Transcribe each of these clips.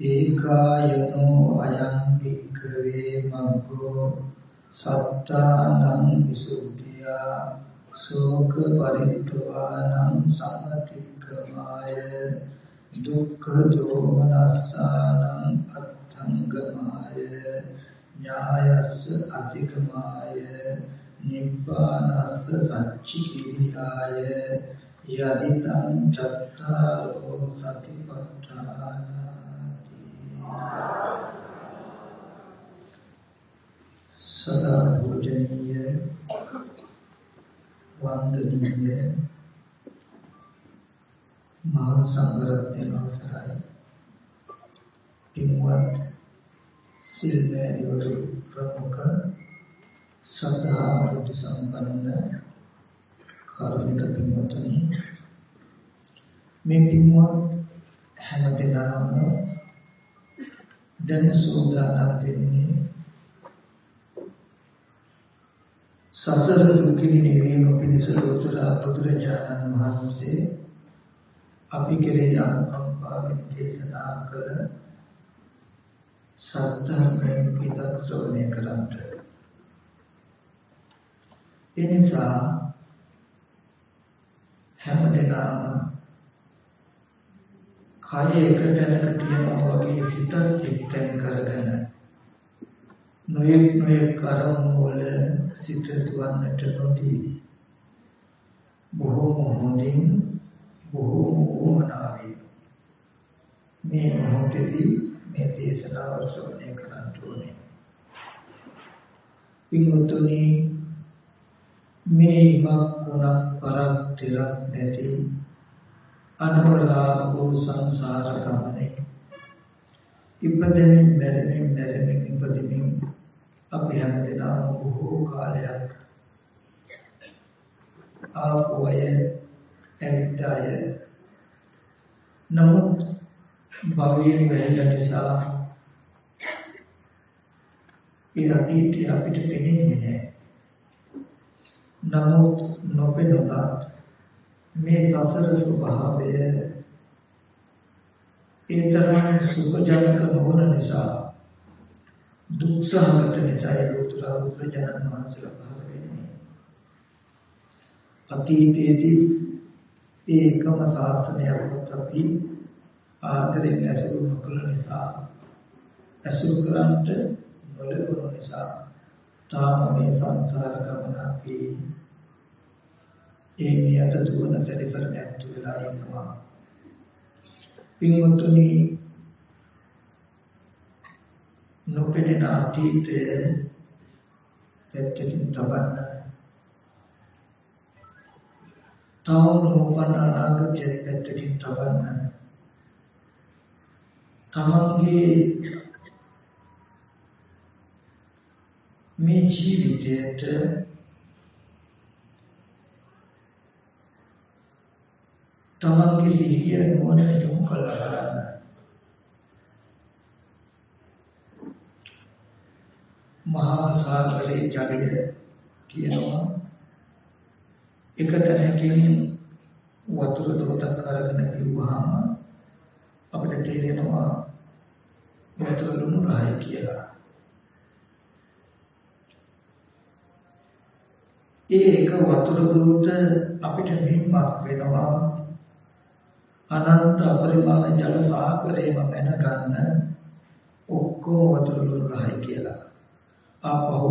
ඒකායනෝ අයං වික්ඛවේ මග්ගෝ සත්තානං විසුද්ධියා ශෝක පරිත්වානං සමතික්කමාය දුක්ඛ දෝමනස්සානං අත්ථංගමාය ඥායස්ස අධිකමාය නිබ්බානස්ස සච්චිකිරියාය යදිතං චත්තාරෝ සතිපට්ඨාන සදා පූජනීය වන්දනීය මහා සංඝරත්නයන් අවසරයි. පින්වත් සිල්මෑණිවරු ප්‍රමුඛ සදා බුද්ධ සම්පන්න කාරුණික පින්වත්නි මේ පින්වත් හැමදෙනාම දැන් සෝදානම් වෙන්නේ සසර දුකින් නිවීම පිණිස ලෝතර බුදුරජාණන් වහන්සේ අපි කෙරෙහි අනුකම්පාවෙන් දේශනා කළ සත්‍යයෙන් පිටක් ශ්‍රවණය කරන්ට. ඒ නිසා හැමදෙනාම කය එක තැනක තියෙනවා වගේ සිතත් එක්තැන් කරගෙන නොයෙක් නොයෙක් කරුණු වල සිත දුවන්නට නොදී බොහෝම හොඳින් බොහෝම උමනාවෙන් මේ මොහොතේදී මේ දේශනාව ශ්‍රවණය කරන්න ඕනේ. පින්වතුනි මේ ඉමක් කුණක් පරක් තිරක් නැති අනවරා වූ සංසාර ගමනේ ඉපදෙමින් මැරෙමින් මැරෙමින් ඉපදෙමින් අපි හැමදෙනාම බොහෝ කාලයක් ආපු අය ඇවිත් අය නමුත් භවයෙන් වැළෙන නිසා ඒ අතීතය අපිට පෙනෙන්නේ නැහැ. නමුත් නොපෙනුනත් මේ සසර ස්වභාවය ඒ තරම් සුඛජනක නොවන නිසා දුක් සහගත නිසා ඒ උතුර බුදුරජාණන් වහන්සේලා පහළ වෙන්නේ. අතීතයේදී ඒ එකම ශාසනයක්වත් අපි ආදරෙන් ඇසුරු නොකළ නිසා ඇසුරු කරන්ට නොලැබුණු නිසා තාම මේ සංසාර ගමන අපි ඒ නියත දුවන සැරිසරණ ඇත්තු වෙලා ඉන්නවා. පින්වත්නි නොපෙනෙන අතීතය පැත්තකින් තබන්න. තවම නොපන්න අනාගතය පැත්තකින් තබන්න. තමන්ගේ මේ ජීවිතයට තමන්ගේ සිහිය නුවණ යොමු කරලා බලන්න. මහා සාගරයේ ජලය තියෙනවා. එක තැනකින් වතුර දෝතක් අරගෙන පිරුවාම අපිට තේරෙනවා වතුර ලුණු රහයි කියලා. ඒ එක වතුර දෝත අපිට මින්මක් වෙනවා අනන්ත අපරිමාණ ජල සාගරේම මැන ගන්න ඔක්කොම වතුර රහයි කියලා. ආපහු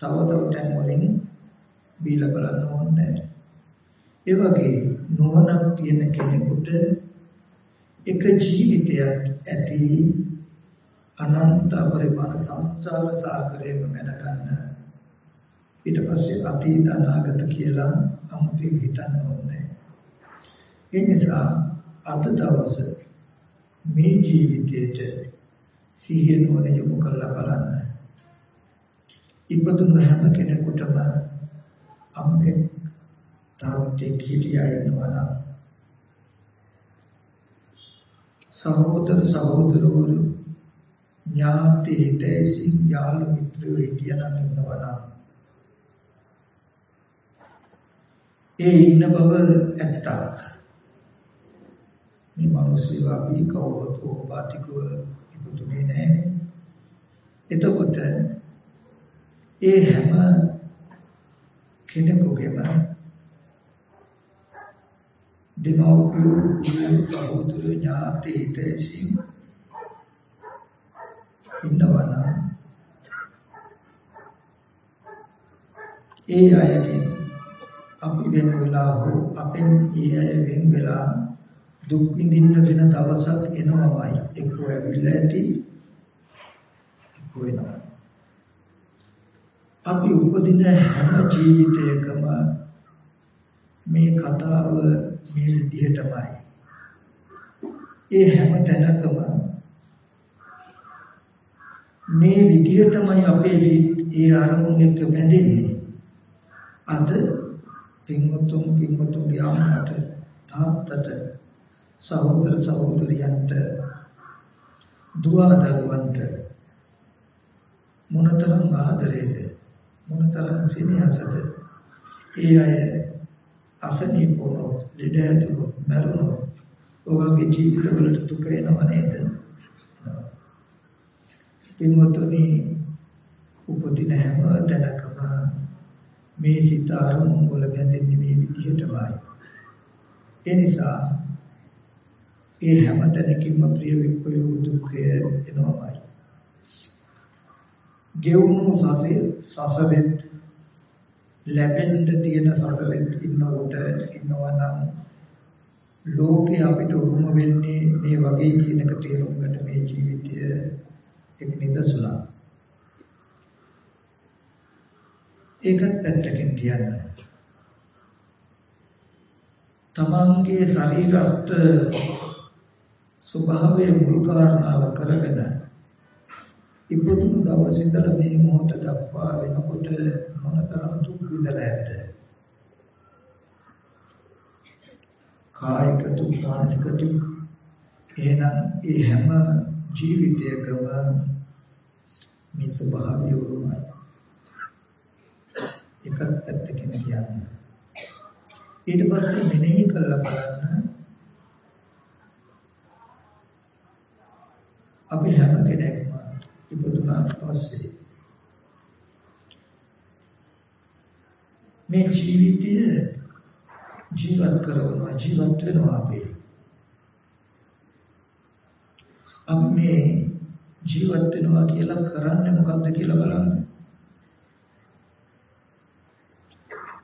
තව තව තැන් වලින් බීලා බලන්න ඕනේ. ඒ වගේ නුවණක් තියෙන කෙනෙකුට එක ජීවිතයක් ඇති අනන්ත අපරිමාණ සංසාර සාගරේම මැන ගන්න. ඊට පස්සේ අතීත අනාගත කියලා අමුතුවෙන් හිතන්න ඕනේ. ඒ නිසා අද දවසේ මේ ජීවිතේට සිහිය නුවණ යොමු කරලා බලන්න. ඉපදුන හැම කෙනෙකුටම අම්මෙක් තාත්තෙක් හිටියා ඉන්නවා නම් සහෝදර සහෝදරවරු ඥාති හිතේසින් යාළු මිත්‍රයෝ හිටියනම් ඉන්නවා නම් ඒ ඉන්න බව ඇත්තක් මේ මිනිස්සු අපි කවුරුත් ඕපාතිකව ඉපදුනේ නැහැ. එතකොට ඒ හැම කෙනෙකුගේම දෙමව්පියෝ සහෝදර ඥාති හිතේසින් ඉන්නවනම් ඒ අයගෙන් අපි වෙන වෙලා හෝ අපෙන් ඒ අය වෙන වෙලා දුක් විඳින්න වෙන දවසක් එනවමයි එක්ක ඇවිල්ලා ඇති එක්ක වෙනවා අපි උපදින හැම ජීවිතයකම මේ කතාව මේ විදිහටමයි. ඒ හැම තැනකම මේ විදිහටමයි අපේ සිත් ඒ අරමුණ එක්ක බැඳෙන්නේ. අද පින්වතුන් පින්වතුන්ගේ අම්මට තාත්තට සහෝදර සහෝදරියන්ට දුව දරුවන්ට මොනතරම් ආදරේද මොනතරම් සෙනෙහසද ඒ අය අසනීප වුණොත් ලෙඩ ඇතුළොත් මැරුණොත් ඔයගොල්ලෝගේ ජීවිතවලට දුක එනව නේද? පින්වතුනි උපදින හැම තැනකම මේ සිත අරමුණු වල බැඳෙන්නේ මේ විදිහටමයි. ඒ නිසා ඒ හැම තැනකින්ම ප්‍රිය විප්‍රයෝග දුක්ඛය එනවාමයි. ගෙවුණු සසෙ සසරෙත් ලැබෙන්න තියෙන සසරෙත් ඉන්නකොට ඉන්නවා නම් ලෝකේ අපිට උරුම වෙන්නේ මේ වගේ කියනක තේරුම් ගන්න මේ ජීවිතය එක් නිදසුණා. ඒකත් පැත්තකින් කියන්න. තමන්ගේ ශරීරස්ත ස්වභාවයේ මුල් කාරණාව කරගෙන ඉපදුණු දවසේ ඉඳලා මේ මොහොත දක්වා වෙනකොට මොනතරම් දුක් විඳලා ඇද්ද? කායික දුක්, මානසික දුක්. එහෙනම් ඒ හැම ජීවිතයකම මේ ස්වභාවය උරුමයි. එකත් පැත්තකින් කියන්නේ. ඊට පස්සේ මෙනෙහි කරලා බලන්න අපි හැම කෙනෙක්ම ඉපදුනාට පස්සේ මේ ජීවිතය ජීවත් කරනවා ජීවත් වෙනවා අපි. අපි මේ ජීවත් වෙනවා කියලා කරන්නේ මොකද්ද කියලා බලන්න.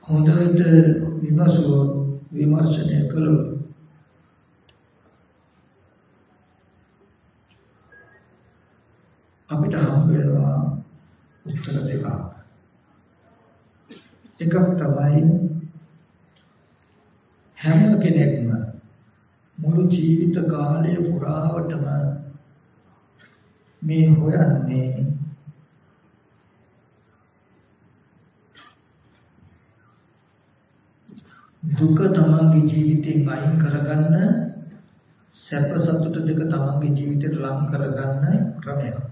හොඳට විමසුවොත් විමර්ශනය කළොත් අපිට හම් වෙනවා උත්තර දෙකක්. එකක් තමයි හැම කෙනෙක්ම මුළු ජීවිත කාලය පුරාවටම මේ හොයන්නේ දුක තමන්ගේ ජීවිතයෙන් අයින් කරගන්න සැප සතුට දෙක තමන්ගේ ජීවිතයට ලං කරගන්න ක්‍රමයක්.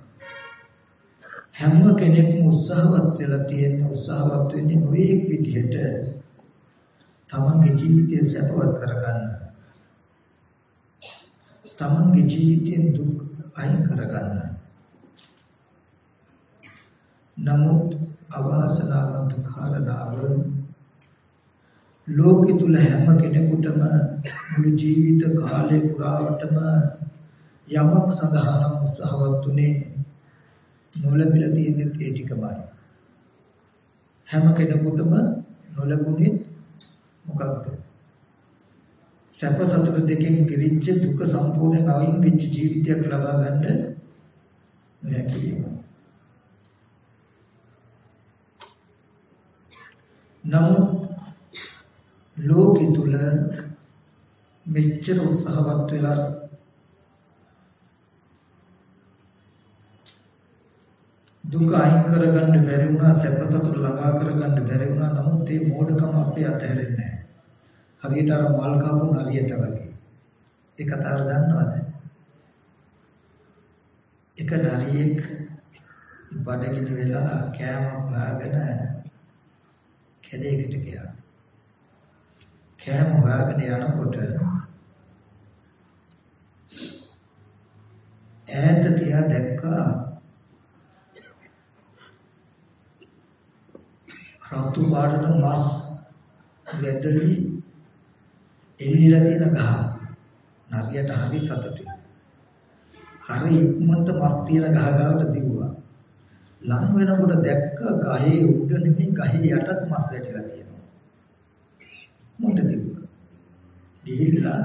හැම කෙනෙක්ම උත්සාහවත් වෙලා තියෙන උත්සාහවත් වෙන්නේ නොයේක් විදිහට තමන්ගේ ජීවිතය සැපවත් කරගන්න. තමන්ගේ ජීවිතයෙන් දුක් අයින් කරගන්න. නමුත් අවාසනාවන්ත කාරණාව ලෝකෙ තුල හැම කෙනෙකුටම මුළු ජීවිත කාලය පුරාවටම යමක් සඳහා නම් උත්සාහවත් උනේ නොලැබිලා තියෙන්නේ ඒ ටිකමයි. හැම කෙනෙකුටම නොලැබුණේ මොකක්ද? සැප සතුට දෙකෙන් පිරිච්ච දුක සම්පූර්ණයෙන් අයින් වෙච්ච ජීවිතයක් ලබා ගන්න නොහැකි නමුත් ලෝකෙ තුල මෙච්චර උත්සාහවත් වෙලා දුක අයින් කරගන්න බැරි වුණා සැප සතුට ළඟා කරගන්න බැරි වුණා නමුත් මේ මෝඩකම අපේ අතහැරෙන්නේ නැහැ. හරියට අර මල් කපු නරියට වගේ. ඒ කතාව දන්නවද? එක නරියෙක් බඩගිනි වෙලා කෑමක් හොයාගෙන කැලේකට ගියා. කෑම හොයාගෙන යනකොට ඈත තියා දැක්කා රතු පාටට මස් වැදලි එල්ලිලා තියෙන ගහ. නරියට හරි සතුටුයි. හරි ඉක්මනට මස් තියෙන ගහ ගාවට දිව්වා. ලං වෙනකොට දැක්ක ගහේ උඩ නෙමෙයි ගහේ යටත් මස් වැටිලා තියෙනවා. මොකද දිව්වා. ගිහිල්ලා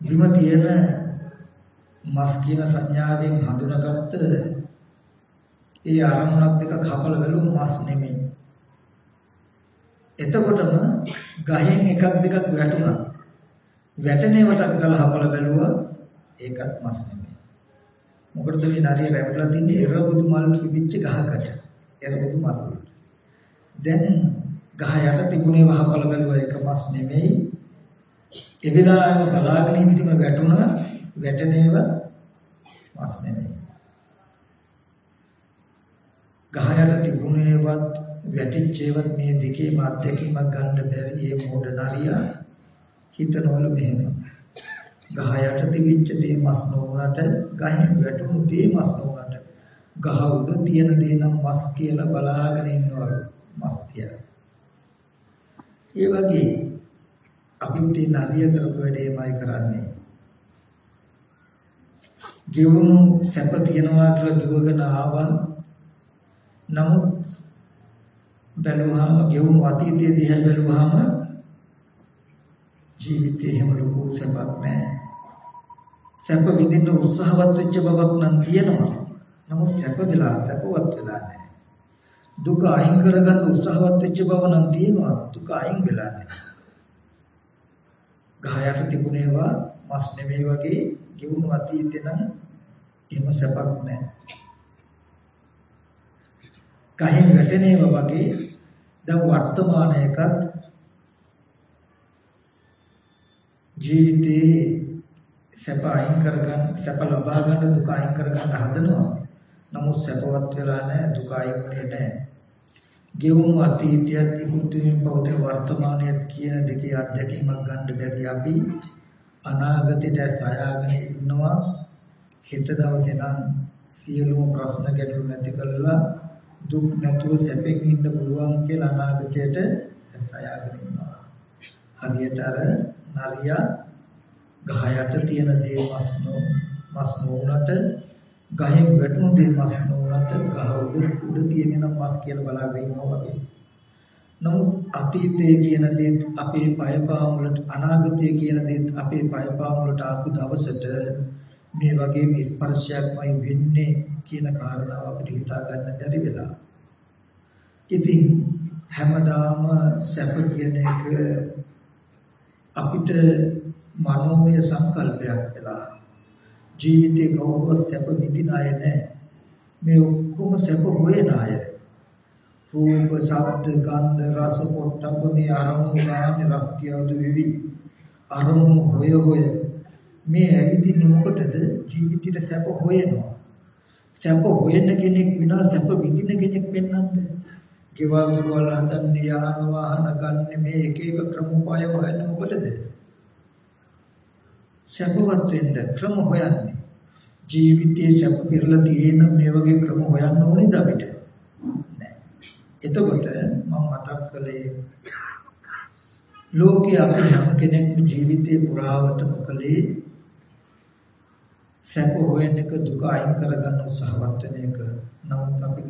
බිම තියෙන මස් කියන සංඥාවෙන් හඳුනාගත්ත ඒ අරමුණක් දෙක කපල බැලුව මස් නෙමෙයි. එතකොටම ගහෙන් එකක් දෙකක් වැටුණා. වැටෙනේවටක් ගාලා හපල බැලුවා ඒකත් මස් නෙමෙයි. මොකටද මේ නරිය රැවටලා තින්නේ එරබුදු මල් පිපිච්ච ගහකට. එරබුදු මල් වලට. දැන් ගහ යට තිබුණේ වහපල බැලුවා ඒක මස් නෙමෙයි. ඒ වෙලාවෙම බලාගෙන ඉඳිම වැටුණා වැටෙනේවත් මස් නෙමෙයි. ගහයට තිබුණේවත් වැටිච්චේවත් මේ දෙකේම අත්දැකීමක් ගන්න බැරි මේ මොඩ නරියා හිතනවලු මෙහෙම. ගහයට තිබිච්ච දේ මස් නොවුනට ගහෙන් වැටුණු දේ මස් නොවුනට ගහ උඩ තියෙන දේ නම් මස් කියලා බලාගෙන ඉන්නවලු මස් තියා. ඒ වගේ අපිත් මේ නරිය කරපු වැඩේමයි කරන්නේ. ගෙවුණු සැප තියනවා කියලා දුවගෙන ආවා නමුත් බැලුවාම ගෙවුණු අතීතයේ දිහා බැලුවාම ජීවිතේ හැම ලොකු සැපක් නැහැ. සැප විඳින්න උත්සාහවත් වෙච්ච බවක් නම් තියෙනවා. නමුත් සැප වෙලා සැපවත් වෙලා නැහැ. දුක අයින් කරගන්න උත්සාහවත් වෙච්ච බව නම් තියෙනවා. දුක අයින් වෙලා නැහැ. ගහයට තිබුණේවා මස් නෙමෙයි වගේ ගෙවුණු අතීතේ නම් එහෙම සැපක් නැහැ. ගහෙන් වැටෙනේව වගේ දැන් වර්තමානයකත් ජීවිතේ සැප අයින් කරගන්න සැප ලබා ගන්න දුක අයින් කරගන්න හදනවා. නමුත් සැපවත් වෙලා නැහැ දුක අයින් වෙන්නේ නැහැ. ගෙවුණු අතීතයත් ඉක්ුත් වෙමින් පවතින වර්තමානයත් කියන දෙකේ අත්දැකීමක් ගන්න බැරි අපි අනාගතයට සායාගෙන ඉන්නවා. හෙට දවසේ නම් සියලුම ප්‍රශ්න ගැටලු නැති කරලා දුක් නැතුව සැපෙන් ඉන්න පුළුවන් කියලා අනාගතයට සයාගෙන ඉන්නවා. හරියට අර නරියා ගහ යට තියෙන දේ මස් නෝ මස් නොඋනට ගහෙන් වැටුණු දේ මස් නොඋනට ගහ උඩ උඩ තියෙන නම් මස් කියලා බලාගෙන ඉන්නවා වගේ. නමුත් අතීතයේ කියන දේත් අපේ පයපාම් වලට අනාගතයේ කියන දේත් අපේ පයපාම් වලට ආපු දවසට මේ වගේම ස්පර්ශයක්මයි වෙන්නේ කියන කාරණාව අපිට හිතා ගන්න බැරි වෙලා. ඉතින් හැමදාම සැප කියන එක අපිට මනෝමය සංකල්පයක් වෙලා ජීවිතේ කවුරුවත් සැප විඳින අය නැහැ. මේ ඔක්කොම සැප හොයන අය. රූප, ශබ්ද, ගන්ධ, රස, පොට්ටබ්බ මේ අරමුණු ගන්න රස්තියවදු වෙවි. අරමුණු හොය හොය මේ ඇවිදින්නේ මොකටද? ජීවිතේට සැප හොයනවා. සැප හොයන කෙනෙක් විනා සැප විඳින කෙනෙක් වෙන්නන්නේ. ගෙවල් දොරවල් හදන්න යාන වාහන ගන්න මේ එක එක ක්‍රමෝපාය හොයන්නේ මොකටද? සැපවත් වෙන්න ක්‍රම හොයන්නේ. ජීවිතයේ සැප පිරලා තියෙන මේ වගේ ක්‍රම හොයන්න ඕනේද අපිට? නෑ. එතකොට මම මතක් කළේ ලෝකයේ අපි හැම කෙනෙක්ම ජීවිතේ පුරාවටම කළේ සැප හොයන එක දුක අයින් කරගන්න උත්සාහවත් වෙන එක. නමුත් අපි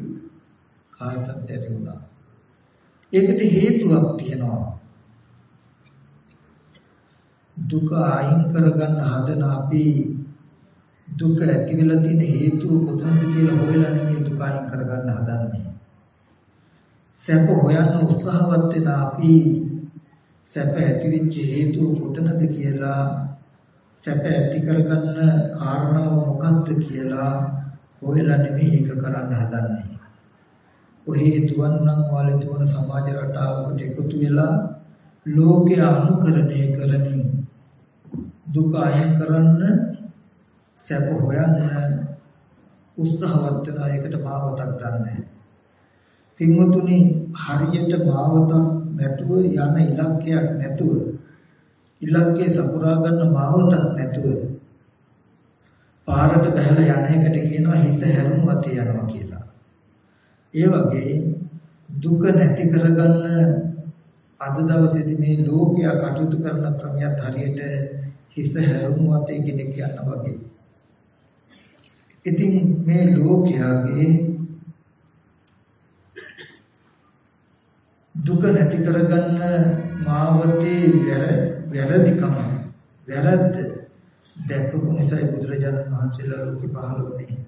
කාටවත් බැරි වුණා. ඒකට හේතුවක් තියෙනවා. දුක අයින් කරගන්න හදන අපි දුක ඇති වෙලා තියෙන හේතුව කොතනද කියලා හොයලා නෙමෙයි දුක අයින් කරගන්න හදන්නේ. සැප හොයන්න උත්සාහවත් වෙන අපි සැප ඇති වෙච්ච හේතුව කොතනද කියලා සැප ඇති කරගන්න කාරණාව මොකක්ද කියලා හොයලා නෙමෙයි ඒක කරන්න හදන්නේ. ඔහේ දුවන්නම් වාලේ දුවන සමාජ රටාවකට එකතු වෙලා ලෝකය අනුකරණය කරමින් දුක අයින් කරන්න සැප හොයන්න උත්සාහවත් වෙන අයකට මාවතක් ගන්නෑ. පින්වතුනි හරියට මාවතක් නැතුව යන ඉලක්කයක් නැතුව ඉලක්කය සපුරා ගන්න මාවතක් නැතුව පාරට බහලා යන එකට කියනවා හිස හැරුණු අතේ යනවා කියලා. ඒ වගේ දුක නැති කරගන්න අද දවසේදී මේ ලෝකයා කටයුතු කරන ක්‍රමයක් හරියට හිස හැරුණු අතේ කෙනෙක් යනවා වගේ. ඉතින් මේ ලෝකයාගේ දුක නැති කරගන්න මාවතේ වැරදිකම වැරද්ද දැකපු නිසායි බුදුරජාණන් වහන්සේලා ලෝකෙ පහළ වුණේ.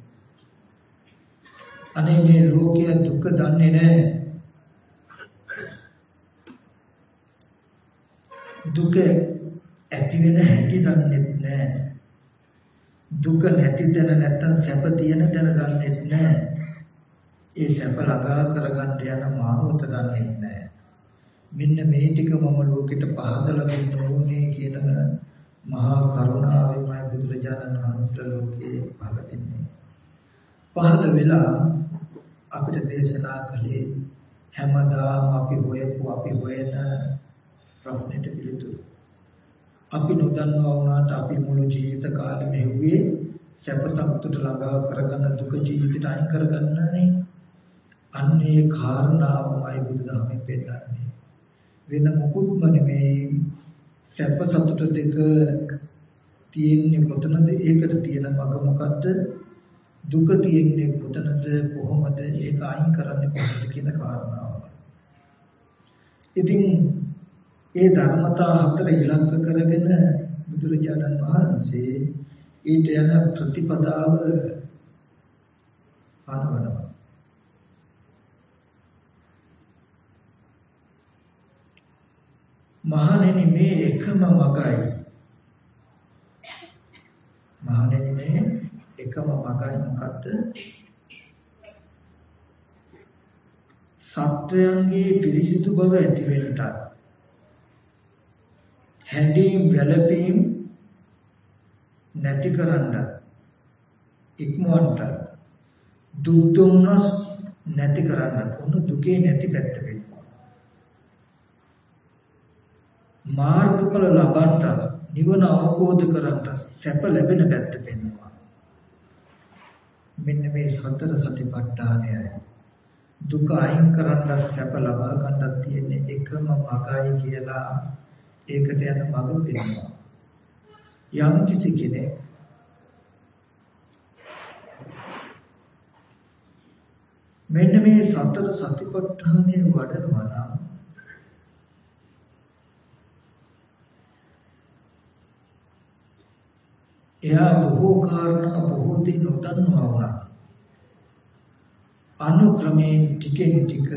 අනේ මේ ලෝකයේ දුක දන්නේ නැහැ. දුක ඇති වෙන හැටි දන්නේ නැහැ. දුක නැති තැන නැත්තම් සැප තියෙන තැන දන්නේ නැහැ. ඒ සැප ළඟා කරගන්න යන මාවත දන්නේ නැහැ. මෙන්න මේ ටික මම ලෝකෙට පහදලා දෙන්න ඕනේ කියන මහා කරුණාවෙන්මයි බුදුරජාණන් වහන්සේලා ලෝකේ පහළ වෙන්නේ. පහළ වෙලා අපිට දේශනා කළේ හැමදාම අපි හොයපු අපි හොයන ප්‍රශ්නෙට පිළිතුරු. අපි නොදන්නවා වුණාට අපි මුළු ජීවිත කාලෙම හෙව්වේ සැප සතුට ළඟා කරගන්න දුක ජීවිතයට අයින් කරගන්නනේ. අන්නේ කාරණාවමයි බුදුදහමෙන් පෙන්නන්නේ. වෙන මොකුත්ම නෙමෙයි සැප සතුට දෙක තියෙන්නේ කොතනද ඒකට තියෙන මග මොකද්ද දුක තියෙන්නේ කොතනද කොහොමද ඒක අයින් කරන්නේ කොහොමද කියන කාරණාව. ඉතින් ඒ ධර්මතා හතර ඉලක්ක කරගෙන බුදුරජාණන් වහන්සේ ඊට යන ප්‍රතිපදාව පනවනවා. මහණෙනි මේ එකම මගයි. මහණෙනි මේ එකම මගයි මොකද්ද? සත්වයන්ගේ පිරිසිදු බව ඇති වෙන්නට හැඬීම් වැළපීම් නැති කරන්න ඉක්මවන්නට දුක් දුම්නස් නැති කරන්න උන දුකේ නැති පැත්ත වෙන්න මාර්ගඵල ලබන්න නිවන අවබෝධ කරගන්න සැප ලැබෙන පැත්ත පෙන්වනවා. මෙන්න මේ සතර සතිපට්ඨානයයි. දුක අයින් කරන්න සැප ලබා ගන්නත් තියෙන එකම මගයි කියලා ඒකට යන මඟ පෙන්වනවා. යම් කිසි කෙනෙක් මෙන්න මේ සතර සතිපට්ඨානය වඩනවා නම් එයා බොහෝ කාරණා බොහෝ දේ නොදන්නවා වුණා. අනුක්‍රමයෙන් ටිකෙන් ටික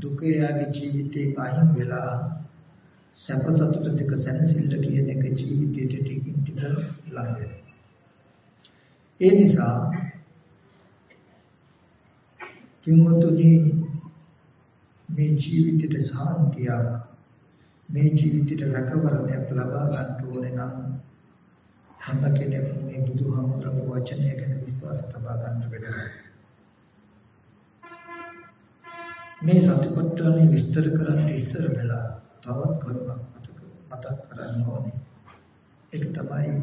දුක යාගේ ජීවිතේ අයින් වෙලා සැප සතුට දෙක සැනසෙල්ල කියන එක ජීවිතයට ටිකින් ටික ලඟ ඒ නිසා කිමුතුනි මේ ජීවිතයට සාන්තියක් මේ ජීවිතයට රැකවරණයක් ලබා ගන්න ඕනේ නම් හැම කෙනෙක්ම මේ බුදුහාමුදුරගේ වචනය ගැන විශ්වාස තබා ගන්න වෙනවා. මේ සතිපට්ඨානෙ විස්තර කරන්න ඉස්සර වෙලා තවත් කරුණක් මතක මතක් කරන්න ඕනේ. ඒක තමයි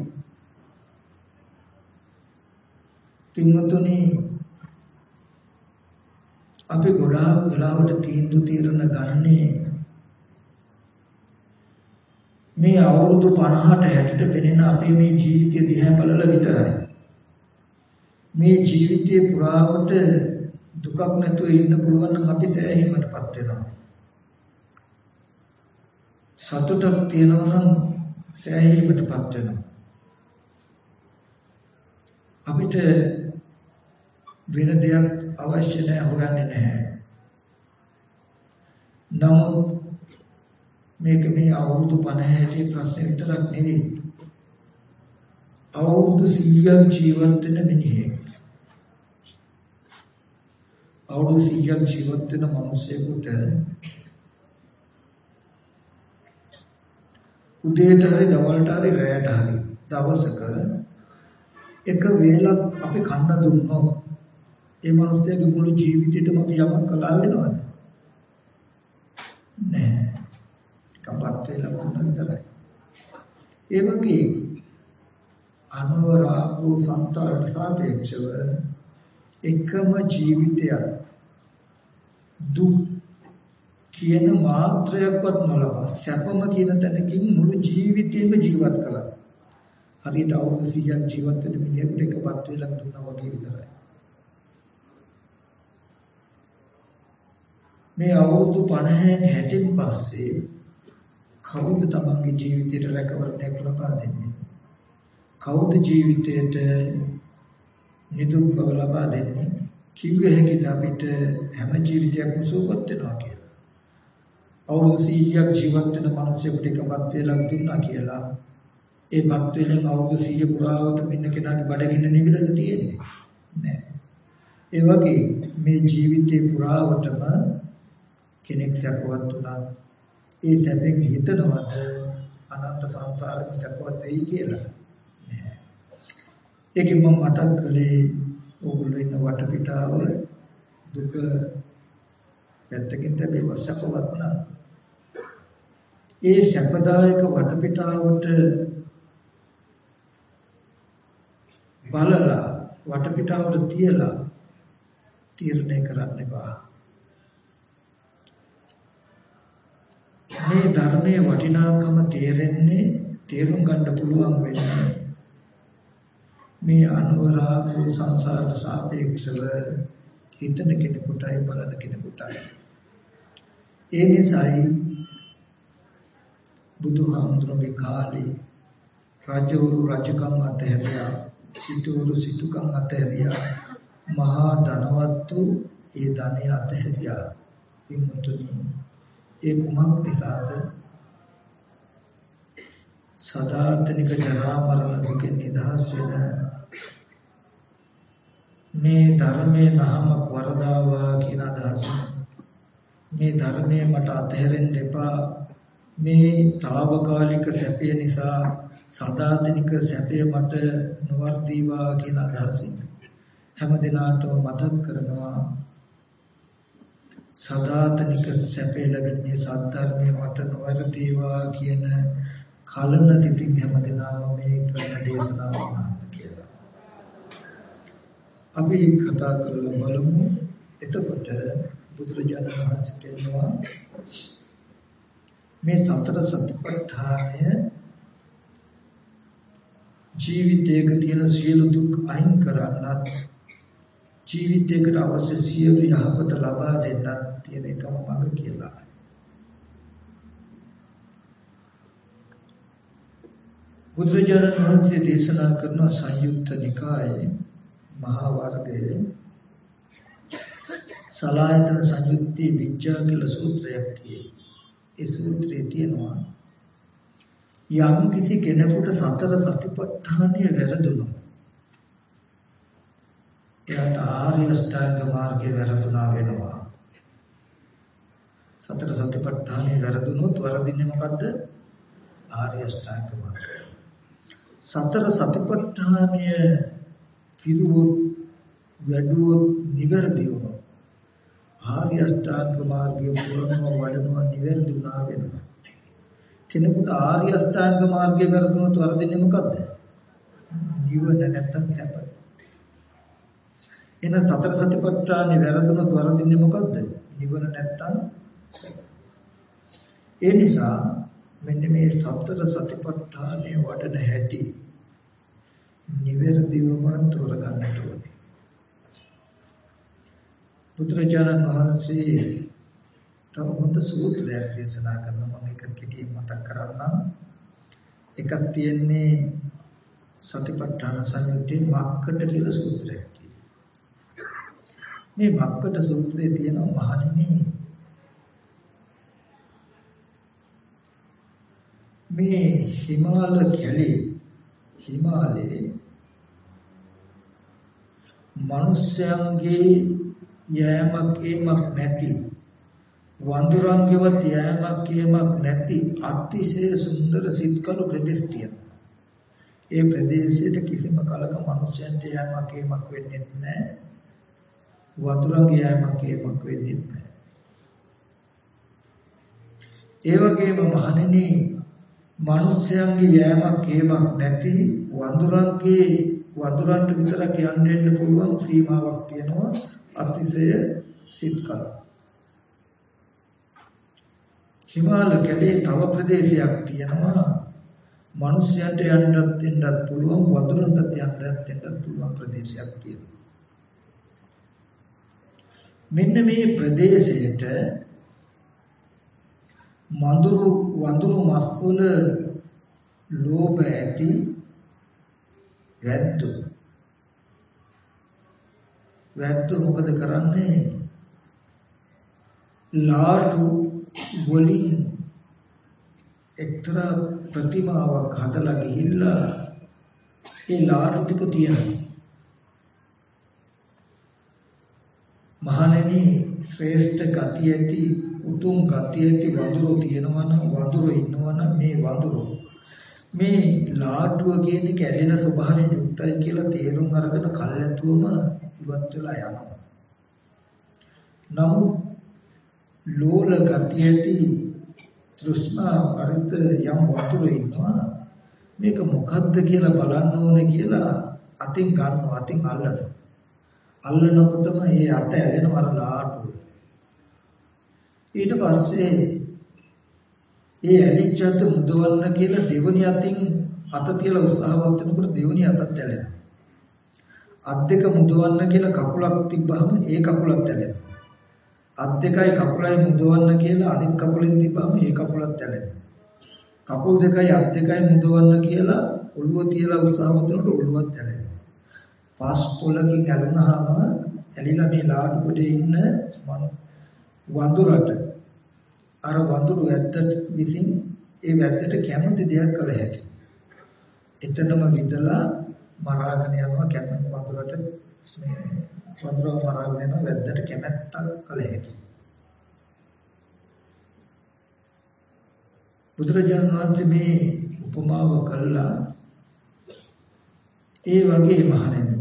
පින්වතුනි අපි ගොඩාක් වෙලාවට තීන්දුව తీරන ගන්නේ මේ අවුරුදු 50ට 60ට පෙනෙන අපේ මේ ජීවිතය දිහා බලලා විතරයි. මේ ජීවිතයේ පුරාවට දුකක් නැතුව ඉන්න පුළුවන් නම් අපි සෑහීමටපත් වෙනවා. සතුටක් තියෙනවා නම් සෑහීමටපත් වෙනවා. අපිට වෙන දෙයක් අවශ්‍ය නැහැ හොයන්නේ නැහැ. නමුත් මේක මේ අවුරුදු 50 60 ප්‍රශ්න විතරක් නෙවෙයි. අවුරුදු 100ක් ජීවත් වෙන මිනිහෙක් අවුරුදු 100ක් ජීවත් වෙන මිනිසෙකුට උදේට හරි දවල්ට හරි රැයට හරි දවසක එක වේලක් අපි කන්න දුන්නොත් ඒ මිනිස්යාගේ මුළු ජීවිතේටම අපි යමක් කළා වෙනවද? නෑ. කපත් වේලා වුණා විතරයි. ඒ වගේ අනුරාගෝ සංසාරට සාපේක්ෂව එකම ජීවිතයක් දුක් කියන මාත්‍රයක්වත් නොලබා සැපම කියන තැනකින් මුළු ජීවිතේම ජීවත් කළා. හරියට අවුරුදු 100ක් ජීවත් වෙන මිනිහෙකුට එකපත් වෙලක් දුන්නා වගේ විතරයි. මේ අවුරුදු 50න් 60න් පස්සේ කවුද තමන්ගේ ජීවිතයට රැකවරණයක් ලබා දෙන්නේ? කවුද ජීවිතයට නිදුක් බව ලබා දෙන්නේ? කිව්ව හැකිද අපිට හැම ජීවිතයක්ම සුවපත් වෙනවා කියලා. අවුරුදු 100ක් ජීවත් වෙන මිනිසෙකුට එකපත් වෙලක් දුන්නා කියලා ඒ පත් වෙලෙන් අවුරුදු 100 පුරාවට ඉන්න කෙනාගේ බඩගින්න නිවිලද තියෙන්නේ නෑ ඒ වගේ මේ ජීවිතේ පුරාවටම කෙනෙක් සැපවත් වුණා ඒ සැපෙන් හිතනවද? අනන්ත සංසාරෙම සැපවත් වෙයි කියලා. නෑ. ඒකෙන් මම මතක් කළේ ඕගොල්ලෝ ඉන්න වටපිටාව දුක පැත්තකින් තැබේ සැපවත් නම්. ඒ සැපදායක වටපිටාවට බලලා වටපිටාවට තියලා තීරණය කරන්න එපා. මේ ධර්මයේ වටිනාකම තේරෙන්නේ තේරුම් ගන්න පුළුවන් වෙන්නේ මේ අනුවරාගෝ සංසාරට සාපේක්ෂව හිතන කෙනෙකුටයි බලන කෙනෙකුටයි. ඒ නිසායි බුදුහාමුදුරගේ කාලේ රජවරු රජකම් අතහැරියා සිටුවරු සිටුකම් අතහැරියා මහා ධනවත්තු ඒ ධනය අතහැරියා පින්තුනි ඒ කුමක් නිසාද සදාතනික ජරා මරණ දුකෙන් නිදහස් වෙන මේ ධර්මයේ නහමක් වරදාවා කියන අදහස. මේ ධර්මයේ මට අතහැරෙන්න එපා. මේ తాවකාලික සැපය නිසා සදාතනික සැපය මට නොවර්දීවා කියන අදහසින් හැම දිනාටම මතක් කරනවා. සදාතනික සැපය ලැබෙන්නේ සද්ධර්මයේ මට නොවර්දීවා කියන කලන සිතින් හැම දිනාම මේ කරන දේශනාව කියලා. අපි කතා කරලා බලමු එතකොට බුදුරජාණන් වහන්සේ කියනවා මේ සතර සතිපට්ඨානය ජීවිතයක තියෙන සියලු දුක් අයින් කරන්නත් ජීවිතයකට අවශ්‍ය සියලු යහපත ලබා දෙන්නත් තියෙන එකම මඟ කියලා. බුදුරජාණන් වහන්සේ දේශනා කරන සංයුක්ත නිකායේ මහා වර්ගයේ සලායතන සංයුක්ති විඥා කියලා සූත්‍රයක් තියෙනවා. ඒ සූත්‍රයේ තියෙනවා යම් කිසි කෙනෙකුට සතර සතිපට්ඨානය වැරදුනොත් එයාට ආර්ය අෂ්ටාංග මාර්ගය වැරදුනා වෙනවා. සතර සතිපට්ඨානය වැරදුනොත් වරදින්නේ මොකද්ද? ආර්ය අෂ්ටාංග මාර්ගය. සතර සතිපට්ඨානය පිරුවොත් වැඩුවොත් නිවැරදි වුණොත් ආර්ය අෂ්ටාංග මාර්ගය පුරනවා වඩනවා නිවැරදි වුණා වෙනවා. කෙනෙකුට ආර්ය අෂ්ටාංග මාර්ගය වැරදුනොත් වරදින්නේ මොකද්ද? නිවන නැත්තම් සැප. එහෙනම් සතර සතිපට්ඨානේ වැරදුනොත් වරදින්නේ මොකද්ද? නිවන නැත්තම් සැප. ඒ නිසා මෙන්න මේ සතර සතිපට්ඨානේ වඩන හැටි නිවැරදිවම තෝරගන්නට ඕනේ. බුදුරජාණන් වහන්සේ තව හොඳ සූත්‍රයක් දේශනා කරනවා මම එක කෙටියෙන් මතක් කරන්නම්. එකක් තියෙන්නේ සතිපට්ඨාන සංයුත්තේ මක්කට කියලා සූත්‍රයක් මේ මක්කට සූත්‍රයේ තියෙන මහණෙනි මේ හිමාල කැලේ හිමාලයේ මිනිස්යන්ගේ යෑමක් ඒමක් නැති වඳුරන්ගේවත් යෑමක් ඒමක් නැති අතිශය සුන්දර සිත්කලු ප්‍රදේශ තියෙනවා. ඒ ප්‍රදේශයට කිසිම කලක මිනිස්යන්ට යෑමක් ඒමක් වෙන්නේ නැහැ. වඳුරන්ගේ යෑමක් ඒමක් වෙන්නේ නැහැ. ඒ වගේම මහණෙනි මිනිස්යන්ගේ යෑමක් ඒමක් නැති වඳුරන්ගේ වඳුරන්ට විතරක් යන්න දෙන්න පුළුවන් සීමාවක් තියෙනවා අතිශය සිත්කල. හිමාල කැලේ තව ප්‍රදේශයක් තියෙනවා මිනිස්යන්ට යන්නත් දෙන්නත් පුළුවන් වඳුරන්ටත් යන්නත් දෙන්නත් පුළුවන් ප්‍රදේශයක් තියෙනවා. මෙන්න මේ ප්‍රදේශයට මඳුරු වඳුරු මස් වල ලෝභ ඇති වැද්දෝ. වැද්දෝ මොකද කරන්නේ? ලාටු වලින් එක්තරා ප්‍රතිමාවක් හදලා ගිහිල්ලා ඒ ලාටු ටික තියෙනවා. මහණෙනි ශ්‍රේෂ්ඨ ගති ඇති උතුම් ගති ඇති වඳුරෝ තියෙනවා නම් වඳුරෝ ඉන්නවා නම් මේ වඳුරෝ මේ ලාටුව කියන්නේ කැරෙන ස්වභාවයෙන් යුක්තයි කියලා තේරුම් අරගෙන කල්ැතුවම ඉවත් වෙලා යනවා. නමුත් ලෝල ගතිය ඇති තෘෂ්ණා පරිත යම් වතුර ඉන්නවා මේක මොකද්ද කියලා බලන්න ඕනේ කියලා අතින් ගන්නවා අතින් අල්ලනවා. අල්ලනකොටම ඒ අත ඇලෙනවා ලාටුව. ඊට පස්සේ ඒ ඇලිච්චත් මුදවන්න කියලා දෙවනි අතින් අත තියලා උත්සාහවත් වෙනකොට දෙවනි අතත් ඇලෙනවා. අත් දෙක මුදවන්න කියලා කකුලක් තිබ්බහම ඒ කකුලත් ඇලෙනවා. අත් දෙකයි කකුලයි මුදවන්න කියලා අනිත් කකුලෙන් තිබ්බහම ඒ කකුලත් ඇලෙනවා. කකුල් දෙකයි අත් දෙකයි මුදවන්න කියලා ඔළුව තියලා උත්සාහවත් වෙනකොට ඔළුවත් ඇලෙනවා. පස් පොලකින් ඇලුනහම ඇලිලා මේ ලාඩු ගොඩේ ඉන්න වඳුරට අර වඳුරු ඇත්තට විසින් ඒ වැද්දට කැමති දෙයක් කළ හැකියි. එතනම විදලා මරාගෙන යනවා කැමති වඳුරට මේ වඳුරව මරාගෙන යනවා වැද්දට කැමැත්තක් කළ හැකියි. බුදුරජාණන් වහන්සේ මේ උපමාව කළා ඒ වගේ මහණෙනි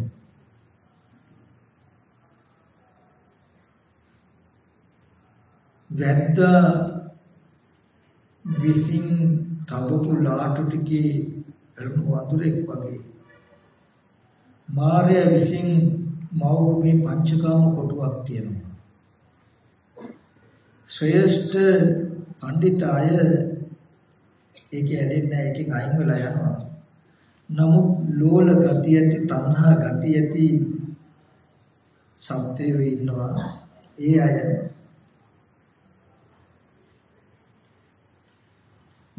වැද්දා විසින් තබපු ලාටු ටිකේ එළඹ වතුරෙක් වගේ. මාර්ය විසින් මෞගුමේ පංචකාම කොටුවක් තියෙනවා. ශ්‍රේෂ්ඨ පඬිතාය ඒක ඇලෙන්නේ නැහැ ඒකෙන් අයින් වෙලා යනවා. නමුත් ලෝල ගතිය ඇති තණ්හා ගතිය ඇති සත්‍යය ඉන්නවා. ඒ අය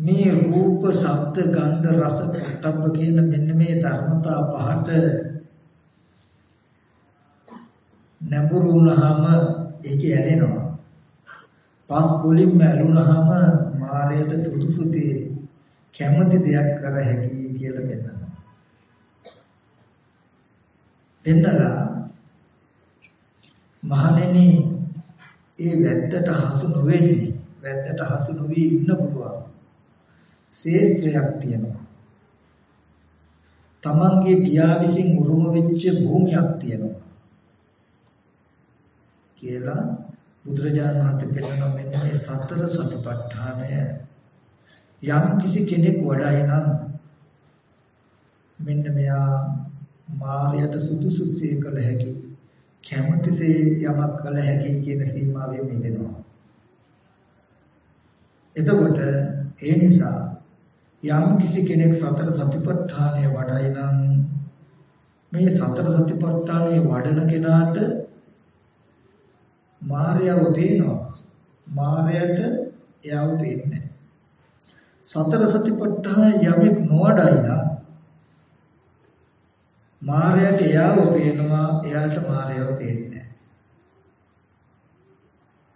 මේ රූප, ශබ්ද, ගන්ධ, රස, පොට්ටබ්බ කියන මෙන්න මේ ධර්මතා පහට නැඹුරු වුණාම ඒකේ ඇලෙනවා. පස් පොලින්ම ඇලුනහම මායයට සුදුසුතේ කැමති දෙයක් කර හැකි කියලා පෙන්නනවා. එන්නලා මහණෙනි ඒ වැද්දට හසු නොවෙන්නේ වැද්දට හසු නොවි ඉන්න පුළුවන්. ශේත්‍රයක් තියෙනවා. තමන්ගේ පියා විසින් උරුම වෙච්ච භූමියක් තියෙනවා. කියලා බුදුරජාණන් වහන්සේ පෙන්වන මෙන්න මේ සතර සතිපට්ඨානය යම් කිසි කෙනෙක් වඩයි නම් මෙන්න මෙයා මායයට සුදුසුසේ කළ හැකි කැමැතිසේ යමක් කළ හැකි කියන සීමාවෙන් මිදෙනවා. එතකොට ඒ නිසා යම් කිසි කෙනෙක් සතර සතිපට්ඨානය වඩයි නම් මේ සතර සතිපට්ඨානය වඩන කෙනාට මායව පේනවා. මායයට එයාව පේන්නේ සතර සතිපට්ඨාන යමෙක් නොවඩයි නම් මායයට එයාව පේනවා එයාට මායව පේන්නේ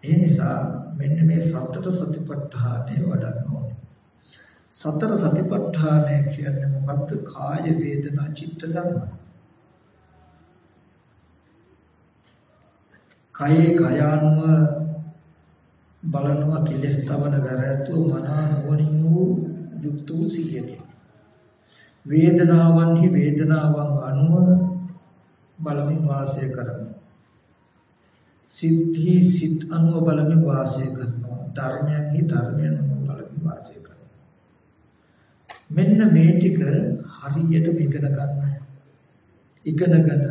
ඒ නිසා මෙන්න මේ සතර සතිපට්ඨානය වඩන්න ඕනේ. සතර සතිපට්ඨානය කියන්නේ මොකද්ද? කාය වේදනා චිත්ත ධර්ම. කයේ කයානුව බලනවා කෙලස් තවන වැරැද්දුව මනා නුවණින් වූ යුක්ත වූ සිහියකින්. වේදනාවන්හි වේදනාවන් අනුව බලමින් වාසය කරනවා. සිද්ධි සිත් අනුව බලමින් වාසය කරනවා. ධර්මයන්හි ධර්මයන් අනුව බලමින් වාසය කරනවා. මෙන්න මේ ටික හරියට ඉගෙන ගන්න. ඉගෙනගෙන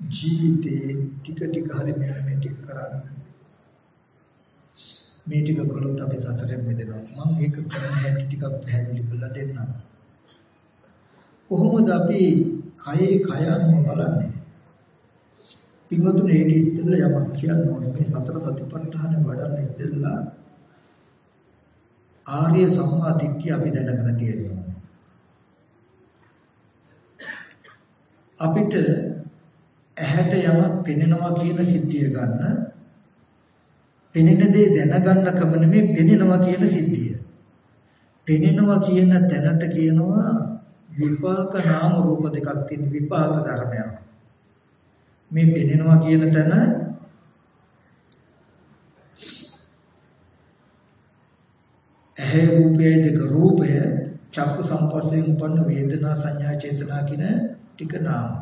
ජීවිතේ ටික ටික හරි මෙන්න මේ ටික කරන්න. මේ ටික කළොත් අපි සසරෙන් මිදෙනවා. මම ඒක කරන්න හැටි ටිකක් පැහැදිලි කරලා දෙන්නම්. කොහොමද අපි කයේ කය අනුව බලන්නේ? පින්වතුනි ඒක ඉස්සෙල්ලා යමක් කියන්න ඕනේ. මේ සතර සතිපට්ඨාන වඩන්න ඉස්සෙල්ලා ආර්ය සම්මා දිට්ඨිය අපි දැනගෙන තියෙනවා. අපිට ඇහැට යමක් පෙනෙනවා කියන සිද්ධිය ගන්න පෙනෙන දේ දැනගන්න කම නෙමෙයි පෙනෙනවා කියන සිද්ධිය. පෙනෙනවා කියන තැනට කියනවා විපාක නාම රූප දෙකක් තියෙන විපාක ධර්මයක්. මේ පෙනෙනවා කියන තැන ඇහැ රූපය දෙක රූපය චක්කු සංපස්යෙන් උපන්න වේදනා සංඥා චේතනා කියන ටික නාම.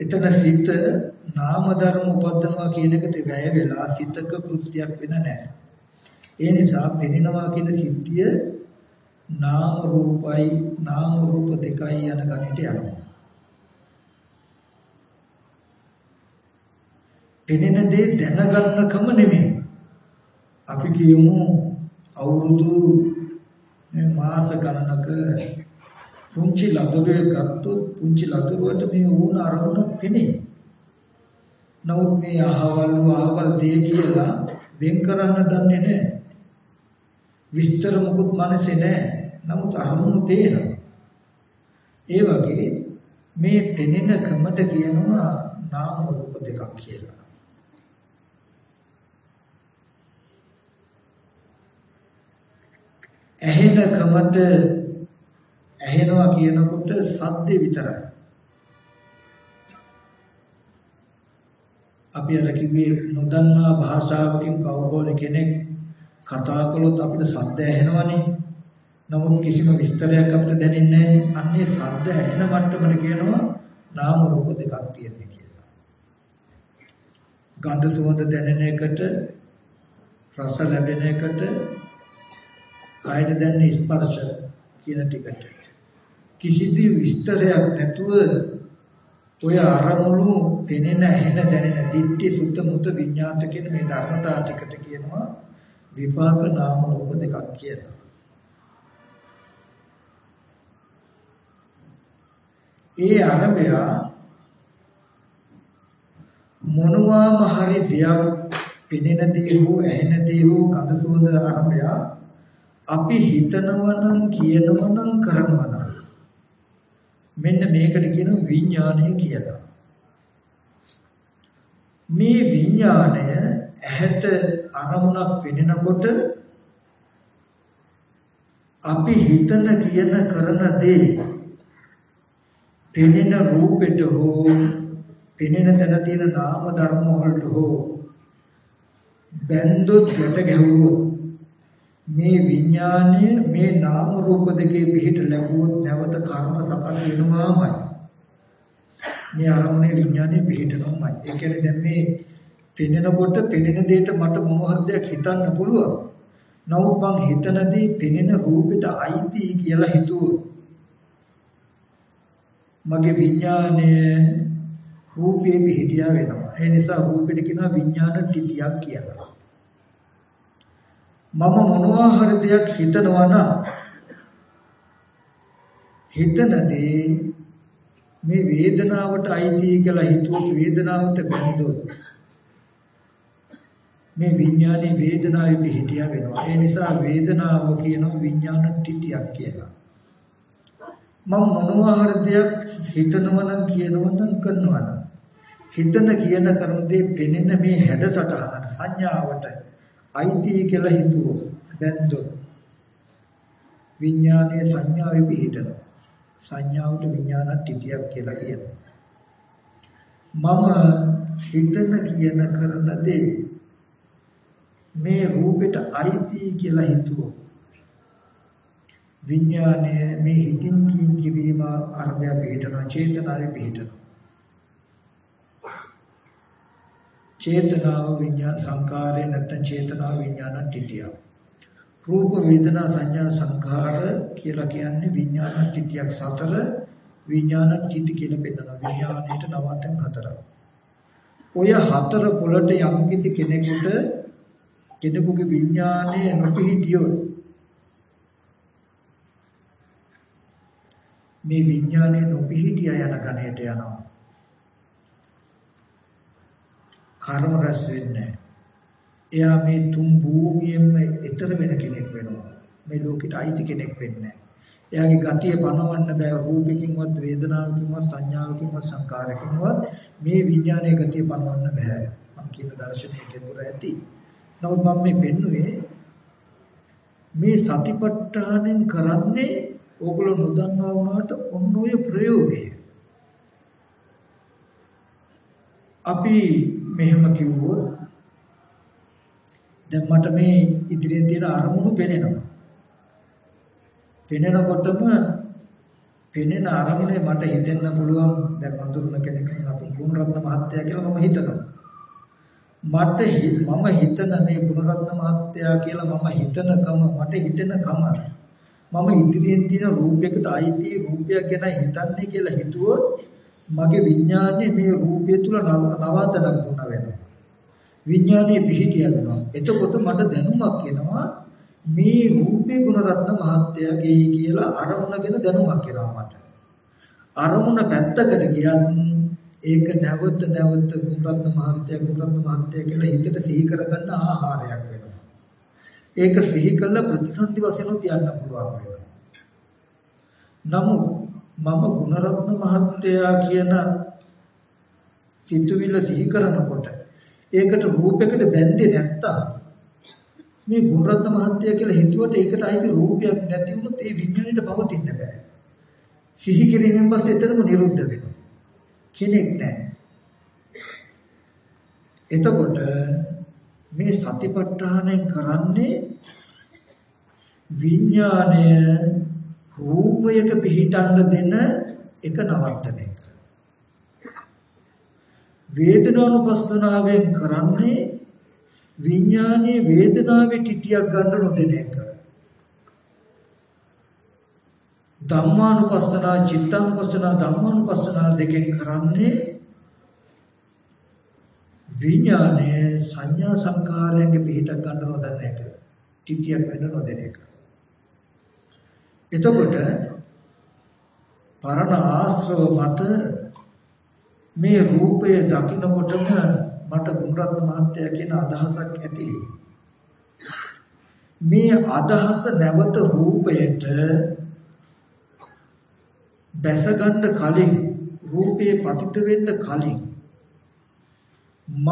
එතන සිත නාම ධර්ම උපදිනවා කියන එකට වැය වෙලා සිතක කෘත්‍යයක් වෙන නැහැ. ඒ නිසා පෙනෙනවා කියන සිද්ධිය නාම රූපයි නාම රූප දෙකයි යන ගණිතය යනවා. පෙනෙන දේ දැනගන්නකම නෙමෙයි. අපි කියමු අවුරුදු මාස ගණනක පුංචි ලදරුවේ ගත්තොත් පුංචි ලදරුවට මේ වුණ අරමුණක් පෙනේ. නමුත් මේ අහවල් අහවල් දේ කියලා වෙන් කරන්න දන්නේ නැහැ. විස්තර මුකුත් මනසේ නැහැ. නමුත් අරමුණු පේනවා. ඒ වගේ මේ පෙනෙන කමට කියනවා නාම රූප දෙකක් කියලා. ඇහෙන කමට ඇහෙනවා කියනකොට සද්ද විතරයි. අපි අර කිව්වේ නොදන්නා භාෂාවකින් කවුරුහරි කෙනෙක් කතා කළොත් අපිට සද්ද ඇහෙනවනේ. නමුත් කිසිම විස්තරයක් අපිට දැනෙන්නේ නැහැ. අන්නේ සද්ද ඇහෙන මට්ටමට කියනවා නාම රූප දෙකක් තියෙනවා කියලා. ගන්ධ සුවඳ දැනෙන එකට රස ලැබෙන එකට කායද දැනෙන ස්පර්ශ කියන ටිකට කිසිදු විස්තරයක් නැතුව ඔය අරමුණු පෙනෙන ඇහෙන දැනෙන දිට්ඨි සුද්ධ මුත විඤ්ඤාත කියන මේ ධර්මතා ටිකට කියනවා විපාක නාම රූප දෙකක් කියලා. ඒ අරබය මොනවාම හරි දෙයක් පෙනෙන දේ හෝ ඇහෙන දේ හෝ ගඳ සුවඳ අරබය අපි හිතනවා නම් කියනවා නම් කරනවා නම් මෙන්න මේකට කියනවා විඥානය කියලා. මේ විඥානය ඇහැට අරමුණක් පෙනෙනකොට අපි හිතන කියන කරන දේ පෙනෙන රූපෙට හෝ පෙනෙන තැන තියෙන නාම ධර්ම වලට හෝ බැන්දොත් ගැට ගැහුවොත් මේ විඥානය මේ නාම රූප දෙකේ පිහිට ලැබුවොත් නැවත කර්ම සකස් වෙනවාමයි. මේ අරමුණේ විඥානය පිහිටනවාමයි. ඒ කියන්නේ දැන් මේ පෙනෙනකොට පෙනෙන දෙයට මට මොන හරි දෙයක් හිතන්න පුළුවන්. නමුත් මං හිතනදී පෙනෙන රූපෙට අයිති කියලා හිතුවොත් මගේ විඥානය රූපේ පිහිටියා වෙනවා. ඒ නිසා රූපෙට කියනවා විඥාන තිතියක් කියලා. මම මොනවා හරි දෙයක් හිතනවා නම් හිතනදී මේ වේදනාවට අයිති කියලා හිතුවොත් වේදනාවට බැඳුවොත් මේ විඥානේ වේදනාවේ පිහිටියා වෙනවා. ඒ නිසා වේදනාව කියනවා විඥාන තිතියක් කියලා. මම මොනවා හරි දෙයක් හිතනවා නම් කියනවා නම් කරනවා නම් හිතන කියන කරන දේ පෙනෙන මේ හැඩසටහනට සංඥාවට අයිති කියලා හිතුවොත් බැන්දොත් විඥානයේ සංඥාවේ පිහිටනවා. සංඥාවට විඥාන ටිතියක් කියලා කියනවා. මම හිතන කියන කරන දේ මේ රූපෙට අයිති කියලා හිතුවොත් විඥානය මේ හිතින් කින් කිරීම අර්ධය පිළිටනවා චේතනාවේ පිළිටනවා චේතනාව විඥාන සංකාරය නැත්නම් චේතනාව විඥාන ටිටිය රූප වේදනා සංඥා සංඛාර කියලා කියන්නේ විඥාන ටිටියක් සතර විඥාන ටිටි කියලා පෙන්නනවා. විඥාණයට නවතන් හතරක්. ඔය හතර පොළට යම්කිසි කෙනෙකුට කෙනෙකුගේ විඥානය නොපිහිටියොත් මේ විඥානය නොපිහිටිය යන ගණයට යනවා. කර්ම රැස් වෙන්නේ එයා මේ තුන් භූමියෙම ඈතර වෙන කෙනෙක් වෙනවා. මේ ලෝකෙට අයිති කෙනෙක් වෙන්නේ එයාගේ ගතිය පනවන්න බෑ රූපකින්වත් වේදනාවකින්වත් සංඥාවකින්වත් සංකාරකින්වත් මේ විඥානයේ ගතිය පනවන්න බෑ. මම කියන දර්ශනයේ කෙනෙකුට ඇති. නමුත් මම මේ පෙන්නුවේ මේ සතිපට්ඨානෙන් කරන්නේ ඕගොල්ලෝ නොදන්නා වුණාට ඔන්න ඔය ප්‍රයෝගය. අපි මෙහෙම කිව්වොත් දැන් මට මේ ඉදිරියෙන් තියෙන අරමුණු පෙනෙනවා. පෙනෙනකොටම පෙනෙන අරමුණේ මට හිතෙන්න පුළුවන් දැන් වඳුරන කෙනෙක් අපි ගුණරත්න මහත්තයා කියලා මම හිතනවා. මට මම හිතන මේ ගුණරත්න මහත්තයා කියලා මම හිතනකම මට හිතෙනකම මම ඉදිරියෙන් තියෙන රූපයකට අයිති රූපයක් ගැන හිතන්නේ කියලා හිතුවොත් මගේ විඥානේ මේ රූපය තුල නවාතනක් දුන්නා වෙනවා. විඥානේ පිහිටිය වෙනවා. එතකොට මට දැනුමක් එනවා මේ රූපේ ගුණරත්න මහත්තයාගේ කියලා අරමුණගෙන දැනුමක් එනවා මට. අරමුණ පැත්තකට ගියත් ඒක නැවත නැවත ගුණරත්න මහත්තයා ගුණරත්න මහත්තයා කියලා හිතට සිහි කරගන්න ආහාරයක් වෙනවා. ඒක සිහි කළ ප්‍රතිසන්දි වශයෙන් තියන්න පුළුවන් වෙනවා. නමුත් මම ගුණරත්න මහත්තයා කියන සිතුවිල්ල සිහි කරනකොට ඒකට රූපයකට බැඳෙන්නේ නැත්තම් මේ ගුණරත්න මහත්තයා කියලා හිතුවට ඒකට අයිති රූපයක් නැති වුණොත් ඒ විඥාණයට පවතින්න බෑ. සිහි කිරීමෙන් පස්සේ එතනම නිරුද්ධ වෙනවා. කෙනෙක් නැහැ. එතකොට මේ සතිපට්ඨානයෙන් කරන්නේ විඥාණය රූපයක පිහිටන්න දෙන එක නවත්තන එක. වේදනානුපස්සනාවෙන් කරන්නේ විඥානයේ වේදනාවේ තිතියක් ගන්න නොදෙන එක. ධම්මානුපස්සනා චිත්තානුපස්සනා ධම්මානුපස්සනා දෙකෙන් කරන්නේ විඥානයේ සංඥා සංකාරයන්ගේ පිහිට ගන්න නොදන්න එක. තිතියක් වෙන්න නොදෙන එක. එතකොට පරණ ආශ්‍රව මත මේ රූපය දකිනකොටම මට ගුණරත්න මහත්තයා කියන අදහසක් ඇතිලි. මේ අදහස නැවත රූපයට බැසගන්න කලින් රූපේ පතිත වෙන්න කලින් මම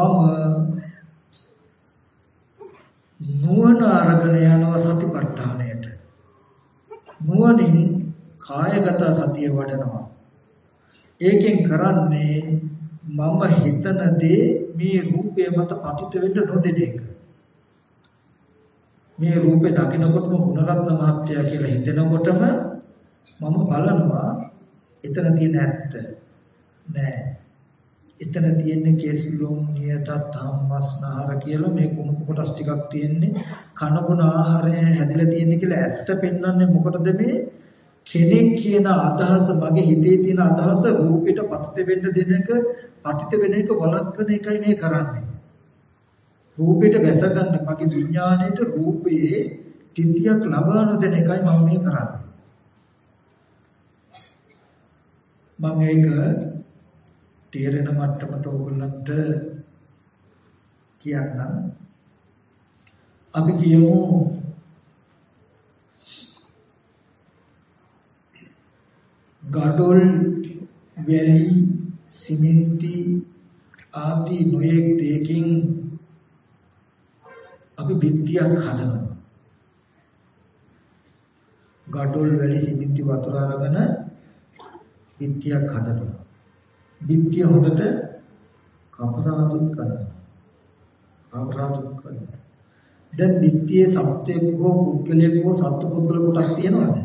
නුවණ අරගෙන යනවා සතිපට්ඨානයට. නුවණින් කායගත සතිය වඩනවා. ඒකෙන් කරන්නේ මම හිතන දේ මේ රූපය මත පතිත වෙන්න නොදෙන එක. මේ රූපේ දකිනකොටම ගුණරත්න මහත්තයා කියලා හිතෙනකොටම මම බලනවා එතන තියෙන ඇත්ත නෑ එතන තියෙන්නේ කේසිලොම් නියතත් ධම්මස්නහර කියලා මේ කුණු කොටස් ටිකක් තියෙන්නේ. කනබුන ආහාරයෙන් හැදිලා තියෙන්නේ කියලා ඇත්ත පෙන්වන්නේ මොකටද මේ? කෙනෙක් කියන අදහස මගේ හිතේ තියෙන අදහස රූපෙට පතිත වෙන්න දෙන එක පතිත වෙන එක වළක්වන එකයි මේ කරන්නේ. රූපෙට වැස ගන්න මගේ විඥාණයට රූපයේ තිතියක් ලබා නොදෙන එකයි මම මේ කරන්නේ. මම ඒක තේරෙන මට්ටමට ඕගොල්ලන්ට කියන්නම් අපි කියමු ගඩොල් වැලි සිමෙන්ති ආදී නොයෙක් දෙයකින් අපි බිත්තියක් හදනවා ගඩොල් වැලි සිමින්ති වතුර අරගෙන බිත්තියක් හදනවා. බිත්තිය හොඳට කපරාදුත් කරනවා. කපරාදුත් කරනවා. දැන් බිත්තියේ සත්වයක් හෝ පුද්ගලයෙක් හෝ සත්ව පුද්ගල කොටක් තියෙනවද?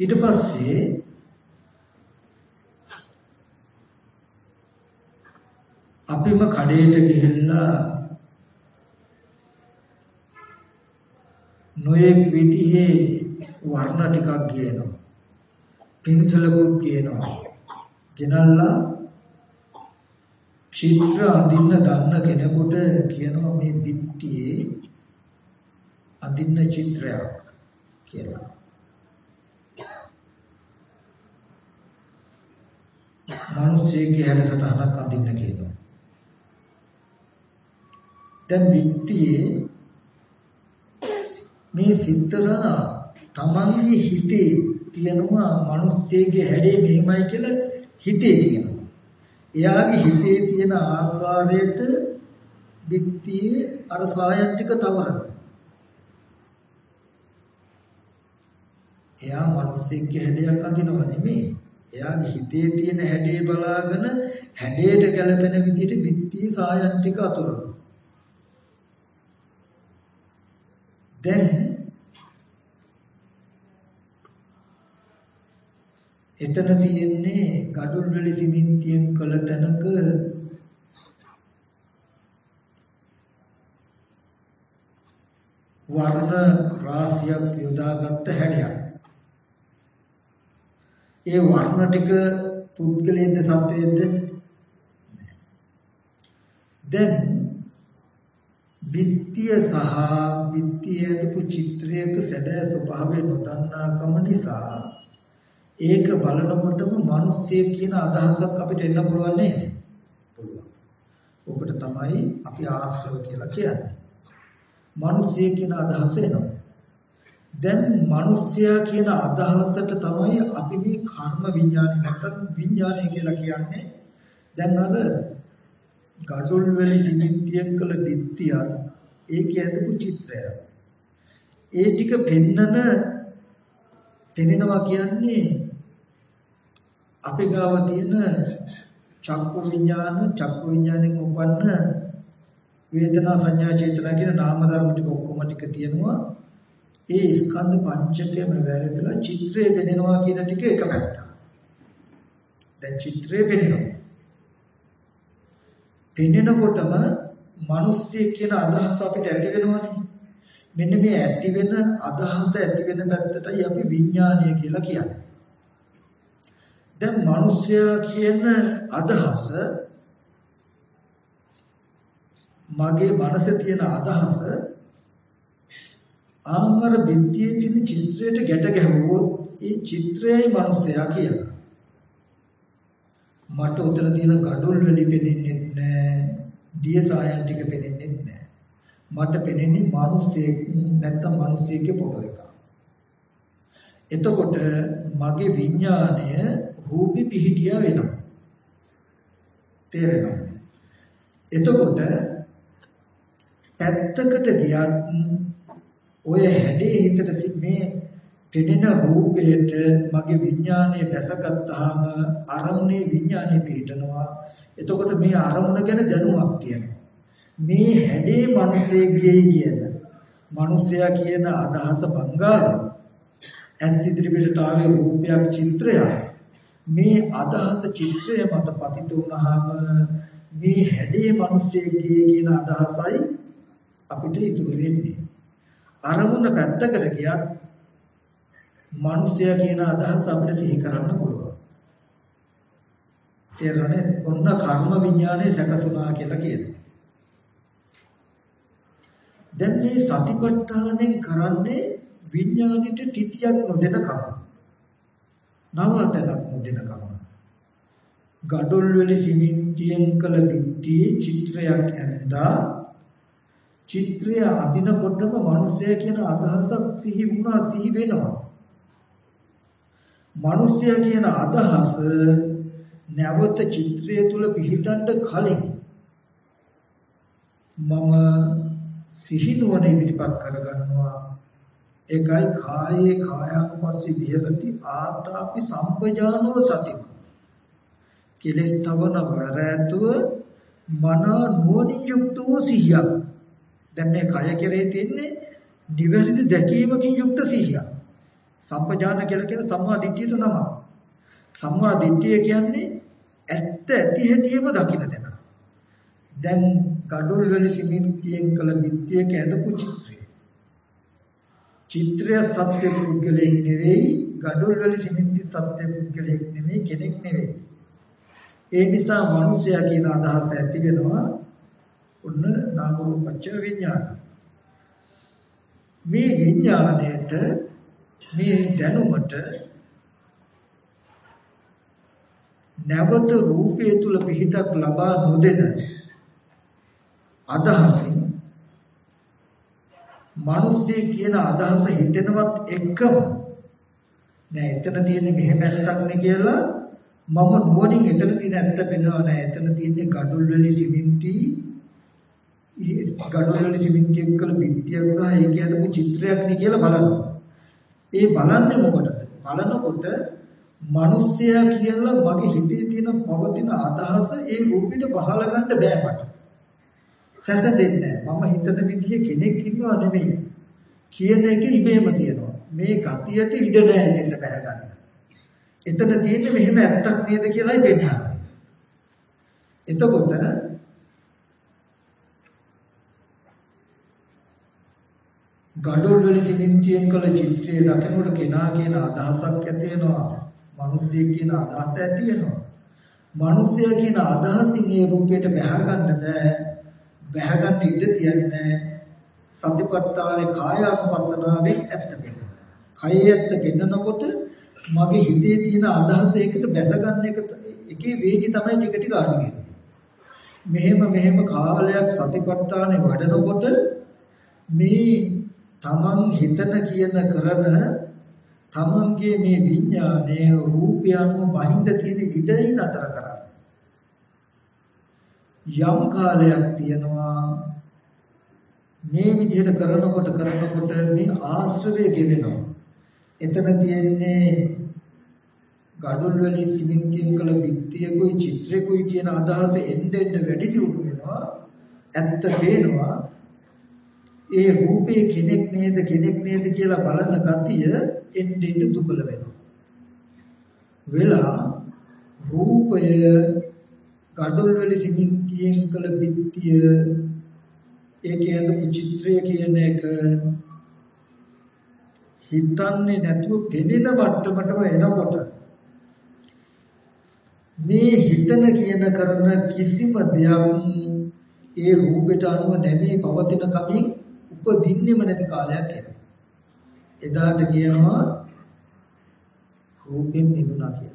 ඊට පස්සේ අපිම කඩේට ගිහිල්ලා නොයෙක් විදිහේ වර්ණ ටිකක් ගේනවා. පින්සලකුත් ගේනවා. ගෙනල්ලා චිත්‍ර අඳින්න දන්න කෙනෙකුට කියනවා මේ බිත්තියේ අඳින්න චිත්‍රයක් කියලා. මිනිස්සෙක්ගේ හැඩසටහනක් අඳින්න කියනවා. දැන් බිත්තියේ මේ සිත්තරා තමන්ගේ හිතේ තියෙනවා මිනිස්සෙගේ හැඩේ මෙහෙමයි කියලා හිතේ තියෙනවා. එයාගේ හිතේ තියෙන ආකාරයට බිත්තියේ අර සායන් ටික තවරනවා. එයා මිනිස්සෙගේ හැඩයක් අඳිනව නෙමෙයි. එයාගේ හිතේ තියෙන හැඩේ බලාගෙන හැඩයට ගැලපෙන විදිහට බිත්තියේ සායන් ටික අතුරනවා. දැන් එතන තියෙන්නේ ගඩොල් වල සිමෙන්තියෙන් කළ තැනක වර්ණ රාශියක් යොදාගත්ත හැඩයක්. ඒ වර්ණ ටික පුද්ගලයේද සත්වයේද? දැන් බිත්තිය සහ බිත්තිය ඇතුපු චිත්‍රයක සැබෑ ස්වභාවය නොදන්නාකම නිසා ඒක බලනකොටම මිනිස්සෙක් කියන අදහසක් අපිට එන්න පුළුවන් නේද? පුළුවන්. ඔකට තමයි අපි ආශ්‍රව කියලා කියන්නේ. මිනිස්සෙක් කියන අදහස එනවා. දැන් මිනිස්සයා කියන අදහසට තමයි අපි මේ කර්ම විඥානය නැත්නම් විඥානය කියලා කියන්නේ. දැන් අර ගඩොල් වැලි සිමෙන්තියෙන් කළ බිත්තියක් ඒකේ ඇඳපු චිත්‍රය. ඒ ටික පෙන්නන පෙනෙනවා කියන්නේ අපේ ගාව තියෙන චක්කු විඥාන චක්කු විඥාණයෙන් උපන්න වේදනා සංඥා චේතනා කියන නාම ධර්ම ටික ඔක්කොම ටික තියෙනවා. ඒ ස්කන්ධ පංචකයම වැරදලා චිත්‍රය පෙනෙනවා කියන ටික එක පැත්තක්. දැන් චිත්‍රය පෙනෙනවා. පෙනෙනකොටම මිනිස්සෙක් කියන අදහස අපිට ඇති වෙනවනේ. මෙන්න මේ ඇති වෙන අදහස ඇති වෙන පැත්තටයි අපි විඥානය කියලා කියන්නේ. දැන් මිනිස්සයා කියන අදහස මගේ මනසේ තියෙන අදහස ආමර බිත්තියේ තියෙන චිත්‍රයට ගැට ගැහුවොත් ඒ චිත්‍රයයි මිනිස්සයා කියලා. මට උතන තියෙන gadol වලි පෙනෙන්නේ නැහැ. දිය සායන් ටික පෙනෙන්නේ නැහැ. මට පෙනෙන්නේ මිනිස්සෙක් නැත්තම් මිනිස්සෙක්ගේ ෆොටෝ එකක්. එතකොට මගේ විඥාණය රූපි පිහිටියා වෙනවා. තේරෙනවද? එතකොට පැත්තකට ගියත් ඔය හැඩේ හිතට මේ පෙනෙන රූපයට මගේ විඥානය දැසගත්තාම අරමුණේ විඥානය පිහිටනවා. එතකොට මේ අරමුණ ගැන දැනුමක් තියෙනවා. මේ හැඩේ මිනිසෙගේ කියන මිනිසයා කියන අදහස බංගාව ඇස් ඉදිරිපිටට ආවේ රූපයක් චිත්‍රයක්. මේ අදහස චිත්‍රය මත පතිත වුණාම මේ හැඩේ මිනිසෙගේ කියන අදහසයි අපිට ඉතුරු වෙන්නේ. අරමුණ පැත්තකට ගියත් මිනිසයා කියන අදහස අපිට සිහි කරන්න පුළුවන්. තේරෙන්නේ? ඔන්න කර්ම විඥානයේ සැකසුණා කියලා කියනවා. දැන් මේ සතිපට්ඨානෙන් කරන්නේ විඥානෙට තිතියක් නොදෙන කම. නවතනක් නොදෙන කම. ගඩොල් වල සිමින්තියෙන් කළ බිත්තියේ චිත්‍රයක් ඇඳා චිත්‍රය අදිනකොටම මිනිසයා කියන අදහසක් සිහි වුණා සිහි වෙනවා. මිනිසයා කියන අදහස නැවත චිත්‍රය තුල පිහිටන්න කලින් මම සිහිනුවන ඉදිරිපත් කරගන්නවා ඒකයි කායේ කායानुපස්සී විහෙරති ආතාපි සම්පජානෝ සති කෙලස් තවන වර ඇතුව මන නුවණින් යුක්ත වූ සිහියක්. දැන් මේ කය කෙරේ තියෙන්නේ නිවැරදි දැකීමකින් යුක්ත සිහියක්. සම්පජාන කියලා කියන සම්මා දිට්ඨියට නම සම්මා දිට්ඨිය කියන්නේ ඇත්ත ඇති හැටිම දකින්න දෙන දැන් gadol වල සිමෙන්තියෙන් කළ විත්‍යක ඇඳපු චිත්‍රය චිත්‍රය සත්‍ය පුද්ගලයෙක් නෙවෙයි gadol වල සිමෙන්ති සත්‍ය පුද්ගලයෙක් නෙවෙයි කෙනෙක් නෙවෙයි. ඒ නිසා මිනිසයා කියන අදහස ඇති වෙනවා ඔන්න නාම රූපච්ච විඥාන. මේ විඥාණයට මේ දැනුමට නැවත රූපය තුල පිහිටක් ලබා නොදෙන අදහසින් මිනිස්සේ කියන අදහස හිතෙනවත් එක්කම නෑ එතන තියෙන්නේ මෙහෙම ඇත්තක් නේ කියලා මම නුවණින් එතන තියෙන ඇත්ත පෙන්වනවා නෑ. එතන තියෙන්නේ gadul වල සිමෙන්ති. gadul වල සිමෙන්ති එක්කල පිටියක් සහ ඒක ඇතුළු චිත්‍රයක් නේ කියලා බලනවා. ඒ බලන්නේ මොකටද? බලනකොට මිනිස්සයා කියලා මගේ හිතේ තියෙන පවතින අදහස ඒ රූපෙට බහලා ගන්න බෑ මට. සැසඳෙන්නේ මම හිතන විදිහ කෙනෙක් ඉන්නව නෙමෙයි. කියන එක ඉබේම තියෙනවා. මේ ගතියට ඉඩ නැහැ දෙන්න බෑ ගන්න. එතන තියෙන්නේ මෙහෙම ඇත්තක් නේද කියලායි පෙන්නන්නේ. එතකොට ගඩොල් වල සිමෙන්තියෙන් කළ චිත්‍රය දකිනකොට කෙනා කියන අදහසක් ඇති වෙනවා. මිනිස්සෙක් කියන අදහස ඇති වෙනවා. මිනිසයා කියන අදහසින් ඒ රූපයට බැහැ ගන්න බෑ. බැහැ ගන්න ඉඩ තියන්නේ සතිපට්ඨානේ කායානුපස්සනාවෙන් ඇත්ත වෙනවා. කයේ ඇත්ත පෙන්නකොට මගේ හිතේ තියෙන අදහස ඒකට බැස ගන්න එක එකේ වේගය තමයි ටික ටික අඩු වෙන්නේ. මෙහෙම මෙහෙම කාලයක් සතිපට්ඨානේ වඩනකොට මේ තමන් හිතන කියන කරන තමන්ගේ මේ විඥානයේ රූපය අනුව බහිඳ තියෙන ඉඩයි නතර කරන්නේ. යම් කාලයක් තියෙනවා මේ විදිහට කරනකොට කරනකොට මේ ආශ්‍රවය ගෙවෙනවා. එතන තියෙන්නේ gadul වලින් සිමෙන්තියෙන් කළ බිත්තියකුයි චිත්‍රයකුයි කියන අදහස එන්න එන්න වැඩි දියුණු වෙනවා. ඇත්ත පේනවා. ඒ රූපේ කෙනෙක් නේද කෙනෙක් නේද කියලා බලන ගතිය එන්න එන්න දුබල වෙනවා. වෙලා රූපය gadol වල සිමිතියෙන් කළ බිත්තිය ඒකේ හදපු චිත්‍රය කියන එක හිතන්නේ නැතුව පෙනෙන මට්ටමටම එනකොට මේ හිතන කියන කරන කිසිම දෙයක් ඒ රූපයට අනුව නැමී පවතින කමින් උපදින්නෙම නැති කාලයක් එනවා. එදාට කියනවා රූපෙන් නිදුණා කියලා.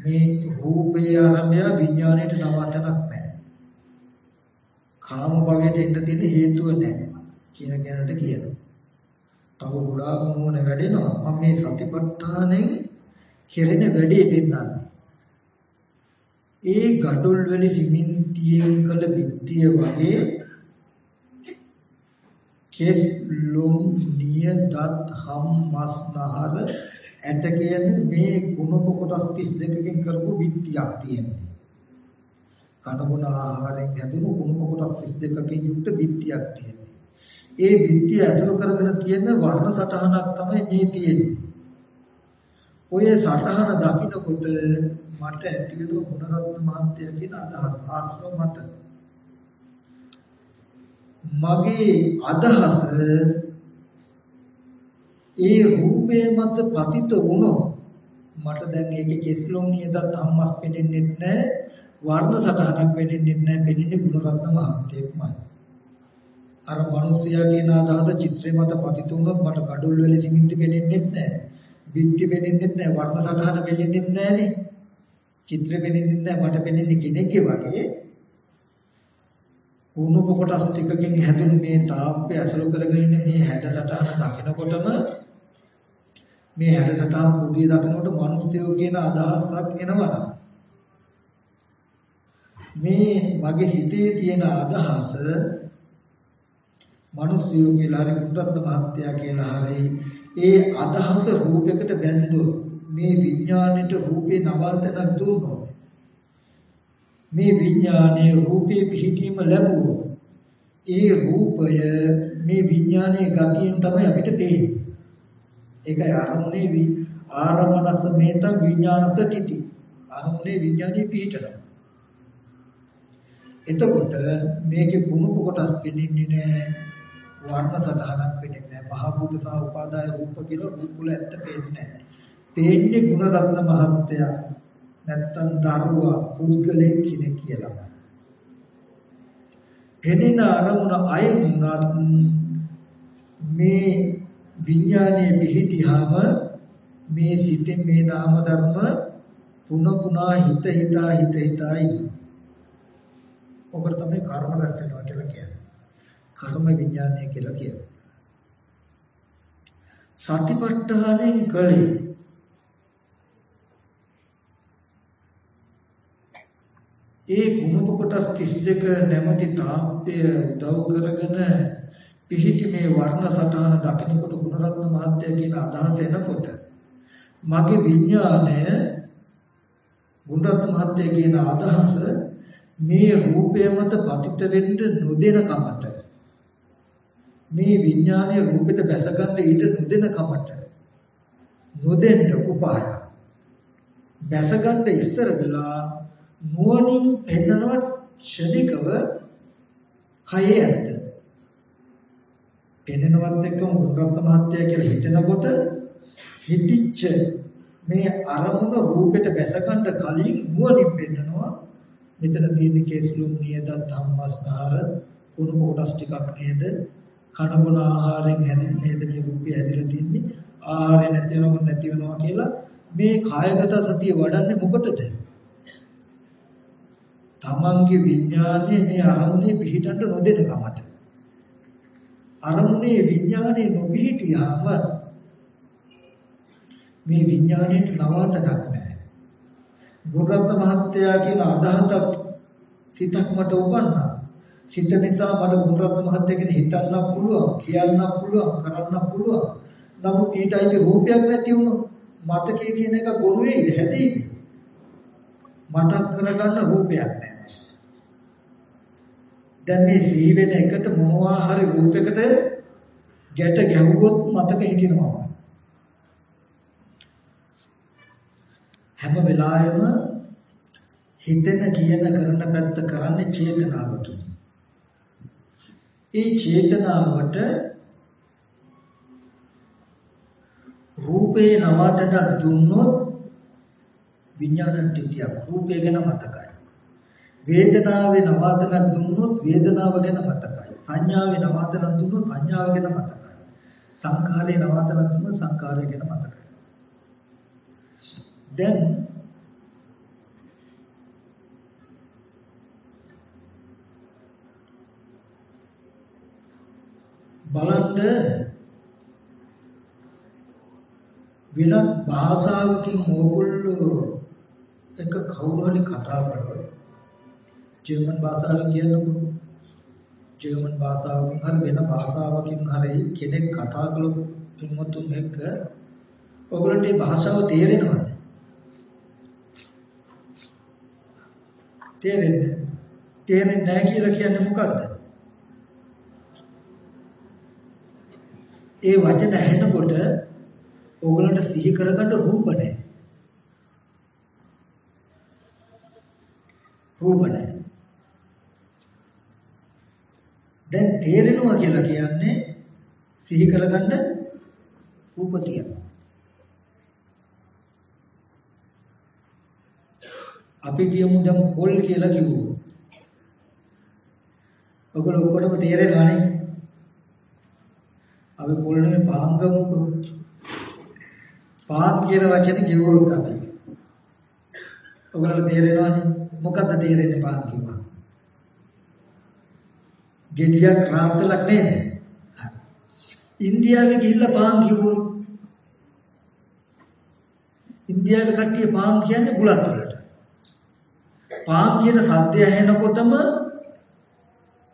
මේ රූපේ ආරම්භය විඥාණයට නවතනක් නැහැ. කාම භවයට එන්න තියෙන හේතුව නැහැ කියන කෙනට කියනවා. තව ගොඩාක් මොන වැඩෙනවා. මම මේ සතිපට්ඨානෙන් කෙරෙන වැඩේ පෙන්නන්නේ. ඒ gadol වල සිමෙන්තියෙන් කළ බිත්තිය වගේ කෙස් ලොම් නිය දත් හම් මස් නහර ඇට කියන්නේ මේ කුණප කොටස් 32කින් කරපු විත්තියක් තියෙනවා. කනගුණ ආහාරයෙන් හැදුණු කුණප කොටස් 32කින් යුක්ත විත්තියක් තියෙනවා. ඒ විත්තිය ඇසුරු කරගෙන තියෙන වර්ණ සටහනක් තමයි මේ තියෙන්නේ. ඔය සටහන දකිනකොට මට ඇති වෙන ගුණරත්න මහත්ය කියන අදහස් ආශ්‍රව මත මගේ අදහස ඒ රූපය මත පතිත වුණොත් මට දැන් ඒකේ කෙස්ලොම් නියදත් අම්මස් පෙනෙන්නේ නැහැ වර්ණ සටහනක් පෙනෙන්නේ නැහැ පෙනෙන්නේ ගුණරත්න මහත්තයෙක්මයි. අර මිනිස්සයා කියන අදහස චිත්‍රය මත පතිත වුණොත් මට කඩුල් වල සිමින්ති පෙනෙන්නේ නැහැ බිත්ති පෙනෙන්නේ නැහැ වර්ණ සටහන පෙනෙන්නේ නැහනේ චිත්‍ර පෙනෙන්නේ නැහැ මට පෙනෙන්නේ කෙනෙක්ගේ වගේ. කුණු කොටස් ටිකකින් හැදුණු මේ තාප්පය අසල කරගෙන ඉන්න මේ හැඩ සටහන දකිනකොටම මේ හැඩසටහන් පුදිය දකිනකොට මිනිස්සුયો කියන අදහසක් එනවනම් මේ මගේ හිතේ තියෙන අදහස මිනිස්සුયો කියලා හරි කුටත් මහත්තයා කියලා හරි ඒ අදහස රූපයකට බැඳුනොත් මේ විඥාණයට රූපේ නවත්තනක් දුන්නොත් මේ විඥානයේ රූපේ පිහිටීම ලැබුවොත් ඒ රූපය මේ විඥානයේ ගතියෙන් තමයි අපිට පේන්නේ. ඒකයි අරමුණේ ආරමණස මේතම් විඥානස තිති. අරමුණේ විඥානයේ පිහිටනවා. එතකොට මේකේ කුණුප කොටස් පෙනෙන්නේ නැහැ. වර්ණ සටහනක් වෙන්නේ නැහැ. මහ භූත සහ උපාදාය රූප කියලා රූප වල ඇත්ත පේන්නේ නැහැ. පේන්නේ ගුණරත්න මහත්තයා නැත්තම් දරුවා පුද්ගලයෙක් කෙනෙක් කියලා. පෙනෙන අරමුණ අයුණත් මේ විඥානයේ පිහිටියාම මේ සිතේ මේ නාම ධර්ම පුන පුනා හිත හිතා හිත හිතා ඉන්නවා. ඔකට තමයි කර්ම රැස් වෙනවා කියලා කියන්නේ. කර්ම විඥානය කියලා කියන්නේ. සතිපට්ඨානෙන් කලේ ඒ කුණප කොටස් 32 නැමැති තාප්පය උදව් කරගෙන පිහිටි මේ වර්ණ සටහන දකිනකොට ගුණරත්න මහත්තයා කියන අදහස එනකොට මගේ විඥාණය ගුණරත්න මහත්තයා කියන අදහස මේ රූපය මත පතිත වෙන්න නොදෙන කමට මේ විඥානයේ රූපෙට බැසගන්න ඊට නොදෙන කමට නොදෙන්න උපාය බැසගන්න ඉස්සර වෙලා නුවණින් පෙන්නනවා ක්ෂණිකව කයේ ඇත්ත. පෙනෙනවත් එක්කම උද්රත්ත මහත්ය කියලා හිතනකොට හිතිච්ච මේ අරමුණ රූපෙට බැසගන්න කලින් නුවණින් පෙන්නනවා. මෙතන තියෙන කේසලුම් නියද ධම්මස්නාර කුණු කොටස් ටිකක් නේද? කනබුන ආහාරයෙන් හැදෙන නේද මේ රූපය හැදිලා තින්නේ? ආහාරය නැති වෙනකොට නැති වෙනවා කියලා මේ කායගත සතිය වඩන්නේ මොකටද? තමන්ගේ විඥානයේ මේ අරමුණේ පිහිටන්න නොදෙන කමට. අරමුණේ විඥානයේ නොපිහිටියාම මේ විඥාණයට නවාතනක් නැහැ. ගුණරත්න මහත්තයා කියන අදහසක් සිතක් මට උපන්නා. සිත නිසා මට ගුණරත්න මහත්තයා කියන හිතන්න පුළුවන්, කියන්න පුළුවන්, කරන්න පුළුවන්. නමුත් ඊට අයිති රූපයක් නැති වුණොත් මතකයේ කියන එක ගොනු වෙයිද හැදෙයිද? මතක් කරගන්න රූපයක් නැහැ. දැන් මේ සිහි වෙන එකට මොනවා හරි රූපයකට ගැට ගැහුවොත් මතක හිටිනවා. හැම වෙලාවෙම හිතෙන කියන කරන පැත්ත කරන්නේ චේතනාව තුන. ඒ චේතනාවට රූපේ නවතනක් දුන්නොත් විඥාන ටිතියක් රූපය ගැන මතකයි. වේදනාවේ නවාතනක් දුන්නොත් වේදනාව ගැන මතකයි. සංඥාවේ නවාතනක් දුන්නොත් සංඥාව ගැන මතකයි. සංඛාරයේ නවාතනක් දුන්නොත් සංඛාරය ගැන මතකයි. දැන් බලන්න වෙනත් භාෂාවකින් ඕගොල්ලෝ එක කවුරු හරි කතා කරලා ජර්මන් භාෂාවෙන් කියන්නකෝ ජර්මන් භාෂාවකින් හරි වෙන භාෂාවකින් හරි කෙනෙක් කතා කළොත් තුන්වතුන් එක්ක ඔයගොල්ලන්ට මේ භාෂාව තේරෙනවද තේරෙන්නේ තේරෙන්නේ නැහැ කියලා කියන්නේ මොකද්ද ඒ වචන ඇහෙනකොට ඕගලන්ට සිහි කරගන්න රූප නැහැ. රූප නැහැ. දැන් තේරෙනවා කියලා කියන්නේ සිහි කරගන්න රූප තියෙනවා. අපි කියමු දැන් පොල් කියලා කිව්වොත්. ඔයගොල්ලෝ ඔක්කොටම තේරෙනවනේ. අපි පොල් නෙමෙයි පාංගමුකෝ. පාන් කියන වචනේ කිව්වොත් අපි. ඔයගොල්ලෝ තේරෙනවනේ. මොකද්ද තේරෙන්නේ පාන් කිව්වා? ගෙඩියක් රාත්තලක් නේද? ඉන්දියාවේ ගිහිල්ලා පාන් කිව්වොත් ඉන්දියාවේ කට්ටිය පාන් කියන්නේ බුලත් වලට. පාන් කියන සද්දය ඇහෙනකොටම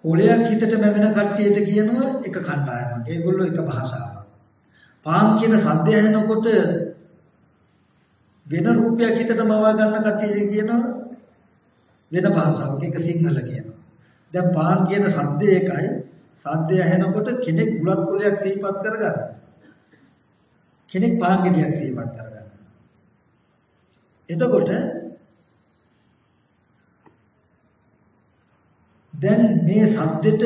කොලයක් හිතට නැවෙන කට්ටියට කියනවා එක කණ්ඩායමක්. ඒගොල්ලෝ එක භාෂාවක්. පාන් කියන සද්දය ඇහෙනකොට වෙන රූපයක් හිතට මවා ගන්න කට්ටිය කියනවා වෙන භාෂාවක එක සිංහල කියනවා. දැන් පාන් කියන සද්දය එකයි. සද්දය ඇහෙනකොට කෙනෙක් බුලත් කොලයක් සිහිපත් කරගන්න. කෙනෙක් පාන් ගෙඩියක් සිහිපත් කරගන්න. එතකොට දැන් මේ සද්දෙට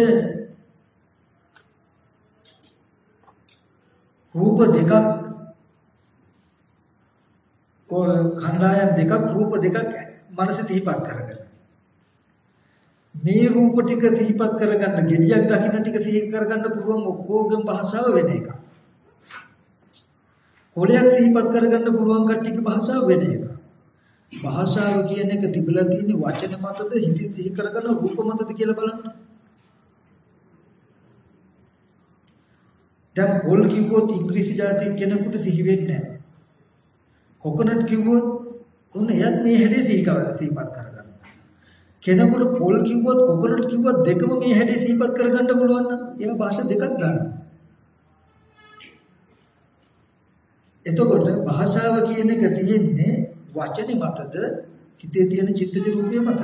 රූප දෙකක් කණ්ඩායම් දෙකක් රූප දෙකක් මනසේ සිහිපත් කරගන්න. මේ රූප ටික සිහිපත් කරගන්න, gediyak දකින්න ටික සිහි කරගන්න පුළුවන් ඔක්කොගේම භාෂාව වෙන එකක්. කොලයක් සිහිපත් කරගන්න පුළුවන් කට්ටියගේ භාෂාව වෙන එකක්. භාෂාව කියන එක තිබිලා තියෙන වචන මතද හිතින් සිහි කරගන්න රූප මතද කියලා බලන්න. දැන් පොල් කිව්වොත් ඉංග්‍රීසි ජාතික කෙනෙකුට සිහි වෙන්නේ නැහැ. කොකනට් කිව්වොත් උන් එයත් මේ හැඩේ සිහිකව සිහිපත් කරගන්න. කෙනෙකුට පොල් කිව්වොත් කොකනට් කිව්වොත් දෙකම මේ හැඩේ සිහිපත් කරගන්න පුළුවන් නම් එයා භාෂා දෙකක් ගන්න. එතකොට භාෂාව කියන එක තියෙන්නේ වචනේ මතද සිතේ තියෙන චිත්තජ රූපය මතද?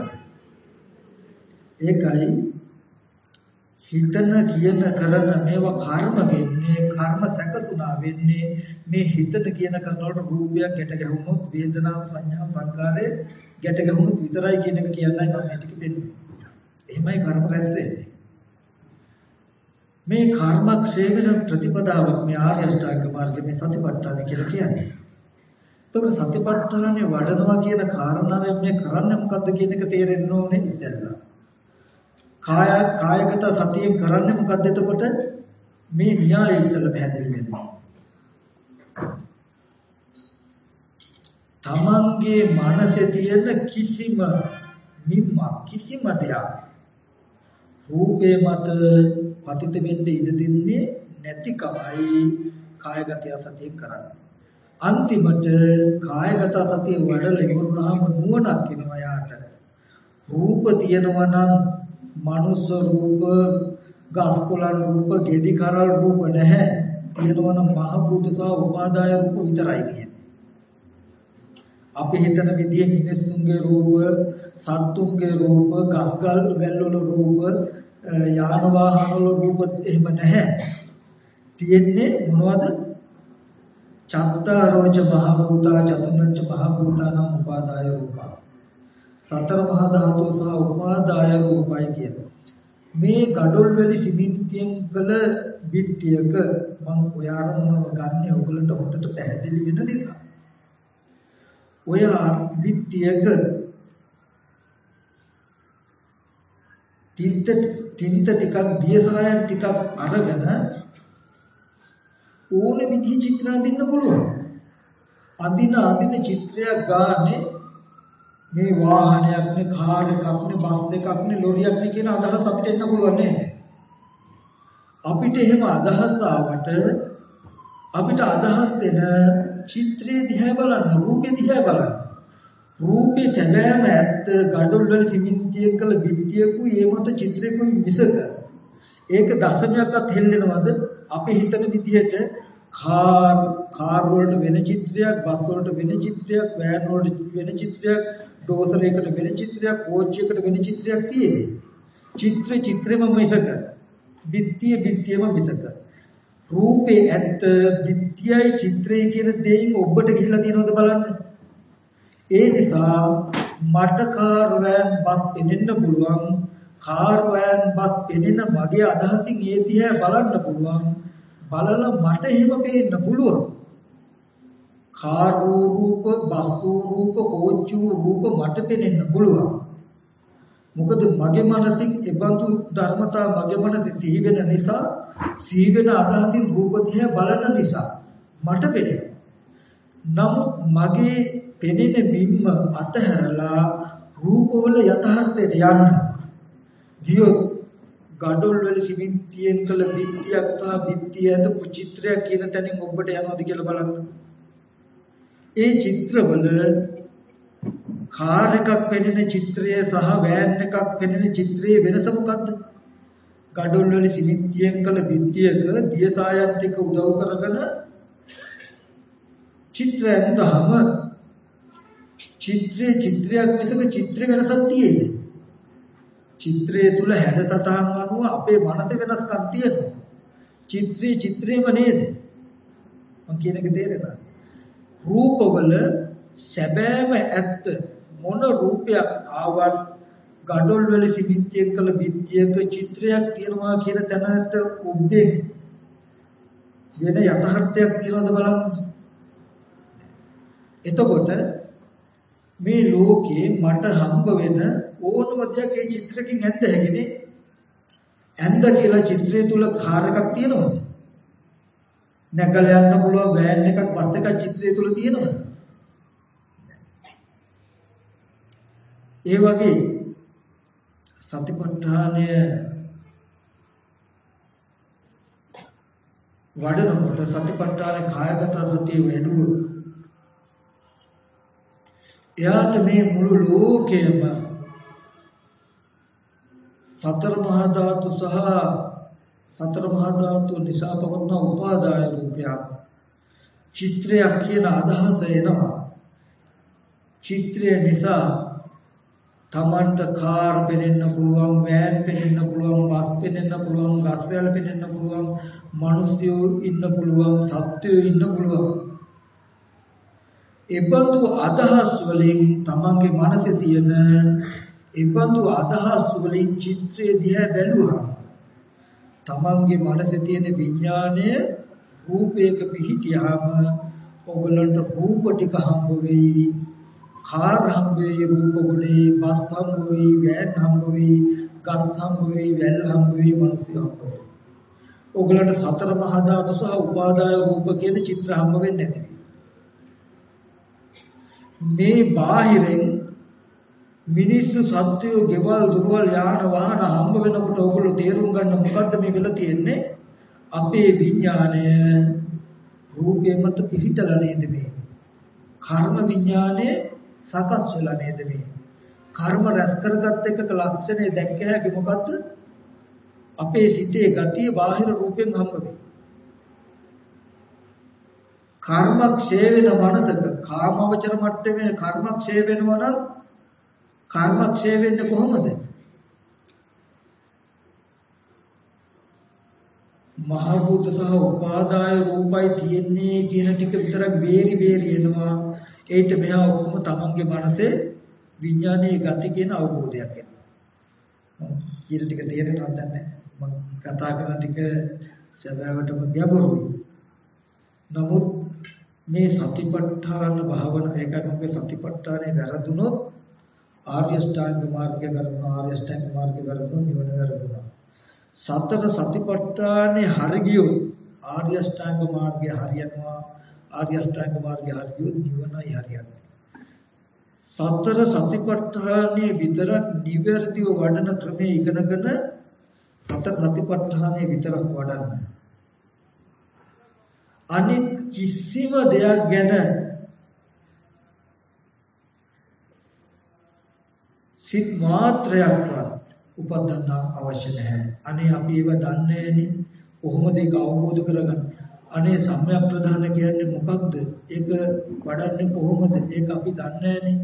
ඒකයි හිතන කියන කරන මේවා කර්ම වෙන්නේ කර්ම සැකසුණා වෙන්නේ මේ හිතන කියන කරන වලට රූපයක් ගැට ගැහුනොත් වේදනාව සංඥා සංකාරය ගැට ගැහුනොත් විතරයි කියන එක කියන්නයි මම මේ ටික දෙන්නේ. එහෙමයි කර්ම රැස් වෙන්නේ. මේ කර්මක්ෂය වෙන ප්‍රතිපදාවක් මේ ආර්ය අෂ්ටාංග මාර්ගයේ මේ සතිපට්ඨාන කියලා කියන්නේ. එතකොට සතිපට්ඨානෙ වඩනවා කියන කාරණාවෙන් මේ කරන්නේ මොකද්ද කියන එක තේරෙන්න ඕනේ ඉස්සෙල්ලා. කාය කායගත සතියෙන් කරන්නේ මොකද්ද එතකොට මේ න්‍යාය ඉස්සෙල්ලා පැහැදිලි වෙනවා. තමන්ගේ මනසේ තියෙන කිසිම නිම්ම කිසිම දෙයක් රූපේ මත පතිත වෙන්න ඉඩ දෙන්නේ නැතිකමයි කායගත සතියෙන් කරන්නේ. අන්තිමට කායගත සතිය වඩලා ඉවරුනහම නුවණක් එනවා යාට. රූප තියෙනවා නම් මනුස්ස රූප, ගස් කොළන් රූප, ගෙඩි කරල් රූප නැහැ. තියෙනවා නම් මහ භූත සහ උපාදාය රූප විතරයි තියෙන්නේ. අපි හිතන විදිහේ මිනිස්සුන්ගේ රූප, සත්තුන්ගේ රූප, ගස්ගල් වැල්වල රූප, යාන වාහන වල රූප එහෙම නැහැ. තියෙන්නේ මොනවද? චත්තාරෝච මහ භූතා චතුර්ණංච මහ භූතානම් උපාදාය රූපා සතර මහා ධාතු සහ උපාදාය රූපයි කියන මේ gadol වලි සිමින්තියෙන් කළ විත්‍යක මම ඔයාලම ගන්න ඔයගලන්ට හොඳට පැහැදිලි වෙන නිසා ඔය විත්‍යක තින්ත තින්ත ටිකක් දියසායන් ටිකක් අරගෙන ඕන විදිහේ චිත්‍ර අඳින්න පුළුවන්. අඳින අඳින චිත්‍රයක් ගානේ මේ වාහනයක් නේ කාර් එකක් නේ බස් එකක් නේ ලොරියක් නේ කියන අදහස් අපිට එන්න පුළුවන් නේද? අපිට එහෙම අදහස් ආවට අපිට අදහස් දෙන චිත්‍රයේ දිහා බලන්න රූපේ දිහා බලන්න. රූපේ සැබෑම ඇත්ත gadol වල සිමින්තිය කළ විත්‍යකුයි ඒ මත චිත්‍රයකුයි මිසක. ඒක දශමයක්වත් හෙල්ලෙනවද? අපි හිතන විදිහට කාර් කාර් වලට වෙන චිත්‍රයක් බස් වලට වෙන චිත්‍රයක් වෑන් වලට වෙන චිත්‍රයක් ඩෝසරයකට වෙන චිත්‍රයක් කෝච්චියකට වෙන චිත්‍රයක් තියෙන්නේ. චිත්‍ර චිත්‍රෙම මිසක. බිත්තිය බිත්තියම මිසක. රූපේ ඇත්ත බිත්තියයි චිත්‍රය කියන දෙයින් ඔබට ගිහිල්ලා තියෙනවද බලන්න? ඒ නිසා මට කාර් වෑන් බස් පෙනෙන්න පුළුවන් කාර් වෑන් බස් පෙනෙන මගේ අදහසින් ඒ දිහා බලන්න පුළුවන් බලලා මට එහෙම පේන්න පුළුවන්. කාර් රූප බස් රූප කෝච්චි රූප මට පෙනෙන්න පුළුවන්. මොකද මගේ මනසින් එබඳු ධර්මතා මගේ මනසේ සිහි වෙන නිසා සිහි වෙන අදහසින් රූප දිහා බලන නිසා මට පෙනෙනවා නමුත් මගේ පෙනෙන බිම්ම අතහැරලා රූපවල යථාර්ථයට යන්න ගියොත් gadol වල සිමින්තියෙන් කළ බිත්තියක් සහ බිත්තිය ඇතුළු චිත්‍රයක් කියන තැනින් ඔබට යනවාද කියලා බලන්න. ඒ චිත්‍රවල කාර් එකක් පෙනෙන චිත්‍රය සහ වෑන් එකක් පෙනෙන චිත්‍රයේ වෙනස මොකද්ද? Gadol වල සිමිතියෙන් කළ බිත්තියක දියසායත් එක්ක උදව් කරගෙන චිත්‍රය ඇඳහම චිත්‍රයේ චිත්‍රයක් මිසක චිත්‍ර වෙනසක් තියෙන්නේ. චිත්‍රයේ තුල හැඩසටහන් අනුව අපේ මනසේ වෙනස්කම් තියෙනවා. චිත්‍රයේ චිත්‍රේම නේද? මම කියන එක තේරෙනවද? රූපවල සැබෑම ඇත්ත මොන රූපයක් ආවත් gadol වල සිමිතියෙන් කළ බිත්තියක චිත්‍රයක් තියෙනවා කියන තැනට උද්දේ වෙන යථාර්ථයක් තියෙනවද බලන්න. එතකොට මේ ලෝකේ මට හම්බ වෙන ඕනම දෙයක් ඒ චිත්‍රකින් ඇත්ත හැකිනේ. ඇඳ කියලා චිත්‍රය තුල කාර් එකක් තියෙනවද? නැගලා යන්න පුළුවන් වෑන් එකක් බස් එකක් චිත්‍රය තුල තියෙනවද? ඒ වගේ සතිපට්ඨානය වඩනකොට සතිපට්ඨාන කායගත සතිය වැඩුවොත් එයාට මේ මුළු ලෝකෙම සතර මහා ධාතු සහ සතර මහා ධාතු නිසා පවත්න උපාදාය රූපයක් චිත්‍රයක් කියන අදහස එනවා. චිත්‍රය නිසා තමන්ට කාර් පෙනෙන්න පුළුවන් වෑන් පෙනෙන්න පුළුවන් බස් පෙනෙන්න පුළුවන් ගස්වැල් පෙනෙන්න පුළුවන් මිනිස්සු ඉන්න පුළුවන් සත්වයෝ ඉන්න පුළුවන්. ඒබඳු අදහස් වලින් තමන්ගේ මනසේ තියෙන ඒබඳු අදහස් වලින් චිත්‍රය දිහා බැලුවා තමන්ගේ මනසේ තියෙන විඥාණය රූපයක පිහිටියාම ඔගලන්ට රූප ටික හම්බ වෙයි කාර් හම්බ වෙයි රූප ගුණේ බස් හම්බ වෙයි වෑන් හම්බ වෙයි ගස් හම්බ වෙයි වැල් හම්බ වෙයි මිනිස්සු හම්බ වෙයි ඔගලන්ට සතර මහා ධාතු සහ උපාදාය රූප කියන චිත්‍ර හම්බ වෙන්නේ නැති. මේ බාහිරෙන් මිනිස්සු සත්වයෝ ගෙවල් දුරවල් යාන වාහන හම්බ වෙනකොට ඕගොල්ලෝ තේරුම් ගන්න මොකද්ද මේ වෙලා තියෙන්නේ? අපේ විඥාණය රූපේ මත පිහිටලා නේද මේ? කර්ම විඥානයේ සකස් වෙලා නේද මේ කර්ම රැස් කරගත් එකක ලක්ෂණය දැක්ක හැකි මොකද්ද අපේ සිතේ ගතිය බාහිර රූපෙන් හම්බ වෙන්නේ කර්මක්ෂය වෙන මනසක කාමවචර මට්ටමේ කර්මක්ෂය වෙනවා නම් කර්මක්ෂය වෙන්නේ කොහොමද? මහ භූත සහ උපාදාය රූපයි තියෙන්නේ කියන ටික විතරක් බේරි බේරි එනවා. ඒිට මෙහා ඔක්කොම තමන්ගේ මනසේ විඥානයේ ගති කියන අවබෝධයක් එනවා. ඊට ටික තේරෙනවද නැහැ. මම කතා කරන ටික සැබෑවටම ගැඹුරුයි. නමුත් මේ සතිපට්ඨාන භාවනා ඒකමගේ සතිපට්ඨානේ වැරදුනොත් ආර්ය ශ්‍රාංග මාර්ගය කරනවා ආර්ය ශ්‍රාංග මාර්ගය කරනවා නිවන වැරදුනා සතර සතිපට්ඨානේ හරි ගියොත් ආර්ය ශ්‍රාංග මාර්ගය හරියනවා ආර්ය ශ්‍රාංග මාර්ගය හරියොත් නිවනයි හරියන්නේ සතර සතිපට්ඨානේ විතරක් නිවැරදිව වඩන ක්‍රමයේ ඉගෙනගෙන සතර සතිපට්ඨානේ විතරක් වඩන්න අනිත් කිසිම දෙයක් ගැන සිත් මාත්‍රයක්වත් උපදන්න අවශ්‍ය නැහැ. අනේ අපි ඒව දන්නේ නැනේ. කොහොමද ඒක අවබෝධ කරගන්නේ? අනේ සම්‍යක් ප්‍රධාන කියන්නේ මොකක්ද? ඒක වඩන්නේ කොහොමද? ඒක අපි දන්නේ නැනේ.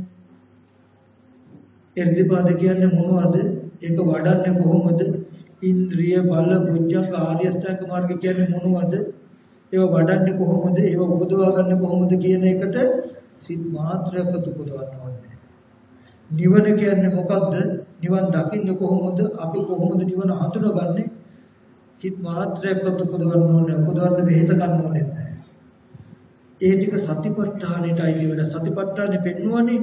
irdipaද කියන්නේ මොනවද? ඒක වඩන්නේ කොහොමද? ඉන්ද්‍රිය බල බුද්ධංග ආර්ය අෂ්ටාංග මාර්ග කියන්නේ මොනවද? ඒව වඩන්නේ කොහොමද? ඒව උපදවා ගන්න කොහොමද කියන එකට සිත් මාත්‍රයක් උපදවන්න ඕනේ. නිවන කියන්නේ මොකද්ද? නිවන් දකින්නේ කොහොමද? අපි කොහොමද නිවන හඳුනගන්නේ? සිත් මාත්‍රයක් උපදවන්න ඕනේ. උපදවන්න වෙහෙස ගන්න ඕනේ නැහැ. ඒ ටික සතිපට්ඨානෙටයි කියන සතිපට්ඨානෙ පෙන්වන්නේ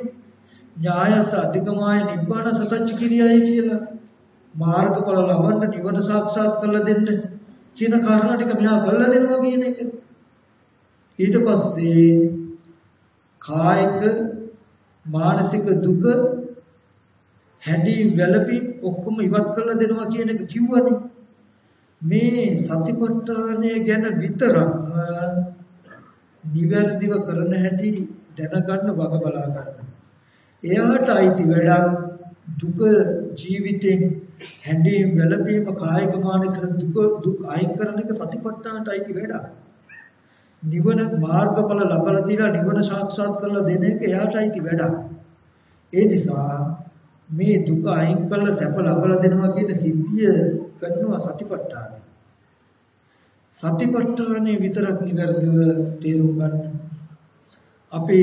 ඥායස අධිකමාය නිබ්බාන සසච්ච කිරියයි කියලා. මාර්ගඵල ලබන්න නිවන සාක්ෂාත් කරලා දෙන්න කියන කාරණා ටික මෙහා කරලා දෙනවා කියන එක. ඊට පස්සේ කායික මානසික දුක හැඩි වැළපි ඔක්කොම ඉවත් කරලා දෙනවා කියන එක කිව්වනේ. මේ සතිපට්ඨානය ගැන විතරක්ම නිවැරදිව කරන හැටි දැනගන්න වග බලා ගන්න. එයාට අයිති වැඩක් දුක ජීවිතෙන් හැඬීම් වැළපීම කායික මානසික දුක දුක් අයින් කරන එක සතිපට්ඨානට අයිති වැඩක්. නිවන මාර්ගඵල ලබලා තියලා නිවන සාක්ෂාත් කරලා දෙන එක එයාට අයිති වැඩක්. ඒ නිසා මේ දුක අයින් කරලා සැප ලබලා දෙනවා කියන සිද්ධිය කරනවා සතිපට්ඨානය. සතිපට්ඨානය විතරක් නිවැරදිව තේරුම් ගන්න. අපි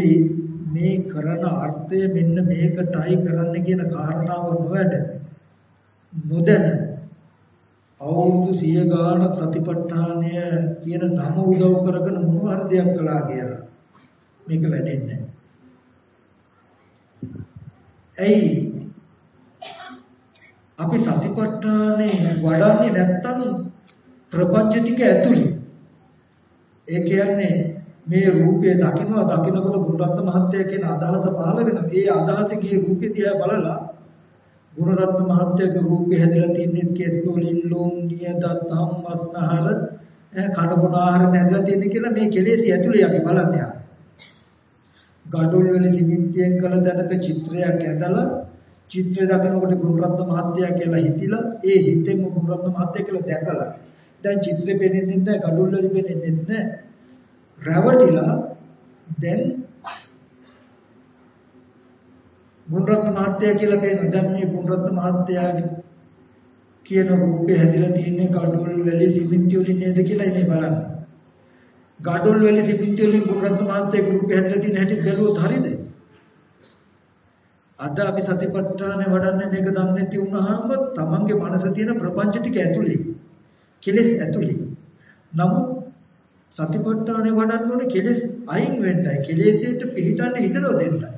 මේ කරන අර්ථය මෙන්න මේකටයි කරන්න කියන කාරණාව නොවැඩ නොදැන අවුරුදු 100 ගාණක් සතිපට්ඨානය කියන නම උදව් කරගෙන මොන හරි දෙයක් කළා කියලා මේක වැඩෙන්නේ ඇයි අපි සතිපට්ඨානේ වඩන්නේ නැත්තම් ප්‍රපංච ටික ඇතුලේ ඒ කියන්නේ මේ රූපය දකිනවා දකිනකොට ගුණරත්න මහත්තයා කියන අදහස පහළ වෙනවා. ඒ අදහසේ ගියේ රූපේ දිහා බලලා ගුණරත්න මහත්තයාගේ රූපේ හැදලා තින්නේ කේස් වලින් ලෝම් නියදත් හම්මස්නහර කනබුන ආහාර නැදලා තියෙන්නේ කියලා මේ කෙලෙසි ඇතුලේ අපි බලන්නේ. ගඩොල් වල සිමින්තියෙන් කළ දැනක චිත්‍රයක් ඇදලා චිත්‍රය දකිනකොට ගුණරත්න මහත්තයා කියලා හිතිලා ඒ හිතෙම ගුණරත්න මහත්තයා කියලා දැකලා දැන් චිත්‍රෙ පෙනෙන්නේ නැහැ ගඩොල් වල පෙනෙන්නේ නැහැ රැවටිලා දැන් ගුණරත්න මහත්තයා කියලා කියන දැන් මේ ගුණරත්න මහත්තයාගේ කියන රූපේ හැදිලා තියෙන්නේ ගඩොල් වැලි සිමෙන්ති වලින් නේද කියලා ඉන්නේ බලන්න. ගඩොල් වැලි සිමෙන්ති වලින් ගුණරත්න මහත්තයාගේ රූපේ හැදිලා තියෙන හැටි බැලුවොත් හරියද? අද අපි සතිපට්ඨානේ වඩන්නේ මේක දන්නේ නැති වුණාම තමන්ගේ මනස තියෙන ප්‍රපංච ටික ඇතුලේ කෙලෙස් ඇතුලේ. නමුත් සතිපට්ඨානේ වඩන්න ඕනේ කෙලෙස් අයින් වෙන්නයි. කෙලෙසේට පිටින්න ඉඩ නොදෙන්නයි.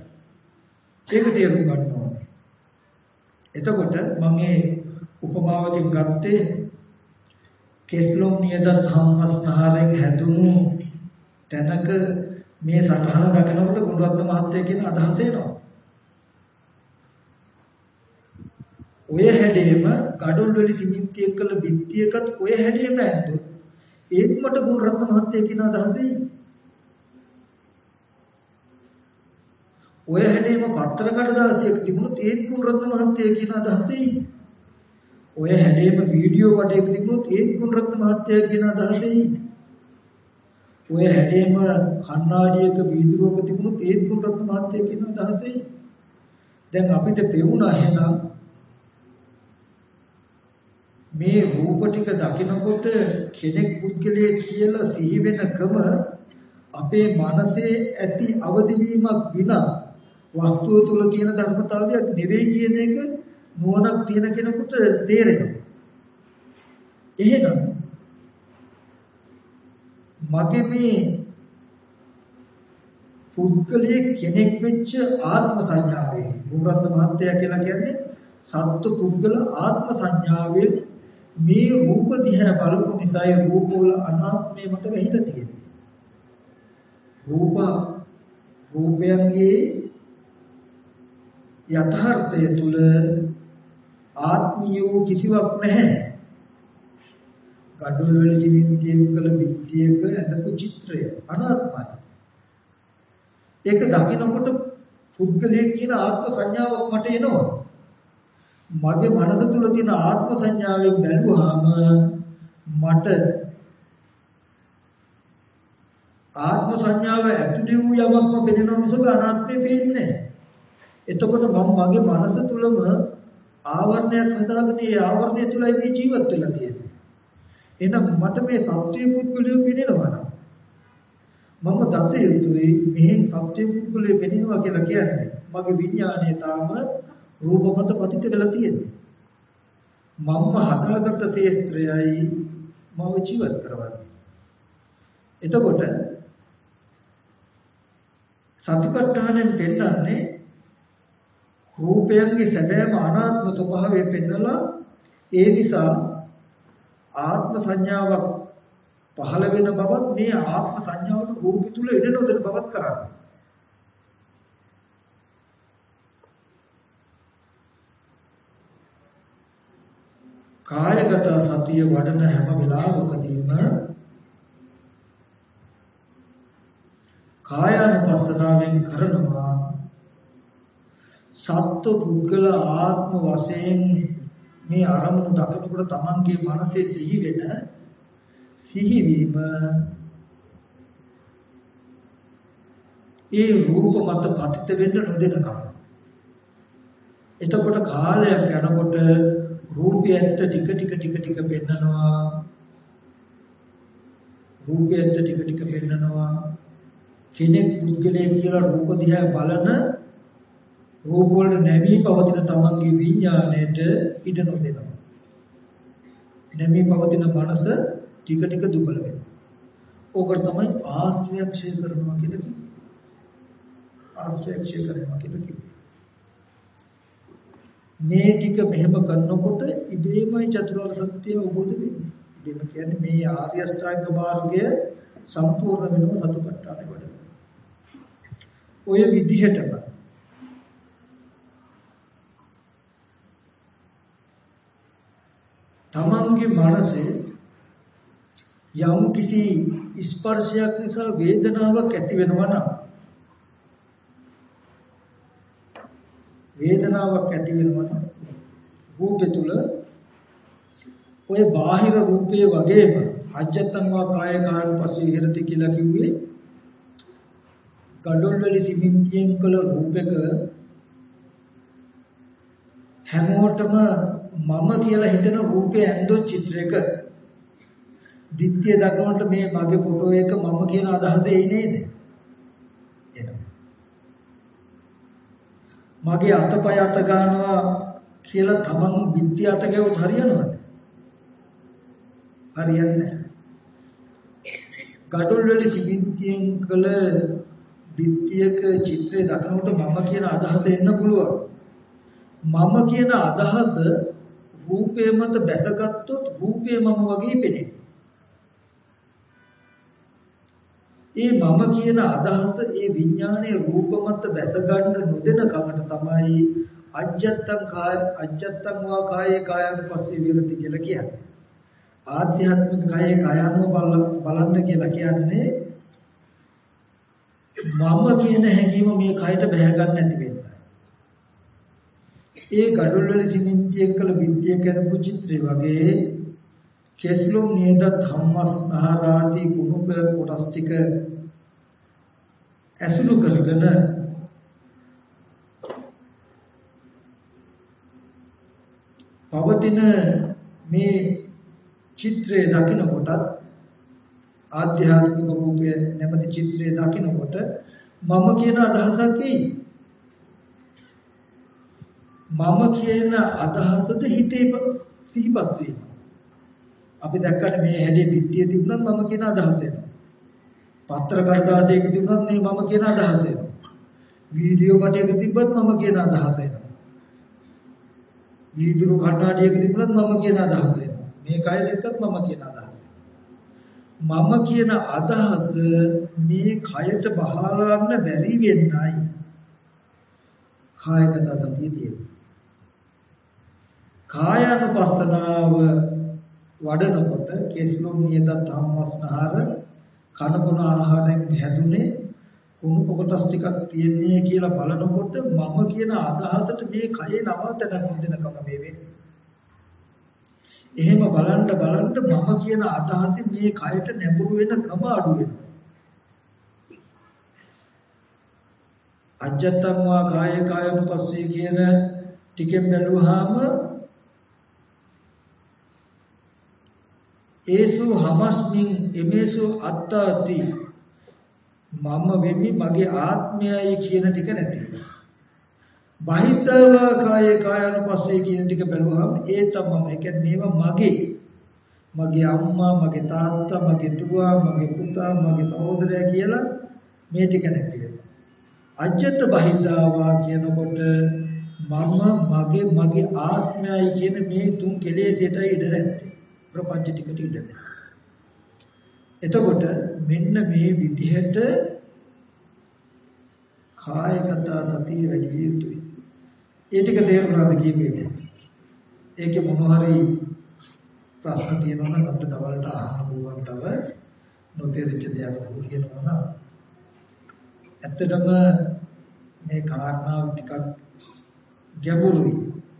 ඒක තේරුම් ගන්න ඕනේ. එතකොට මම මේ උපමාවකින් ගත්තේ කෙස්ලොම් නියද ධම්මස්නහරෙන් හැදුණු තැනක මේ සටහන දකිනකොට ගුණරත්න මහත්තයා කියන අදහස එනවා. ඔය හැඩේම gadol වල සිමින්ති එක්කල බිත්තියකත් ඔය හැඩේම ඇද්දොත් ඒත් මට ගුණරත්න මහත්තයා කියන අදහසයි. ඔය හැඩේම පත්‍ර කඩදාසියක තිබුණොත් ඒත් ගුණරත්න මහත්තයා කියන අදහසයි. ඔය හැඩේම වීඩියෝ කොටයක තිබුණොත් ඒත් ගුණරත්න මහත්තයා කියන අදහසයි. ඔය හැඩේම කණ්ණාඩියක වීදුරුවක තිබුණොත් ඒත් ගුණරත්න මහත්තයා කියන අදහසයි. දැන් අපිට පෙවුණා එහෙනම් මේ රූප ටික දකිනකොට කෙනෙක් පුද්ගලයෙක් කියලා සිහි වෙනකම අපේ මනසේ ඇති අවදිවීමක් විනා වස්තුව තුල තියෙන ධර්මතාවයක් නෙවෙයි කියන එක නුවණක් තියෙන කෙනෙකුට තේරෙනවා. එහෙනම් මගේ මේ පුද්ගලයේ කෙනෙක් වෙච්ච ආත්ම සංඥාවේ බුරත් මහත්තයා කියලා කියන්නේ සත්තු පුද්ගල ආත්ම සංඥාවේ මේ රූප දිහා බලපු නිසායි රූප වල අනාත්මය මට වැහිලා තියෙන්නේ. රූප රූපයන්ගේ යථාර්ථය තුල ආත්මියෝ කිසිවක් නැහැ. gadol වල සිවින්තියෙන් කළ පිටියක ඇඳපු චිත්‍රය අනාත්මයි. ඒක දකිනකොට පුද්ගලයෙක් කියන ආත්ම සංඥාවක් මට එනවා. මගේ මනස තුල තියෙන ආත්ම සංඥාවෙන් බැලුවාම මට ආත්ම සංඥාව ඇතුළේ වූ යමක්ම පෙනෙනවා මිසක අනාත්මය පේන්නේ නැහැ. එතකොට මම මගේ මනස තුලම ආවරණයක් හදාගෙන ඒ ආවරණය තුලයි මේ ජීවත් වෙලා තියෙන්නේ. එහෙනම් මට මේ සත්‍ය පුද්ගලයෝ පෙනෙනවා නම් මම දත යුතුයි මෙහෙන් සත්‍ය පුද්ගලයෝ පෙනෙනවා කියලා කියන්නේ මගේ විඥානය තාම රූප මත පතිත වෙලා තියෙන්නේ. මම්ම හදාගත්ත ශේස්ත්‍රයයි මම ජීවත් කරවන්නේ. එතකොට සතිපට්ඨානෙන් පෙන්නන්නේ රූපයන්ගේ සැබෑම අනාත්ම ස්වභාවය පෙන්නලා ඒ නිසා ආත්ම සංඥාවක් පහළ වෙන බවත් මේ ආත්ම සංඥාවට රූප තුල ඉඩ නොදෙන බවත් කරන්නේ. කායගත සතිය වඩන හැම වෙලාවකදීම කායානුපස්සනාවෙන් කරනවා. සත්ව පුද්ගල ආත්ම වශයෙන් මේ අරමුණු දකිනකොට තමන්ගේ මනසේ සිහි වෙන සිහිවීම ඒ රූප මත පතිත වෙන්න නොදෙනකම. එතකොට කාලයක් යනකොට රූපය ඇත්ත ටික ටික ටික ටික පෙන්නනවා රූපය ඇත්ත ටික ටික පෙන්නනවා කෙනෙක් පුද්ගලයෙක් කියලා රූප දිහා බලන රූප වලට නැමී පවතින තමන්ගේ විඥාණයට ඉඩ නොදෙනවා. නැමී පවතින මනස ටික ටික දුබල වෙනවා. ඕකට තමයි ආශ්‍රයක්ෂය කරනවා කියලා කියන්නේ. ආශ්‍රයක්ෂය කරනවා කියලා කියන්නේ. මේ ටික මෙහෙම කරනකොට ඉබේමයි චතුරාර්ය සත්‍ය අවබෝධ වෙන්නේ. ඉබේම කියන්නේ මේ ආර්ය අෂ්ටාංග මාර්ගය සම්පූර්ණ වෙනව සතුටට්ටානේ වඩ. ඔය විදිහටම තමන්ගේ මනසේ යම් කිසි ස්පර්ශයක් නිසා වේදනාවක් ඇති වෙනවා නම් වේදනාවක් ඇති වෙනවා නම් රූපේ තුල ඔය බාහිර රූපයේ වගේම අජත්තං වා කාය කායන් පස්සේ විහෙරති කියලා කිව්වේ ගඩොල් වල සිමෙන්තියෙන් කළ රූපයක හැමෝටම මම කියලා හිතන රූපය ඇඳෝ චිත්‍රයක විත්‍ය දක්වනට මේ මගේ ෆොටෝ එක මම කියන අදහස එයි නේද? මගේ අතපය අත ගන්නවා කියලා තමන් විත්‍ය අත ගැවුත් හරියනවද? හරියන්නේ නැහැ. gadol වල සිවින්තියෙන් කළ විත්‍යක චිත්‍රය දක්නකොට මම කියන අදහස එන්න පුළුවන්. මම කියන අදහස රූපය මත බැසගත්තොත් රූපය මම වගේ පෙනේ. ඒ මම කියන අදහස ඒ විඥානයේ රූප මත බැස ගන්න නොදෙන කමට තමයි අජ්ජත්තං කාය අජ්ජත්තං වා කායේ කායන් පස්සේ විරති කියලා කියන්නේ. ආධ්‍යාත්මික කායේ කායන්ව බලන්න කියලා කියන්නේ මම කියන හැඟීම මේ කයට බැහැ ගන්න නැති වෙන්න. ඒ gadol වල සිමෙන්තියෙන් කළ විද්‍යාව කරපු චිත්‍රය වගේ කෙස්ලොම් නියද ධම්මස් මහරාති කුණුප කොටස් ටික ඇසුරු කරගෙන පවතින මේ චිත්‍රය දකිනකොටත් ආධ්‍යාත්මික රූපය නැමැති චිත්‍රය දකිනකොට මම කියන අදහසක් එයි. මම කියන අදහසද හිතේ සිහිපත් වෙනවා. අපි දැක්කට මේ හැඩේ පිටියේ තිබුණත් මම කියන අදහස එනවා. පත්‍ර කඩදාසියක තිබුණත් මේ මම කියන අදහස එනවා. වීඩියෝ කටයක තිබ්බත් මම කියන අදහස එනවා. වීදුරු කණ්ණාඩියක තිබුණත් මම කියන අදහස එනවා. මේ කය දෙකත් මම කියන අදහස. මම කියන අදහස මේ කයට බහලන්න බැරි වෙන්නයි කායගත සතිය තියෙන්නේ. කායानुපස්සනාව වඩනකොට කෙස්ලොම් නියද ධම්මස්නහර කනබුන ආහාරයෙන් හැදුනේ කුණු කොටස් ටිකක් තියන්නේ කියලා බලනකොට මම කියන අදහසට මේ කයේ නවතනක් දෙනකම මේ වෙන්නේ. එහෙම බලන්න බලන්න මම කියන අදහසින් මේ කයට නැඹුරු වෙන කම අඩු වෙනවා. අජත්තං වා කාය කායනුපස්සී කියන ටිකෙන් බැලුවාම ඒසු හමස්මින් එමේසු අත්තාති. මම වෙමි මගේ ආත්මයයි කියන ටික නැති. බහිතව කායේ කායනුපස්සේ කියන ටික බැලුවහම ඒ තමම ඒ කියන්නේ මේවා මගේ. මගේ අම්මා මගේ තාත්තා මගේ දුවා මගේ පුතා මගේ සහෝදරයා කියලා මේ ටික නැති වෙනවා. අජ්ජත් බහිතාවා කියනකොට මම මගේ මගේ ආත්මයයි කියන මේ තුන් කෙලෙසටයි ඉඩ නැත්තේ. ප්‍රපංච ටිකට ඉඩ එතකොට මෙන්න මේ විදිහට කායගත සතිය වැඩි විය යුතුයි. ඒ ටික තේරුණාද කියපේ? ඒකේ මොන හරි ප්‍රශ්න තියෙනවා නම් අපිට දවල්ට අහන්න පුළුවන් තව නොතේරිච්ච දෙයක් කියනවා නම් ඇත්තටම මේ කාරණාව ටිකක් ගැඹුරුයි.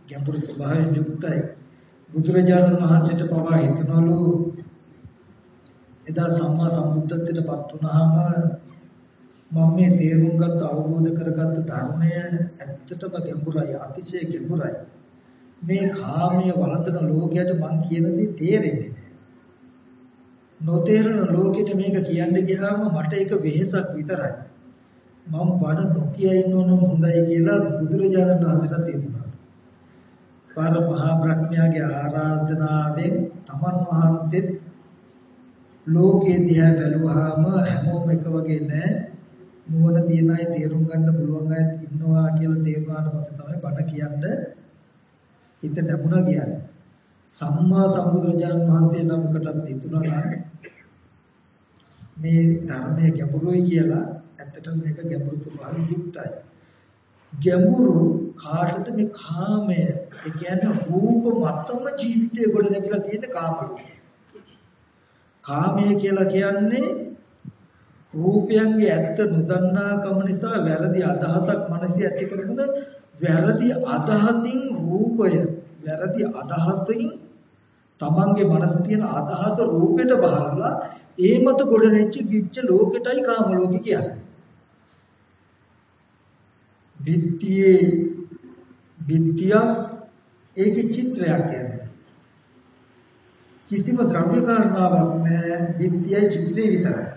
ගැඹුරු ස්වභාවයෙන් යුක්තයි. බුදුරජාණන් වහන්සේට පවා හිතනවලු එදා සම්මා සම්බුද්ධත්වයට පත් වුණාම මම මේ තේරුම් ගත්ත අවබෝධ කරගත්ත ධර්මය ඇත්තටම ගැඹුරයි අතිශය ගැඹුරයි. මේ කාමයේ වළඳන ලෝකයට මං කියන දේ තේරෙන්නේ නැහැ. නොතේරෙන ලෝකෙට මේක කියන්න ගියාම මට ඒක වෙහෙසක් විතරයි. මම බණ නොකිය ඉන්නවනම් හොඳයි කියලා බුදුරජාණන් වහන්සේට තේරුණා පාර මහා ප්‍රඥාගේ ආරාධනාවෙන් තමන් වහන්සේත් ලෝකයේ දිහා බැලුවාම හැමෝම එක වගේ නෑ. නුවණ තියන අය තේරුම් ගන්න පුළුවන් අය ඉන්නවා කියලා තේරුණාට පස්සේ තමයි බණ කියන්න හිත නැමුණා කියන්නේ. සම්මා සම්බුදුරජාණන් වහන්සේ නමකටත් හිතුණා මේ ධර්මයේ ගැඹුරුයි කියලා ඇත්තටම මේක ගැඹුරු ස්වභාවයෙන් යුක්තයි. ගැඹුරු කාටද මේ කාමය ඒ කියන්නේ රූප මතම ජීවිතය ගොඩ නැගිලා තියෙන කාමය. කාමය කියලා කියන්නේ රූපයන්ගේ ඇත්ත නොදන්නාකම නිසා වැරදි අදහසක් මනසේ ඇති කරගෙන වැරදි අදහසින් රූපය වැරදි අදහසින් තමන්ගේ මනසේ තියෙන අදහස රූපෙට බහලා ඒ මත ගොඩනෙච්ච ගිච්ච ලෝකෙටයි කාම ලෝකෙ කියන්නේ. බිත්තියේ බිත්තියක් ඒකේ චිත්‍රයක් කියන්නේ. කිසිම ද්‍රව්‍ය කාරණාවක් නැහැ බිත්තියයි චිත්‍රය විතරයි.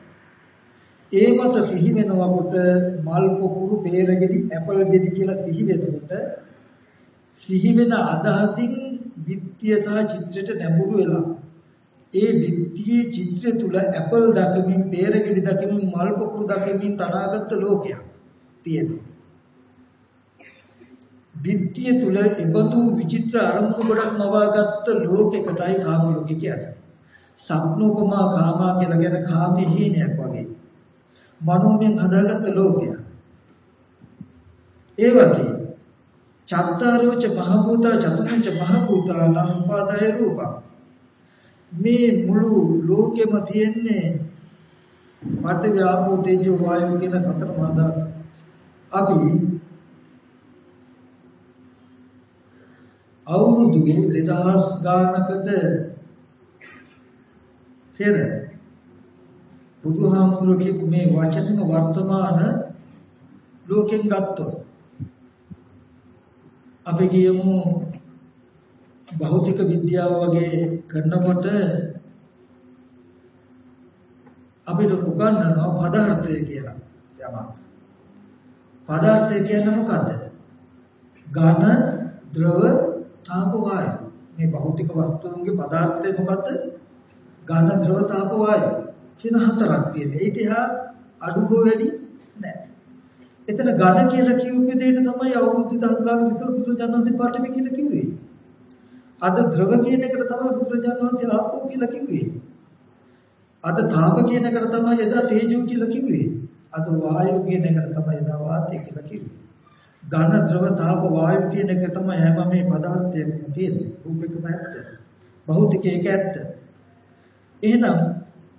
ඒ මත සිහි වෙනකොට මල් පොකුරු peerගෙඩි ඇපල් ගෙඩි කියලා සිහි වෙනකොට සිහි වෙන අදහසින් බිත්තිය සහ චිත්‍රයට නැඹුරු වෙලා ඒ බිත්තියේ චිත්‍රය තුල ඇපල් දකිමින් peerගෙඩි දකිමින් මල් පොකුරු දකිමින් තනාගත් ලෝකයක් තියෙනවා. බිත්තිය තුල ඉබඳු විචිත්‍ර අරමුණු ගොඩක් මවාගත්ත ලෝකයකටයි කාම ලෝකය කියන්නේ. සත්නෝපමා කාමා කියලා කියන කාමයේ හීනයක් වගේ. මනෝමයෙන් හදාගත්ත ලෝකයක්. ඒ වගේ චත්තාරෝච මහභූතා චතුර්ණච මහභූතා ලම්පාදාය රූපං මේ මුළු ලෝකෙම තියෙන්නේ පඨවි ආපෝ තේජෝ වායෝ කියන සතර මහා ධාතු. අපි අවුරුදු 2000 ගානකට පෙර බුදුහාමුදුරුවෝ කියපු මේ වචනම වර්තමාන ලෝකෙන් ගත්තොත් අපි කියමු භෞතික විද්‍යාව වගේ කරනකොට අපිට උගන්වනවා පදාර්ථය කියලා යමක්. පදාර්ථය කියන්නේ මොකද්ද? ඝන, ද්‍රව, තාප වායු. මේ භෞතික වස්තුන්ගේ පදාර්ථය මොකද්ද? ඝන ද්‍රව තාප වායු කියන හතරක් තියෙනවා. ඒක එහා අඩු හෝ වැඩි නැහැ. එතන ඝන කියලා කියපු දෙයට තමයි අවුරුදු 10 ගානක් ඉස්සර බුදුරජාණන් වහන්සේ පාඨමේ කියලා කිව්වේ. අද ද්‍රව කියන එකට තමයි බුදුරජාණන් වහන්සේ ආපෝ කියලා කිව්වේ. අද තාප කියන එකට තමයි එදා තේජෝ කියලා කිව්වේ. අද වායු කියන එකට තමයි එදා වාතය කියලා කිව්වේ. ඝන ද්‍රව තාප වායු කියන එක තමයි හැම මේ පදාර්ථයකම තියෙන්නේ. රූපෙකම ඇත්ත. භෞතිකයක ඇත්ත. එහෙනම්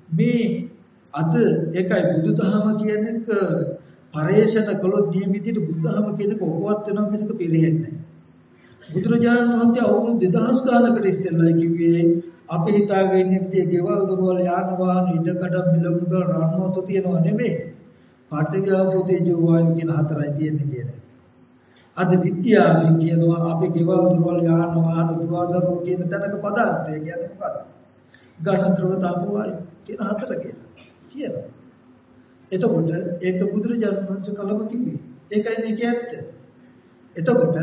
මේ අද ඒකයි බුදුදහම කියන එක පරේෂණ කළොත් මේ විදිහට බුදුදහම කියන එක ඔපවත් වෙනවා මිසක පිළිහෙන්නේ නැහැ. බුදුරජාණන් වහන්සේ අවුරුදු 2000 ගානකට ඉස්සෙල්ලා කිව්වේ අපි හිතාගෙන ඉන්නේ විදිහේ ගෙවල් දොරවල් යාන වාහන ඉඩකඩ මිලමුදල් රන්වතු තියනවා නෙමෙයි. පාඨ්‍යජාපෝතේ ජෝවායු කියන හතරයි තියෙන්නේ කියලා. අද විද්‍යාවෙන් කියනවා අපි ගෙවල් දොරවල් යාන වාහන දුවදරු කියන තැනක පදාර්ථය කියන්නේ මොකක්ද? ඝන ද්‍රව තාපවායු කියන හතර කියලා. කියනවා. එතකොට ඒක බුදුරජාණන් වහන්සේ කලම කිව්වේ. ඒකයි මේක ඇත්ත. එතකොට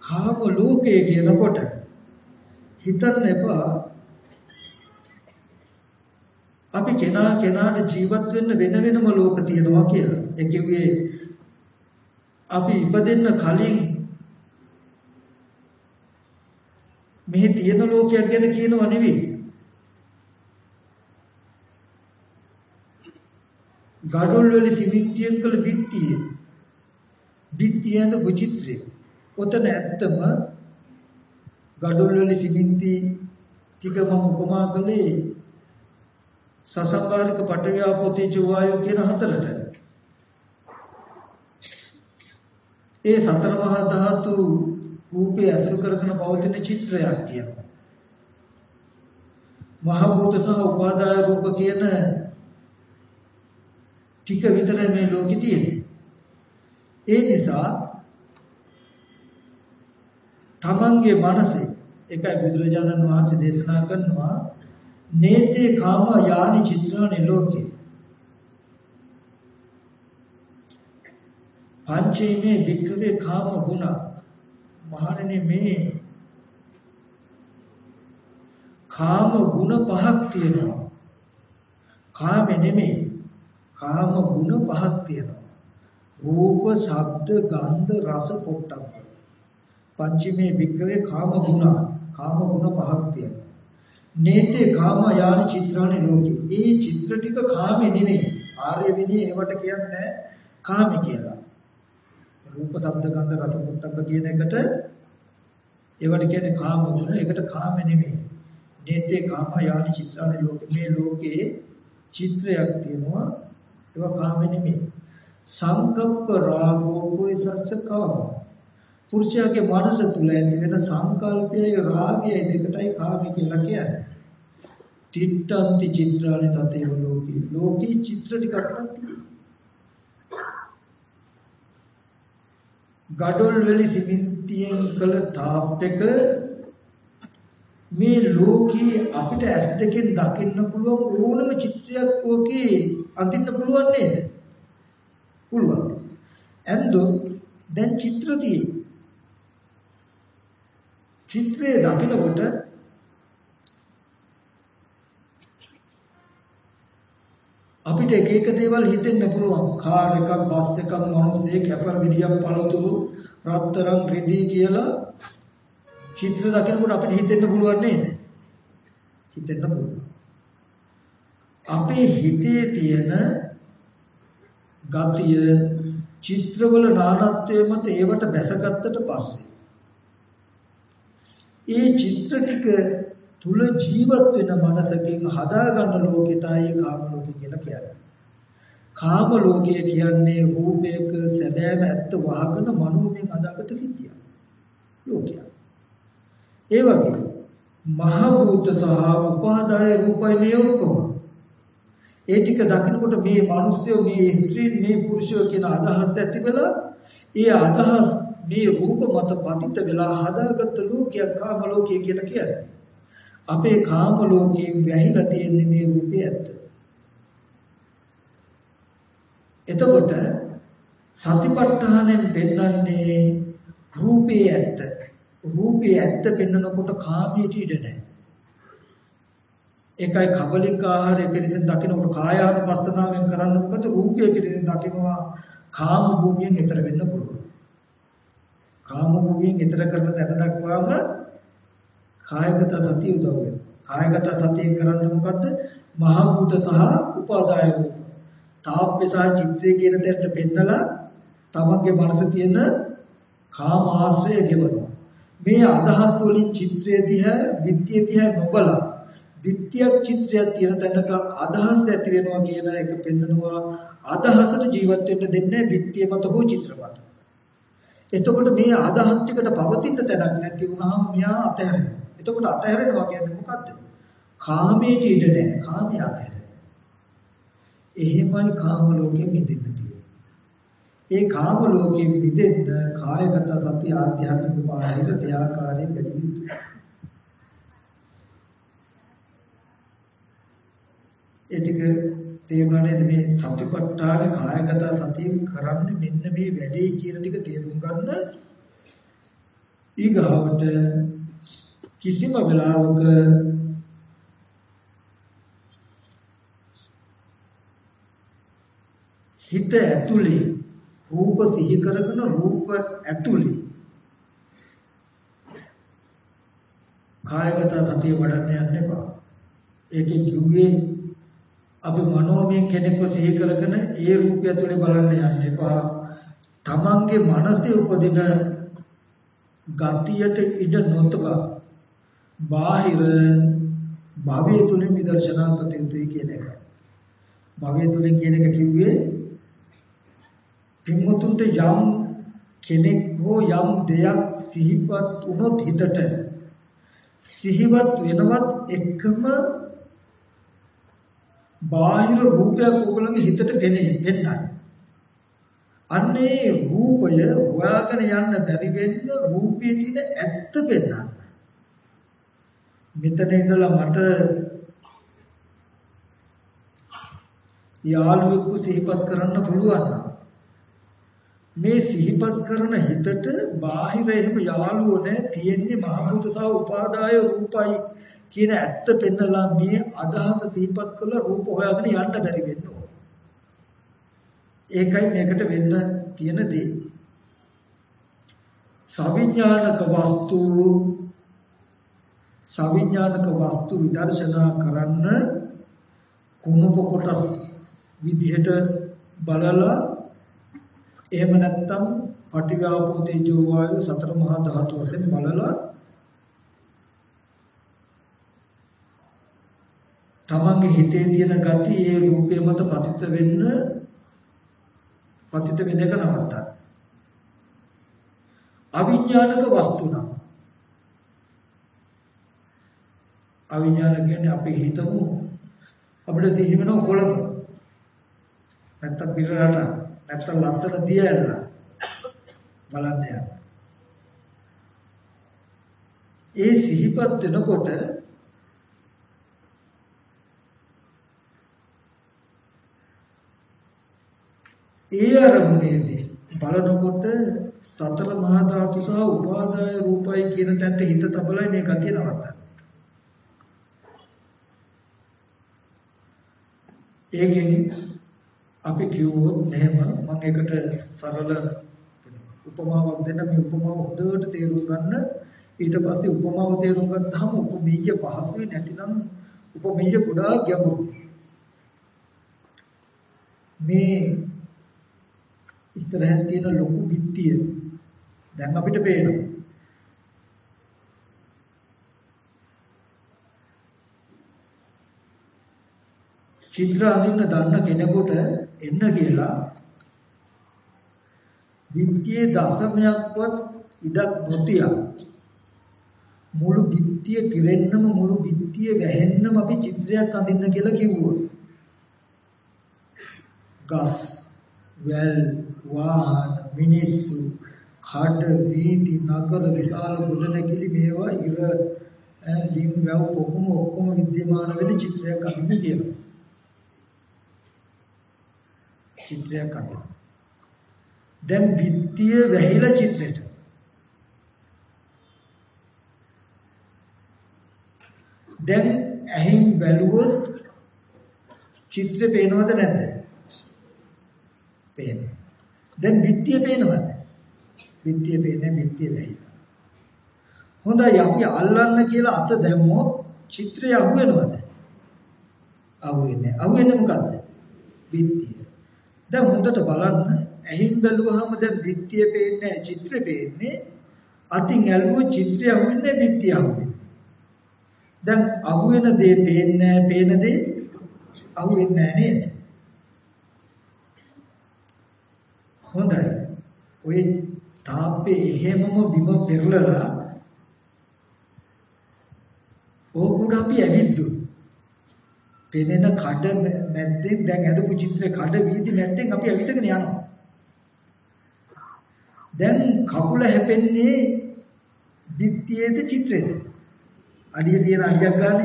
කාම ලෝකය කියනකොට හිතන්න එපා අපි කෙනා කෙනාට ජීවත් වෙන්න වෙන වෙනම ලෝක තියෙනවා කියලා. ඒ කිව්වේ අපි ඉපදෙන්න කලින් මෙහි තියෙන ලෝකයක් ගැන කියනව නෙවෙයි. ගඩොල් වල සිමින්තියෙන් කළ බිත්තිය. බිත්තියද විචිත්‍රය. ඔතන ඇත්තම ගඩොල් වල සිමින්ති ටික මම උපමා කළේ සසංකාරික පටවියා පොතේ ජෝවායෝ කියන හතරට. ඒ සතර මහා ධාතු රූපේ අසුර කරගෙන පවතින චිත්‍රයක් තියෙනවා. මහ භූත සහ උපාදාය රූප කියන ටික විතරයි මේ ලෝකෙ තියෙන්නේ. ඒ නිසා තමන්ගේ මනසේ එකයි බුදුරජාණන් වහන්සේ දේශනා කරනවා නේතේ කාම යානි චිත්‍රානි ලෝකේ පංචේමේ වික්‍රේ කාම ගුණ. මහණෙනි මේ කාම ගුණ පහක් තියෙනවා. කාමෙ නෙමෙයි. කාම ගුණ පහක් තියෙනවා. රූප ශබ්ද ගන්ධ රස පොට්ටබ්බ. පංචමේ වික්‍රේ කාම ගුණ. කාම ගුණ පහක් තියෙනවා. නේතේ කාම යානි චිත්‍රානි ලෝකේ. ඒ චිත්‍ර ටික කාමෙ නෙමෙයි. ආර්ය විනය ඒවට කියන්නේ කාමෙ කියලා. රූප ශබ්ද ගන්ධ රස පොට්ටබ්බ කියන එකට ඒවට කියන්නේ කාම ගුණ ඒකට කාම නෙමෙයි. නේතේ කාම යානි චිත්‍රානි ලෝකේ මේ ලෝකේ චිත්‍රයක් තියෙනවා. ඒවා කාම නෙමෙයි. සංකප්ප රාගෝ පුරිසස්ස කාම පුරුෂයාගේ මනස තුල ඇති වෙන සංකල්පයයි රාගයයි දෙකටයි කාම කියලා කියන්නේ. තිට්ඨන්ති චිත්‍රානි තතේව ලෝකේ. ලෝකේ චිත්‍ර ටිකක් නැති ගඩොල් වල සිමෙන්තියෙන් කළ තාප් එක මේ ලෝකේ අපිට ඇස් දෙකෙන් දකින්න පුළුවන් ඕනම චිත්‍රයක් ඕකේ අඳින්න පුළුවන් නේද? පුළුවන්. ඇන්දෝ දැන් චිත්‍ර තියෙයි. චිත්‍රයේ දකිනකොට අපිට එක එක දේවල් හිතෙන්න පුළුවන්. කාර් එකක් බස් එකක් මිනිස්සෙක් කැපල් විදියක් පළතුරු රත්තරන් රෙදි කියලා චිත්‍ර දකිනකොට අපිට හිතෙන්න පුළුවන් නේද? හිතෙන්න පුළුවන්. අපේ හිතේ තියෙන ගතිය චිත්‍රවල නානත්වයේ මත ඒවට බැසගත්තට පස්සේ ඒ චිත්‍ර ටික තුල ජීවත් වෙන මනසකින් හදාගන්න ලෝකෙටයි කාම ලෝකෙ කියලා කියන්නේ. කාම ලෝකය කියන්නේ රූපයක සැබෑම ඇත්ත වහගෙන මනෝමයෙන් හදාගත්ත සිද්ධියක්. ලෝකයක්. ඒ වගේ මහ භූත සහ උපාදාය රූපය මේ ඔක්කොම ඒ ටික දකිනකොට මේ මිනිස්සු මේ ස්ත්‍රී මේ පුරුෂයෝ කියන අදහස් ඇති වෙලා ඒ අදහස් මේ රූප මත පතිත වෙලා හදාගත්ත ලෝකයක් කාම ලෝකය කියලා කියන්නේ. අපේ කාම ලෝකයෙන් වැහිලා තියෙන්නේ මේ රූපේ ඇත්ත. එතකොට සතිපට්ඨානෙන් පෙන්වන්නේ රූපේ ඇත්ත. රූපේ ඇත්ත පෙන්වනකොට කාමයට ඉඩ නැහැ. ඒකයි කබලික ආහාරය පිළිසෙන් දකිනකොට කායානුපස්සනාවෙන් කරන්න මොකද රූපය පිළිසෙන් දකිනවා කාම භූමියෙන් ඈතර වෙන්න පුළුවන්. කාම භූමියෙන් ඈතර කරන තැන දක්වාම කායගත සතිය උදව් වෙනවා. කායගත සතිය කරන්න මොකද්ද? මහ භූත සහ උපාදාය රූප. තාප්ප සහ චිත්‍රය කියන තැනට පෙන්නලා තමන්ගේ මනසේ තියෙන කාම ආශ්‍රය ගෙවනවා. මේ අදහස් වලින් චිත්‍රය දිහා, විත්‍ය දිහා නොබලා විත්‍යක් චිත්‍රයක් තියෙන තැනක අදහස් ඇති වෙනවා කියන එක පෙන්නනවා. අදහසට ජීවත් වෙන්න දෙන්නේ විත්‍ය මත හෝ චිත්‍ර මත. එතකොට මේ අදහස් ටිකට පවතින තැනක් නැති වුණාම මෙයා අතහැරෙනවා. එතකොට අතහැරෙනවා කියන්නේ මොකද්ද? කාමයට ඉඩ නැහැ. කාමය අතහැරෙනවා. එහෙමයි කාම ලෝකෙ මිදෙන්න තියෙන්නේ. ඒ කාම ලෝකෙ මිදෙන්න කායගත සති ආධ්‍යාත්මික පාරමිත දෙආකාරයෙන් වැඩි යුතුයි. ඒ ටික තේරුණා නේද මේ සතිපට්ඨාන කායගත සතියෙන් කරන්නේ මෙන්න මේ වැඩේ කියන ටික තේරුම් ගන්න ඊගාවට කිසිම වෙලාවක හිත ඇතුලේ රූප සිහි කරගෙන රූප ඇතුලේ කායගත සතිය වඩන්න යන්න එපා. ඒකේ කිව්වේ අපි මනෝමය කෙනෙක්ව සිහි කරගෙන ඒ රූපය ඇතුලේ බලන්න යන්න එපා. තමන්ගේ මනසේ උපදින ගතියට ඉඩ නොතබා බාහිර භවය තුලින් විදර්ශනා කළ යුතුයි කියන එක. භවය තුලින් කියන එක කිව්වේ පින්වතුන්ට යම් කෙනෙක් හෝ යම් දෙයක් සිහිපත් වුණොත් හිතට සිහිවත් වෙනවත් එකම බාහිර රූපයක් ඔයගොල්ලෝගේ හිතට පෙනේ පෙන්නයි. අන්නේ රූපය හොයාගෙන යන්න බැරි වෙන්න රූපයේ තියෙන ඇත්ත පෙන්නන්න. මෙතන ඉඳලා මට යාළුවෙක්ව සිහිපත් කරන්න පුළුවන් නම් මේ සිහිපත් කරන හිතට බාහිර එහෙම යාළුවෝ නැහැ තියෙන්නේ මහබුදු සහ උපාදාය රූපයි කියන ඇත්ත පෙන්නලා මේ අදහස සිහිපත් කරලා රූප හොයාගෙන යන්න බැරි වෙන්න ඕන. ඒකයි මේකට වෙන්න තියෙන දේ. සවිඥානික වස්තු සවිඥානික වස්තු විදර්ශනා කරන්න කුණප කොටස් විදිහට බලලා එහෙම නැත්නම් පටිඝාපෝ තේජෝ වායු සතර මහා ධාතු වශයෙන් බලලා තමන්ගේ හිතේ තියෙන gati ඒ රූපය මත පතිත වෙන්න පතිත වෙන එක නවත්තන්න. අවිඥානික වස්තු නම්. අවිඥානික කියන්නේ අපි හිතමු අපිට සිහි වෙන කොළඹ. නැත්තම් පිටරට. නැත්තම් ලස්සන තියලා බලන්න යන්න. ඒ සිහිපත් වෙනකොට ඒ අරමුණේදී බලනකොට සතර මහා ධාතු සහ උපාදාය රූපයි කියන තැනට හිත තබලයි මේ ගතිය නවත්තන්නේ. ඒකෙන් අපි කිව්වොත් මෙහෙම මම ඒකට සරල උපමාවක් දෙන්න මේ උපමාව හොඳට තේරුම් ගන්න. ඊට පස්සේ උපමාව තේරුම් ගත්තාම උපමීය පහසුයි නැතිනම් උපමීය ගොඩාක් ගැඹුරුයි. මේ ඉස්සරහින් තියෙන ලොකු බිත්තිය දැන් අපිට පේනවා. චිත්‍ර අඳින්න දන්න කෙනෙකුට එන්න කියලා. විත්තියේ දශමයක්වත් ඉඩක් නොතියක් මුළු විත්තිය පිරෙන්නම මුළු විත්තිය වැහෙන්නම අපි චිත්‍රයක් අඳින්න කියලා කිව්වොත් ගස් වැල් වාහන මිනිස්සු කාඩ වීදි නගර විශාල ගොඩනැගිලි මේවා ඉර ලිම් වැව් පොකුම ඔක්කොම විද්‍යමාන වෙන චිත්‍රයක් අඳින්න කියලා. චිත්‍රයක් අඳින්න දැන් බිත්තිය වැහිලා චිත්‍රෙට දැන් ඇහින් බැලුවොත් චිත්‍රය පේනවද නැද්ද පේනවා දැන් බිත්තිය පේනවද? බිත්තිය පේන්නේ බිත්තිය වෙයි. හොඳයි අපි අල්ලන්න කියලා අත දැම්මොත් චිත්‍රය අහුවෙනවද? අහුවෙන්නේ. අහුවෙන්නේ මොකද්ද? බිත්තිය. දැන් හොඳට බලන්න ඇහින් බැලුවාම දැන් බිත්තිය පේන්නේ චිත්‍රය පේන්නේ. අතින් ඇල්ලුවොත් චිත්‍රය අහුවෙන්නේ බිත්තිය අහුවෙන්නේ. දැන් අහුවෙන දේ පේන්නේ පේන දේ අහුවෙන්නේ නේද? හොඳයි. ඔය තාප්පේ එහෙමම බිම පෙරලලා ඕකුඩ අපි ඇවිද්දු. පෙනෙන කඩ මැද්දෙන් දැන් ඇදපු චිත්‍රේ කඩ වීදි මැද්දෙන් අපි ඇවිදගෙන යනවා. දැන් කකුල හැපෙන්නේ බිත්තියේද චිත්‍රේද? අඩිය තියෙන අඩියක් ගන්න.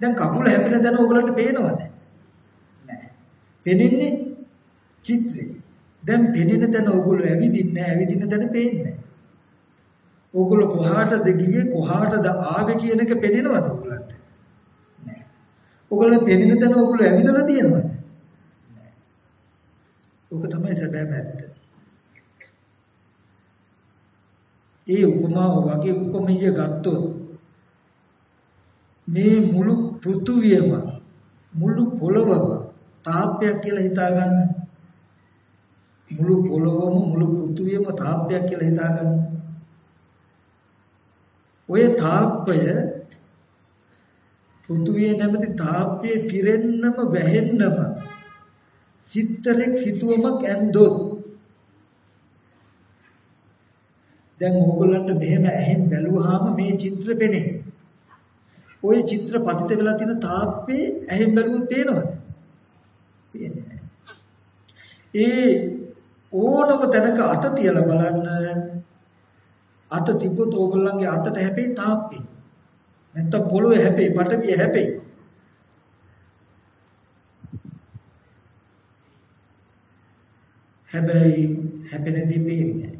දැන් කකුල හැපෙන තැන ඕගලන්ට පේනවද? නැහැ. පෙනෙන්නේ චිත්‍රේ. දැන් පෙනෙන තැන ඕගොල්ලෝ ඇවිදින්නේ ඇවිදින තැන පේන්නේ ඕගොල්ලෝ කොහාටද ගියේ කොහාටද ආවේ කියන එක පෙනෙනවද ඕගොල්ලන්ට? නෑ. ඕගොල්ලෝ පෙනෙන තැන ඕගොල්ලෝ ඇවිදලා තියෙනවද? නෑ. ඕක තමයි සැබෑම ඇත්ත. ඒ උපමාව වගේ උපමීය ගත්තොත් මේ මුළු පෘථුවියම මුළු පොළවම තාප්පයක් කියලා හිතාගන්න. මුළු පොළොවම මුළු පෘථුවියම තාප්පයක් කියලා හිතාගන්න. ඔය තාප්පය පෘථුවියේ නැමැති තාප්පයේ පිරෙන්නම වැහෙන්නම සිත්තරෙක් සිතුවමක් ඇන්දොත් දැන් ඕගොල්ලන්ට මෙහෙම ඇහෙන් බැලුවාම මේ චිත්‍ර පෙනේ. ওই චිත්‍ර පතිත වෙලා තියෙන තාප්පේ ඇහෙන් බැලුවොත් පේනවද? පේන්නේ ඒ ඕනම තැනක අත තියලා බලන්න අත තිබ්බොත් ඕගොල්ලන්ගේ අතට හැපෙයි තාප්පේ. නැත්තම් පොළොවේ හැපෙයි, පටවිය හැපෙයි. හැබැයි හැපෙනදී පේන්නේ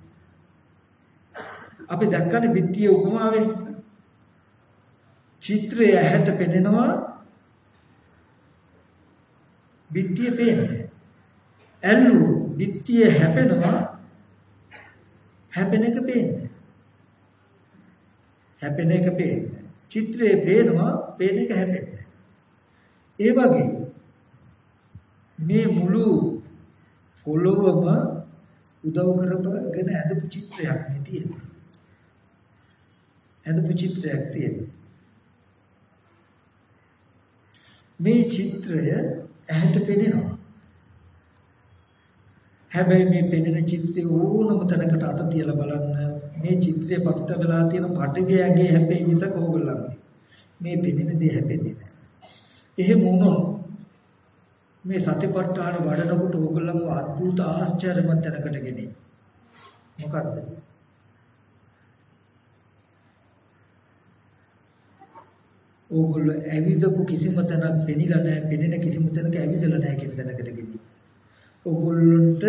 අපි දැක්කනේ විත්තිය උපමාවේ. චිත්‍රය ඇහැට පෙනෙනවා. විත්තිය පේන්නේ ඇල්ලු විත්තිය හැපෙනවා. හැපෙන එක පේන්නේ හැපෙන එක පේන්නේ චිත්‍රයේ පේනවා පේන එක හැපෙන්නේ ඒ වගේ මේ මුළු පොළොවම උදව් කරපගෙන ඇඳපු චිත්‍රයක් නේ තියෙන්නේ. ඇඳපු චිත්‍රයක් තියෙන්නේ. මේ චිත්‍රය ඇහැට පෙනෙනවා. හැබැයි මේ පෙනෙන චිත්‍රය ඕනම තැනකට අත තියලා බලන්න මේ චිත්‍රය පතිත වෙලා තියෙන පටිගයගේ හැබැයි මිසක ඕගොල්ලන්ගේ මේ පෙනෙන දේ හැපෙන්නේ නැහැ. එහෙම වුණොත් මේ සතිපට්ඨාන වඩනකොට ඕගොල්ලන්ව අద్భుත ආශ්චර්යමත් තැනකට ගෙනේ. මොකද්ද? ඕගොල්ලෝ ඇවිදපු කිසිම තැනක් පෙනිලා නැහැ, පෙනෙන කිසිම තැනක ඇවිදලා නැහැ කියන තැනකට ගෙනේ. ඕගොල්ලන්ට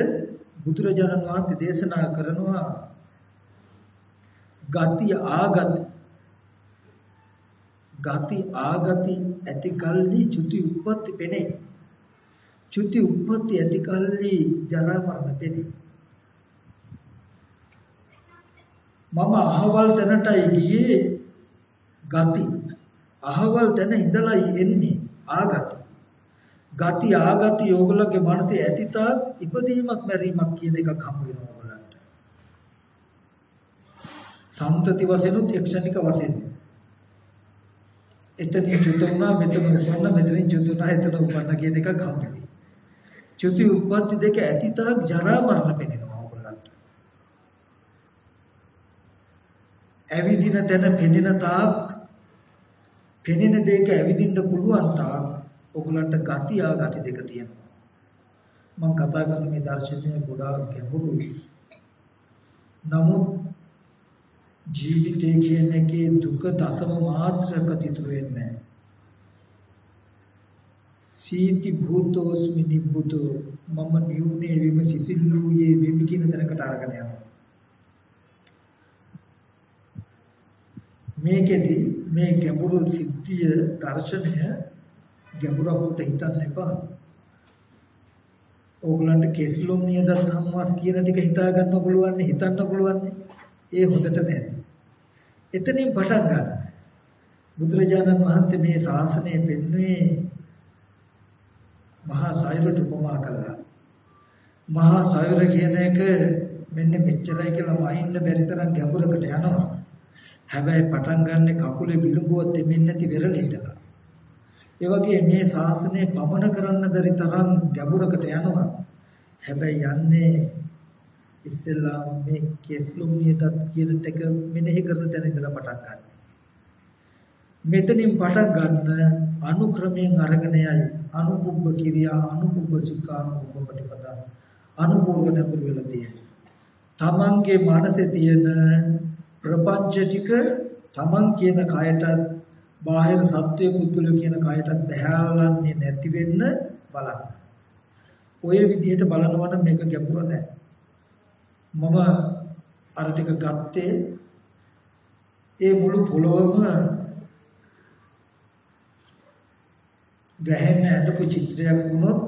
බුදුරජාණන් වහන්සේ දේශනා කරනවා ගති ආගති ගති ආගති ඇති කල්හි චුති උප්පත්ති පෙනේ චුති උප්පත්ති ඇති කල්ලි ජරා මරණ පෙනේ. මම අහවල් තැනටයි ගියේ ගති. අහවල් තැන ඉඳලා එන්නේ ආගති. ගති ආගති ඕගොල්ලෝගේ මනසේ ඇතිතා ඉපදීමක් මැරීමක් කියන එකක් හම්බ වෙනවා ඕගොල්ලන්ට. සම්තති වශයෙන් උත් එක්ෂණික වශයෙන්. එතනින් චුත වුණා මෙතන උපන්න මෙතනින් චුත වුණා එතන උපන්න කියන එකක් හම්බ වෙනවා. චුති උප්පත්ති දෙක ඇතිතාක් ජරා මරණ පෙනෙනවා ඕගොල්ලන්ට. ඇවිදින තැන පෙනෙන තාක් පෙනෙන දෙයක ඇවිදින්න පුළුවන් තාක් ඕගොල්ලන්ට ගති ආගති දෙක තියෙනවා. මම කතා කරන මේ දර්ශනය ගොඩාක් ගැඹුරුයි. නමුත් ජීවිතයේ කියන එකේ දුක දසම මාත්‍රක තිතුරු වෙන්නේ නැහැ. සීති භූතෝස්මි නිබ්බුතෝ. මම නියුනේ විම සිසිල්ලුයේ වෙමි කියන තැනකට අරගෙන යනවා. මේකෙදි මේ ගැඹුරු සිද්ධිය දර්ශනය ගැඹුරකට හිතන්න එපා. ඕගලන්ට කෙස්ලොම් නියදත් ධම්මස් කියන ටික හිතා ගන්න පුළුවන් හිතන්න පුළුවන් ඒ හොඳට නැති. එතනින් පටන් ගන්න බුදුරජාණන් වහන්සේ මේ ශාසනය පෙන්වන්නේ මහා සයුරට උපමා කළා. මහා සයුර කියන එක මෙන්න මෙච්චරයි කියලා වයින්න බැරි තරම් ගැඹුරකට යනවා. හැබැයි පටන් ගන්න කකුලේ විලුඹුවත් දෙමින් නැති වෙරළ ඉඳලා. ඒ වගේ මේ ශාසනය පමන කරන්න බැරි තරම් ගැඹුරකට යනවා. හැබැයි යන්නේ ඉස්සෙල්ලා මේ කෙස්ලුම් නියතත් කියන ටක මෙනෙහි කරන තැන ඉඳලා පටන් ගන්න. මෙතනින් පටන් ගන්න අනුක්‍රමයෙන් අරගෙන යයි අනුකුබ්බ කිරියා අනුකුබ්බ සිකානුකුබ්බ ප්‍රතිපදා අනුපූර්ව නැඹුරු වෙලා තියෙනවා. තමන්ගේ මනසේ තියෙන ප්‍රපංච ටික තමන් කියන කයටත් බාහිර සත්වය පුද්ගලය කියන කයටත් බහැලන්නේ නැති වෙන්න බලන්න. ඔය විදිහට බලනවා නම් මේක ගැඹුර නෑ. මම අර ටික ගත්තේ ඒ මුළු පොළොවම වැහෙන්න ඇඳපු චිත්‍රයක් වුණොත්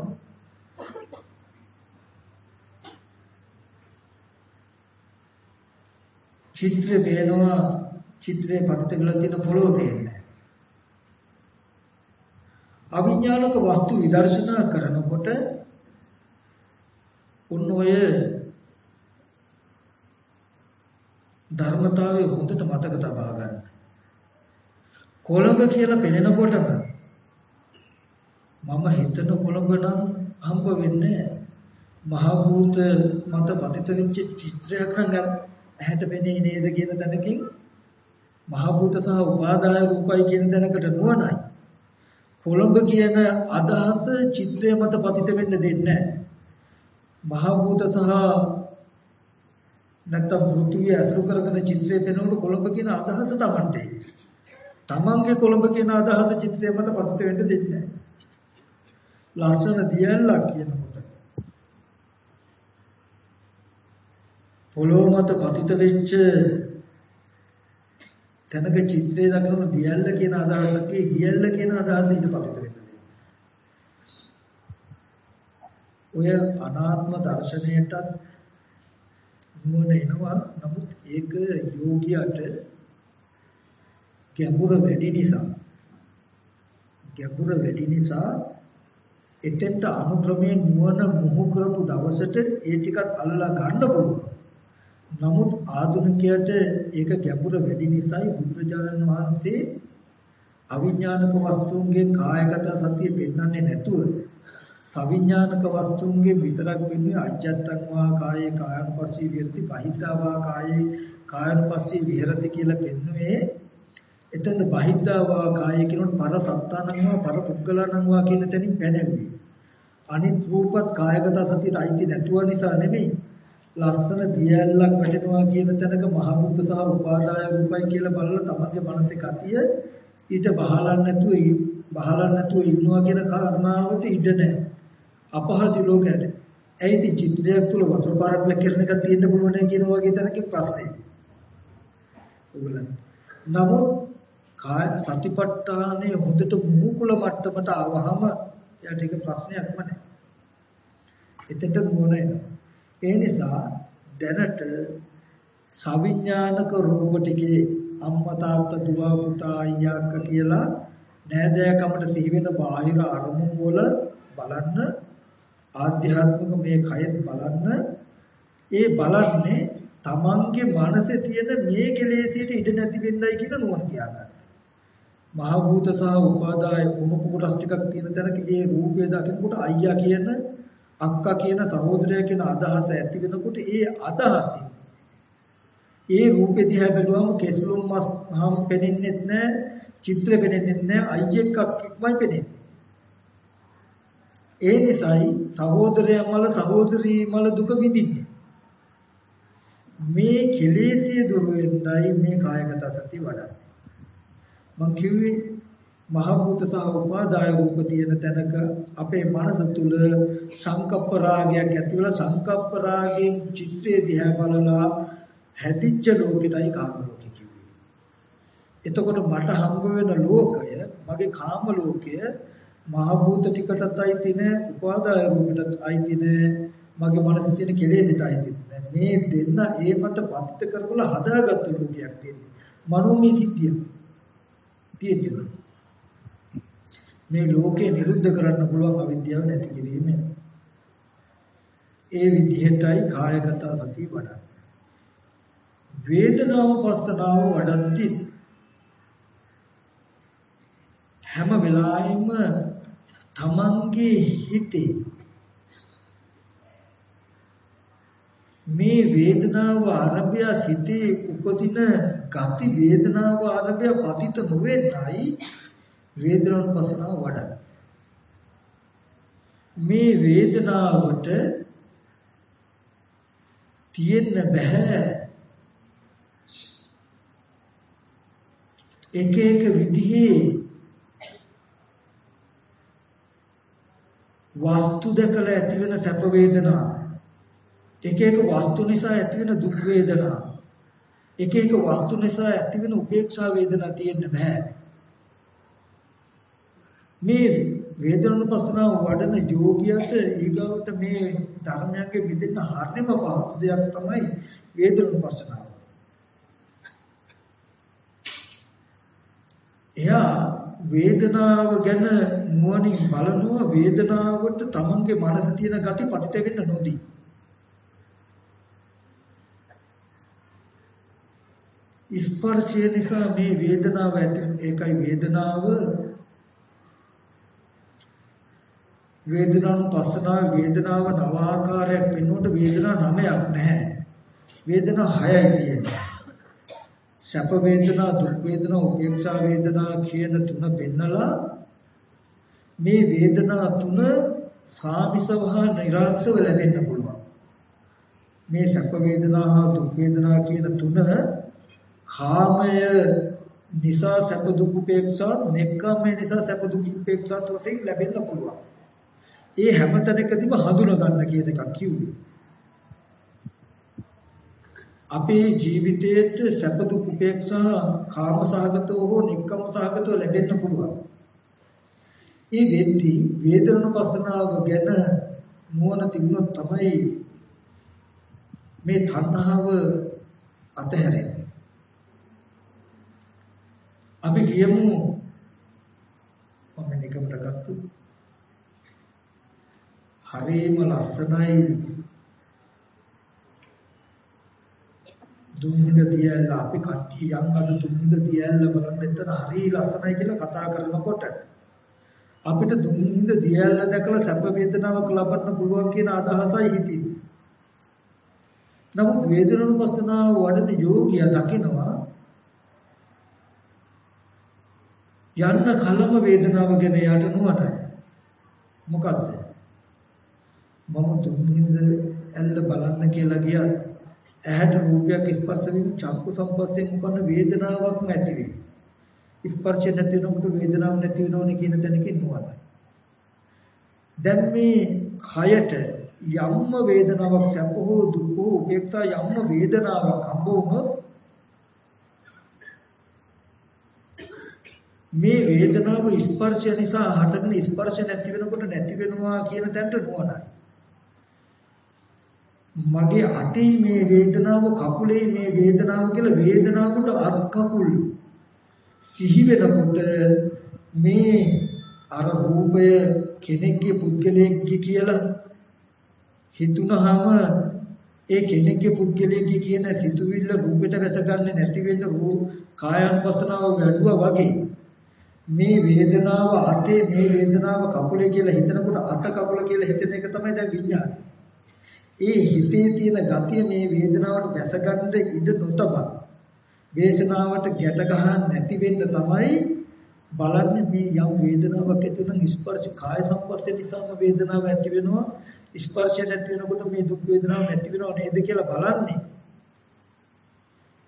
චිත්‍රය පේනවා චිත්‍රයේ පතිත කරලා තියෙන පොළොව පේන්නේ අවිඥානික වස්තු විදර්ශනා කරනකොට උන් ඔය ධර්මතාවය හොඳට මතක තබා ගන්න. කොළඹ කියලා පෙනෙනකොටම මම හිතන කොළඹ නම් හම්බ වෙන්නේ මහ භූත මත පතිත වෙච්ච චිත්‍රයක් නම් ඇහැට පෙනේ නේද කියන තැනකින් මහ භූත සහ උපාදාය රූපයි කියන තැනකට නුවණයි. කොළඹ කියන අදහස චිත්‍රය මත පතිත වෙන්න දෙන්නේ නැහැ. මහ භූත සහ නැත්තම් පෘථිවිය අසුරු කරගෙන චිත්‍රය පෙනෙනකොට කොළඹ කියන අදහස Tamante. Tamange කොළඹ කියන අදහස චිත්‍රය මත පතිත වෙන්න දෙන්නේ නැහැ. ලස්සන දියල්ලක් කියනකොට පොළොව මත පතිත වෙච්ච තැනක චිත්‍රය දකිනකොට දියල්ල කියන අදහසක් ඒ දියල්ල කියන අදහස ඊට පතිත වෙන්න ඔය අනාත්ම දර්ශනයටත් නුවණ එනවා. නමුත් ඒක යෝගියට ගැඹුර වැඩි නිසා ගැඹුර වැඩි නිසා එතෙන්ට අනුක්‍රමයෙන් නුවණ මුහු කරපු දවසට ඒ ටිකත් අල්ලලා ගන්න පුළුවන්. නමුත් ආධුනිකයට ඒක ගැඹුර වැඩි නිසායි බුදුරජාණන් වහන්සේ අවිඥානික වස්තුන්ගේ කායගත සතිය පෙන්වන්නේ නැතුව සවිඥානික වස්තුන්ගේ විතරක් වෙන්නේ අජත්තං වා කායේ කායනුපස්සී විරති බහිද්ධා වා කායේ කායනුපස්සී විහෙරති කියලා පෙන්වුවේ එතෙන්ද බහිද්ධා වා කායේ කියනොත් පර සත්තානං වා පර පුද්ගලණං වා කියන තැනින් පැනගුවේ අනිත් රූපත් කායගත සතියට අයිති නැතුව නිසා නෙමෙයි. ලස්සන දියැලක් වැටෙනවා කියන තැනක මහබුද්ධ සහ උපාදාය රූපයි කියලා බලලා තමන්ගේ මනසේ කතිය ඊට බහලන්න නැතුව බහලන්න නැතුව ඉන්නවා කියන කාරණාවට ඉඩ නැහැ. අපහසු ලෝකයට. ඇයිද චිත්‍රයක් තුල වතුර පාරක් ලැකරන එකක් තියෙන්න පුළුවන් කියන වගේ තැනකින් ප්‍රශ්නේ. නමුත් කාය සතිපට්ඨානයේ හොඳට මූකුල මට්ටමට ආවහම යාට ඒක ප්‍රශ්නයක්ම නැහැ. එතෙන්ට මොන එනවා. ඒ නිසා දැනට සවිඥානික රූප ටිකේ අම්මා තාත්තා දුව පුතා අයියා අක්කා කියලා නෑදෑකමට සිහි වෙන බාහිර අරමුණු වල බලන්න ආධ්‍යාත්මික මේ කයත් බලන්න ඒ බලන්නේ තමන්ගේ මනසේ තියෙන මේ කෙලෙසියට ඉඩ නැති වෙන්නයි කියන නුවණ තියාගන්න. මහ භූත සහ උපාදාය කුණු කොටස් ටිකක් තියෙන තැනක ඒ රූපය දකිනකොට අයියා කියන අක්කා කියන සහෝදරයා කියන අදහස ඇති වෙනකොට ඒ අදහසින් ඒ රූපෙ දිහා බැලුවම කෙස්ලුම් මස් හම් පෙනෙන්නේ නැහැ චිත්‍ර පෙනෙන්නේ නැහැ අයියෙක් අක්කෙක්මයි පෙනෙන්නේ ඒ නිසායි සහෝදරයා මල සහෝදරී මල දුක විඳින්නේ මේ කෙලෙසිය දුර වෙන්නයි මේ කායගත සති වඩන්නේ මං කිව්වේ මහ භූත සහ උපාදාය රූප තියෙන තැනක අපේ මනස තුල සංකප්ප රාගයක් ඇති වෙලා සංකප්ප රාගයෙන් චිත්‍රය දිහා බලලා හැදිච්ච ලෝකෙටයි කාම ලෝකෙ කිව්වේ. එතකොට මට හම්බ වෙන ලෝකය මගේ කාම ලෝකය මහ භූත ටිකටත් අයිති නෑ උපාදාය රූපෙටත් අයිති නෑ මගේ මනසේ තියෙන කෙලෙසට අයිති නෑ මේ දෙන්න ඒ මත පතිත කරලා හදාගත්ත ලෝකයක් තියෙන්නේ. මනෝමය සිද්ධිය. තියෙන්නේ. මේ ලෝකේ නිරුද්ධ කරන්න පුළුවන් අවිද්‍යාව නැති කිරීම. ඒ විදිහටයි කායගත සතිය වඩන්නේ. වේදනාව පස්සනාව වඩද්දි හැම වෙලාවෙම තමන්ගේ හිතේ මේ වේදනාව ආරම්භය සිටේ උපදින ගති වේදනාව ආරම්භය පතිත නොවෙන්නයි වේදනානුපස්සනාව වඩන්න. මේ වේදනාවට තියෙන්න බෑ එක එක විදිහේ වස්තු දැකලා ඇති වෙන සැප වේදනා. එක එක වස්තු නිසා ඇති වෙන දුක් වේදනා. එක එක වස්තු නිසා ඇති වෙන උපේක්ෂා වේදනා තියෙන්න බෑ. මේ වේදනානුපස්සනාව වඩන යෝගියට ඊගවට මේ ධර්මයන්ගේ මිදෙන්න හරියම පහසු දෙයක් තමයි වේදනානුපස්සනාව. එයා වේදනාව ගැන නුවණින් බලනවා වේදනාවට තමන්ගේ මනස තියෙන gati පතිත වෙන්න නොදී. ස්පර්ශය නිසා මේ වේදනාව ඇති ඒකයි වේදනාව වේදනානුපස්සනාව වේදනාව නව ආකාරයක් වෙනකොට වේදනා නමයක් නැහැ. වේදනා හයයි තියෙන්නේ. සැප වේදනා, දුක් වේදනා, උපේක්ෂා වේදනා කියන තුන පෙන්නලා මේ වේදනා තුන සාමිසව හා නිර්ආංශව ලැබෙන්න පුළුවන්. මේ සැප වේදනා හා දුක් වේදනා කියන තුන කාමය නිසා සැප දුක් උපේක්ෂා, නෙක්ඛම්මය නිසා සැප දුක් උපේක්ෂා වශයෙන් ලැබෙන්න පුළුවන්. ඒ හැම තැනකදීම හඳුනා ගන්න කියන එකක් කිව්වේ. අපේ ජීවිතයේට සැප දුක් උපේක්ෂා කාම සහගතව හෝ නික්කම සහගතව ලැබෙන්න පුළුවන්. ඒ වෙද්දී වේදනුපස්සනාව ගැන නුවණ තිබුණොත් තමයි මේ තණ්හාව අතහැරෙන්නේ. අපි කියමු මම නිකමට ගත්තු හරිම ලස්සනයි දුම්හිඳ තියල්ල අපි කට්ටිය යම් අද දුම්හිඳ තියල්ල බලන්න එතන හරි ලස්සනයි කියලා කතා කරනකොට අපිට දුම්හිඳ තියල්ල දැකලා සැප වේදනාවක් ලබන්න පුළුවන් කියන අදහසයි හිතින්නේ. නමුත් වේදනානුපස්සනාව වඩන යෝගියා දකිනවා යන්න කලම වේදනාව ගැන යට නුවණයි. මොකද්ද? මම දුම්හිඳ ඇල්ල බලන්න කියලා ගියත් ඇහැට රූපයක් ස්පර්ශ වීම චක්කු සම්පස්යෙන් උපන්න වේදනාවක්ම ඇති වේ. ස්පර්ශ නැති වෙනකොට වේදනාවක් නැති වෙනවනේ කියන තැනකින් නුවණයි. දැන් මේ කයට යම්ම වේදනාවක් සැප හෝ දුක හෝ උපේක්ෂා යම්ම වේදනාවක් හම්බ වුණොත් මේ වේදනාව ස්පර්ශ නිසා හටගෙන ස්පර්ශ නැති වෙනකොට නැති වෙනවා කියන තැනට නුවණයි. මගේ අතේ මේ වේදනාව කකුලේ මේ වේදනාව කියලා වේදනාවට අත් කකුල් සිහි වෙනකොට මේ අර රූපය කෙනෙක්ගේ පුද්ගලයෙක්ගේ කියලා හිතුනහම ඒ කෙනෙක්ගේ පුද්ගලයෙක්ගේ කියන සිතුවිල්ල රූපෙට වැසගන්නේ නැති වෙන්න රූප කායanusasanaව වැඩුවා වගේ මේ වේදනාව අතේ මේ වේදනාව කකුලේ කියලා හිතනකොට අත කකුල කියලා හිතන එක තමයි දැන් විඥානය. ඒ හිතේ තියෙන ගතිය මේ වේදනාවට දැසගන්න ඉඩ නොතබා වේදනාවට ගැට ගහන්න නැති වෙන්න තමයි බලන්නේ මේ යම් වේදනාවක් ඇති වෙන ස්පර්ශ කාය සම්පස්සේ නිසාම වේදනාව ඇති වෙනවා. ස්පර්ශය නැති වෙනකොට මේ දුක් වේදනාව නැති වෙනව නේද කියලා බලන්නේ.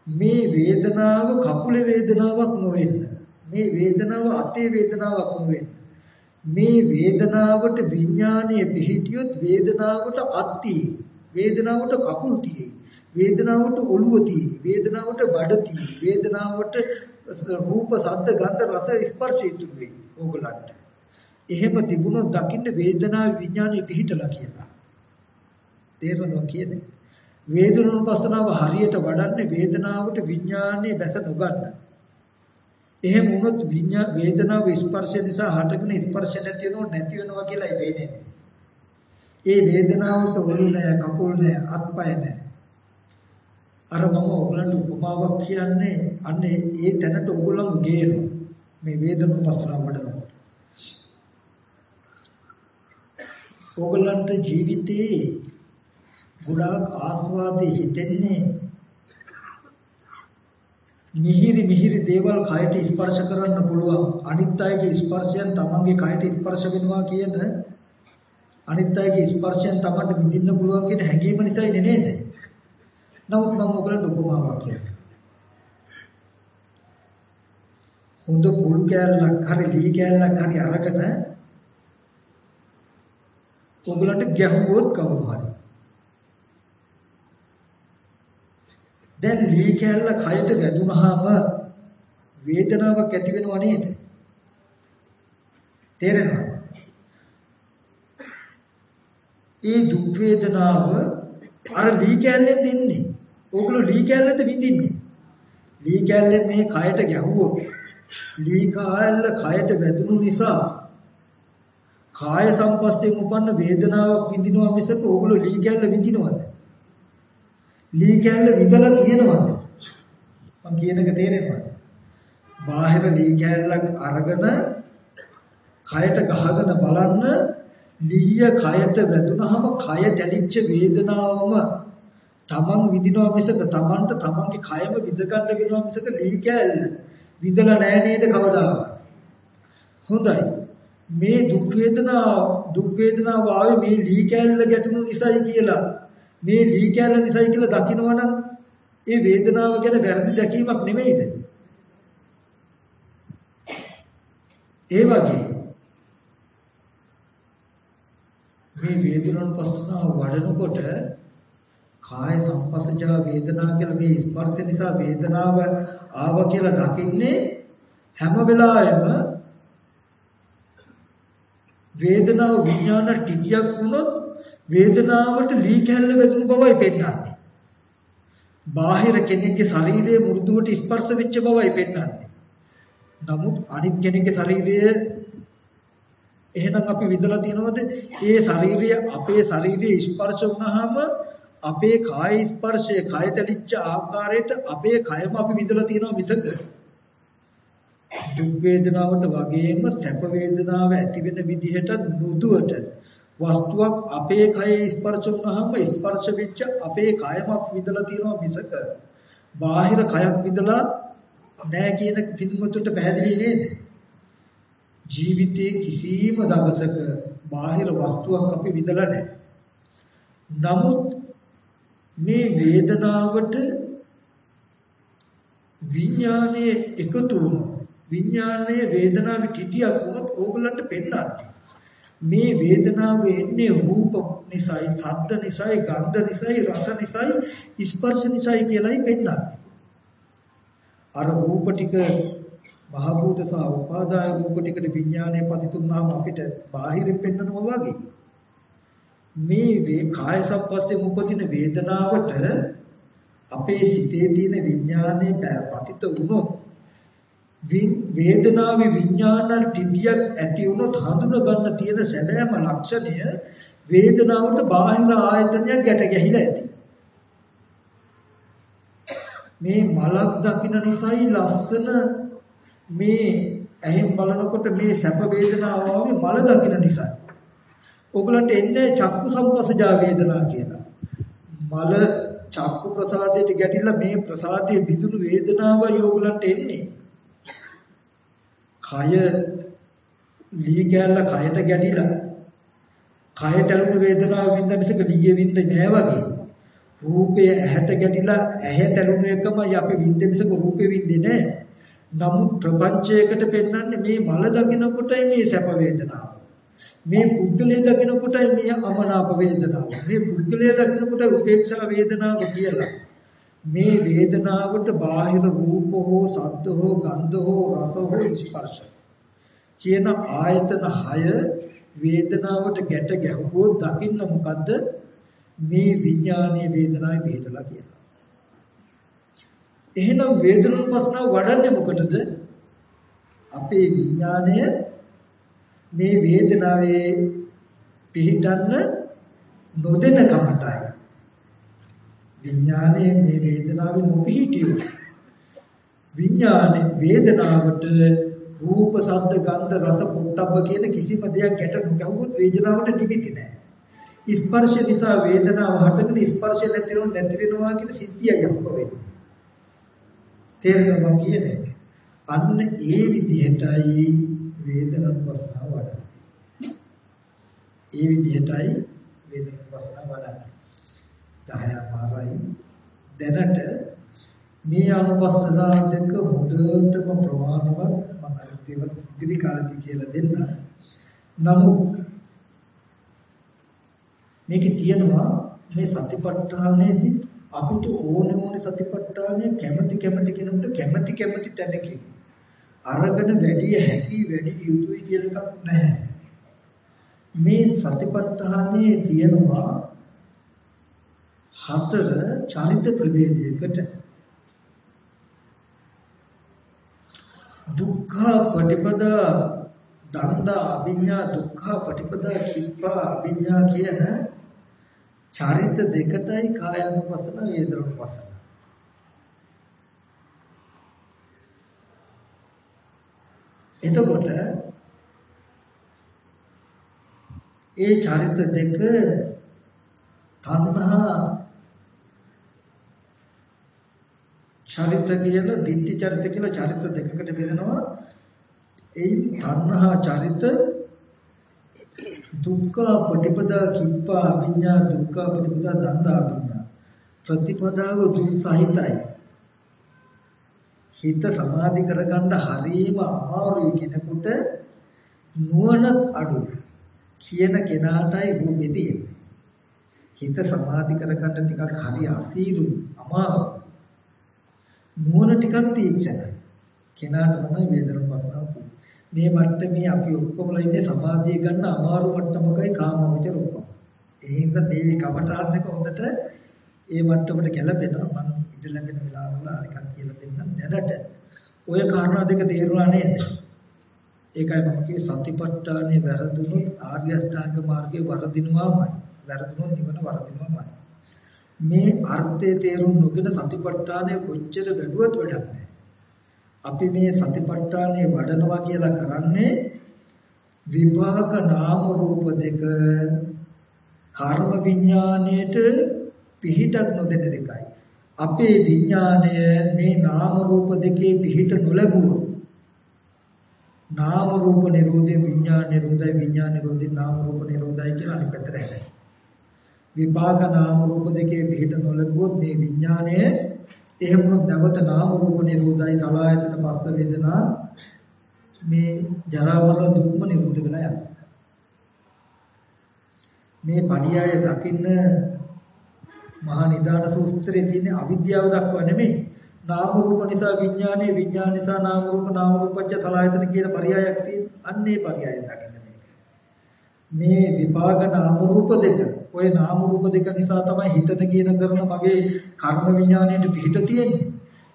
මේ වේදනාව කකුලේ වේදනාවක් නොවෙන්න මේ වේදනාව අතේ වේදනාවක් නොවෙන්න මේ වේදනාවට විඥානයේ පිහිටියොත් වේදනාවට අත්ති වේදනාවට කකුල් තියෙයි. වේදනාවට ඔළුව තියෙයි වේදනාවට බඩ තියෙයි වේදනාවට රූප ශබ්ද ගන්ධ රස ස්පර්ශ ඉතුරු වෙයි ඕගලන්ට එහෙම තිබුණොත් දකින්න වේදනා විඥානයේ පිහිටලා කියලා තේරෙනවා කියන්නේ වේදනුපස්සනාව හරියට වඩන්නේ වේදනාවට විඥානයේ බැස නොගන්න එහෙම වුණොත් විඤ්ඤා වේදනාව ස්පර්ශ නිසා හටගෙන ස්පර්ශ නැති වෙනව නැති වෙනවා කියලායි වෙන්නේ. ඒ වේදනාවට ඔලු නෑ කකුල් නෑ අත්පය නෑ. අර මම ඔයගලන්ට උපමාවක් කියන්නේ අන්නේ ඒ තැනට ඔයගලන් ගේනවා. මේ වේදනාව පස්සන වඩනකොට. ඔයගලන්ට ජීවිතේ ගොඩාක් ආස්වාදේ හිතෙන්නේ මිහිරි මිහිරි දේවල් කයට ස්පර්ශ කරන්න පුළුවන් අනිත් අයගේ ස්පර්ශයෙන් තමන්ගේ කයට ස්පර්ශ වෙනවා කියන අනිත් අයගේ ස්පර්ශයෙන් තමන්ට විඳින්න පුළුවන් කියන හැඟීම නිසායි නේද? නමුත් මම ඔයගලන්ට උපමාවක් කියන්නම්. හොඳ කුළු කෑල්ලක් හරි ලී කෑල්ලක් හරි අරගෙන ඔයගලන්ට ගැහුවොත් කවුරු හරි දැන් ලී කැල්ල කයට වැදුනහම වේදනාවක් ඇති වෙනව නේද? තේරෙනවද? ඒ දුක් වේදනාව අර ලී කැල්ලෙන් දෙන්නේ. ඕගොල්ලෝ ලී කැල්ලෙන්ද විඳින්නේ. ලී කැල්ලෙන් මේ කයට ගැහුවොත් ලී කැල්ල කයට වැදුණු නිසා කාය සංපස්යෙන් උපන්න වේදනාවක් විඳිනවා මිසක ඕගොල්ලෝ ලී කැල්ල විඳිනවද? ලී කැල්ල විදලා තියෙනවද? මම කියන එක තේරෙනවද? බාහිර ලී කැල්ලක් අරගෙන කයට ගහගෙන බලන්න ලීය කයට වැදුනහම කය දැලිච්ච වේදනාවම තමන් විඳිනවා මිසක තමන්ට තමන්ගේ කයම විඳ ගන්න වෙනවා මිසක ලී කෑල්ල විඳලා නැහැ නේද කවදාවත්. හොඳයි. මේ දුක් වේදනා දුක් වේදනාව ආවේ මේ ලී කෑල්ල ගැටුණු නිසායි කියලා මේ ලී කෑල්ල නිසායි කියලා දකිනවනම් ඒ වේදනාව ගැන වැරදි දැකීමක් නෙමෙයිද? ඒ වගේ මේ වේදනානුපස්සනාව වඩනකොට කාය සංපස්සජා වේදනා කියලා මේ ස්පර්ශ නිසා වේදනාව ආව කියලා දකින්නේ හැම වෙලාවෙම වේදනාව විඥාන ටිකියක් වුණොත් වේදනාවට ලී කැල්ල වැදුණු බවයි පෙන්වන්නේ. බාහිර කෙනෙක්ගේ ශරීරයේ මෘදුවට ස්පර්ශ වෙච්ච බවයි පෙන්වන්නේ. නමුත් අනිත් කෙනෙක්ගේ ශරීරය එහෙනම් අපි විඳලා තියෙනවද? ඒ ශරීරය අපේ ශරීරයේ ස්පර්ශ වුණාම අපේ කාය ස්පර්ශය, කය තැලිච්ච ආකාරයට අපේ කයම අපි විඳලා තියෙනවා මිසක දුක් වේදනාවට වගේම සැප වේදනාව ඇති වෙන විදිහට මෘදුවට වස්තුවක් අපේ කයේ ස්පර්ශ වුණාම ස්පර්ශ වෙච්ච අපේ කයම විඳලා තියෙනවා මිසක බාහිර කයක් විඳලා නැහැ කියන පින්වතුන්ට පැහැදිලි නේද? ජීවිතයේ කිසිම දවසක බාහිර වස්තුවක් අපි විඳලා නැහැ. නමුත් මේ වේදනාවට විඥානයේ එකතු වුණා. විඥානයේ වේදනාවේ කිටියක් වුණොත් ඕගලන්ට පෙන්නන්නේ. මේ වේදනාව එන්නේ රූප නිසායි, ශබ්ද නිසායි, ගන්ධ නිසායි, රස නිසායි, ස්පර්ශ නිසායි කියලායි පෙන්නන්නේ. අර රූප ටික මහ භූත සහ උපාදාය රූප ටිකට විඥානය පතිතුනාම අපිට බාහිරින් පෙන්නනවා වගේ. මේ වේ කාය සම්පස්සේ උපදින වේදනාවට අපේ සිතේ තියෙන විඥානයේ පතිත වුණොත් වේදනාවේ විඥාන ටිතියක් ඇති වුණොත් හඳුන ගන්න තියෙන සැබෑම ලක්ෂණය වේදනාවට බාහිර ආයතනයක් ගැට ගැහිලා ඇති. මේ මලක් දකින්න නිසායි ලස්සන මේ ඇහෙන් බලනකොට මේ සැප වේදනාව ආවේ මල දකින්න නිසා. ඕගලන්ට එන්නේ චක්කු සම්පස්සජා වේදනා කියලා. මල චක්කු ප්‍රසාදයට ගැටිලා මේ ප්‍රසාදයේ විදුණු වේදනාවයි ඕගලන්ට එන්නේ. කය ලී කැල්ල කයට ගැටිලා කය තරුණ වේදනාව විඳ මිසක ලීයේ විඳ නෑ වගේ. රූපය ඇහැට ගැටිලා ඇහැ තරුණ එකමයි අපි විඳ මිසක රූපෙ විඳින්නේ නෑ. නමුත් ප්‍රපංචයකට පෙන්වන්නේ මේ මල දකිනකොටයි මේ සැප වේදනාව. මේ පුද්ගලය දකිනකොටයි මේ අමනාප වේදනාව. මේ පුද්ගලය දකිනකොට උපේක්ෂා වේදනාව කියලා. මේ වේදනාවට බාහිර රූප හෝ ශබ්ද හෝ ගන්ධ හෝ රස හෝ ස්පර්ශ කියන ආයතන 6 වේදනාවට ගැට ගැහුවොත් දකින්න මොකද්ද මේ විඥානීය වේදනාවේ පිටලා කියනවා. එහෙනම් වේදනුපස්නාව වඩන්නේ මොකටද? අපේ විඥාණය මේ වේදනාවේ පිහිටන්න නොදෙන කමටයි. විඥානයේ මේ වේදනාවේ නොපිහිටියොත් විඥානේ වේදනාවට රූප ශබ්ද ගන්ධ රස පොට්ටබ්බ කියන කිසිම දෙයක් ගැට නොගහුවොත් වේදනාවට නිමිති නැහැ. ස්පර්ශ නිසා වේදනාව හටගෙන ස්පර්ශ නැතිවෙන නැති වෙනවා කියන සිද්ධිය යම්ප වෙන්නේ. තේරෙනවා කියන්නේ. අන්න ඒ විදිහටයි වේදනානුපස්සනාව වඩන්නේ. ඒ විදිහටයි වේදනානුපස්සනාව වඩන්නේ. 10 අමාරයි. දැනට මේ අනුපස්සනා දෙක හොඳටම ප්‍රමාණවත් මම අනිත් ඉදිරි කාලෙදි කියලා දෙන්න. නමුත් මේකේ තියෙනවා මේ සතිපට්ඨානයේදී අපිට ඕනේ ඕනේ සතිපට්ඨානය කැමැති කැමැති කෙනෙකුට කැමැති කැමැති තැනකින් අරගෙන වැඩි හැකි වැඩි යුතුයි කියලා එකක් නැහැ. මේ සතිපට්ඨානයේ තියෙනවා හතර චරිත ප්‍රභේදයකට දුක්ඛ පටිපදා දන්දා අභිඥා දුක්ඛ පටිපදා කිප්පා අභිඥා කියන චරිත දෙකටයි කායानुපස්සන වේදනානුපස්සන. එතකොට ඒ චරිත දෙක තණ්හා චරිත කියලා දිට්ඨි චරිත කියලා චරිත දෙකකට බෙදනවා. එයින් තණ්හා චරිත දුක්ඛ පටිපදා කිප්පා අභිඤ්ඤා දුක්ඛ පටිපදා දන්දා අභිඤ්ඤා ප්‍රතිපදාව දුක් සහිතයි හිත සමාධි කරගන්න හරීම අමාරුයි කෙනෙකුට නුවණ අඩු කියන කෙනාටයි භූමිය තියෙන්නේ හිත සමාධි කරගන්න ටිකක් හරි අසීරු අමාරු නුවණ ටිකක් තීක්ෂණයි කෙනාට තමයි වේදනා පස්නාව තියෙන්නේ මේ මට්ටමේ අපි ඔක්කොමලා ඉන්නේ සමාධිය ගන්න අමාරු මට්ටමකයි කාමවිචර ඔක්කොම. ඒ හින්දා මේ කමඨාන් දෙක හොඳට ඒ මට්ටමට ගැලපෙනවා. මම ඉඳ ලැබෙන වෙලාවල අනිකක් කියලා දෙන්නම් දැනට. ඔය කාරණා දෙක තේරුණා නේද? ඒකයි මම කියේ සතිපට්ඨානේ වැරදුනොත් ආර්ය අෂ්ටාංග මාර්ගයේ වරදිනවාමයි. වැරදුනොත් නිවන වරදිනවාමයි. මේ අර්ථයේ තේරුම් නොගෙන සතිපට්ඨානේ කොච්චර වැඩුවත් වැඩක් නැහැ. අපි මේ සතිපට්ඨානේ වඩනවා කියලා කරන්නේ විපාක නාම රූප දෙක කර්ම විඥාණයට පිහිටක් නොදෙන දෙකයි. අපේ විඥාණය මේ නාම රූප දෙකේ පිහිට නොලැබුවොත් නාම රූප නිරෝධේ විඥාන නිරෝධයි විඥාන නිරෝධේ නාම රූප නිරෝධයි කියලා අනිත් පැත්තට හැරෙනවා. විපාක නාම රූප දෙකේ පිහිට නොලැබුවොත් මේ විඥාණය එහෙම වුණොත් නැවත නාම රූප නිරෝධයි සලආයතන පස්ස වේදනා මේ ජරා මරණ දුක්ම නිරුද්ධ වෙලා යනවා. මේ පරියාය දකින්න මහා නිදාන සූත්‍රයේ තියෙන අවිද්‍යාව දක්වා නෙමෙයි. නාම රූප නිසා විඥානේ විඥාන නිසා නාම රූප නාම රූපච්ච සලආයතන කියන පරියායක් තියෙන. අන්නේ පරියාය දකින්න මේ විපාක නාම රූප දෙක ওই නාම රූප දෙක නිසා තමයි හිතට කියන කරන මගේ කර්ම විඥාණයට පිහිට තියෙන්නේ.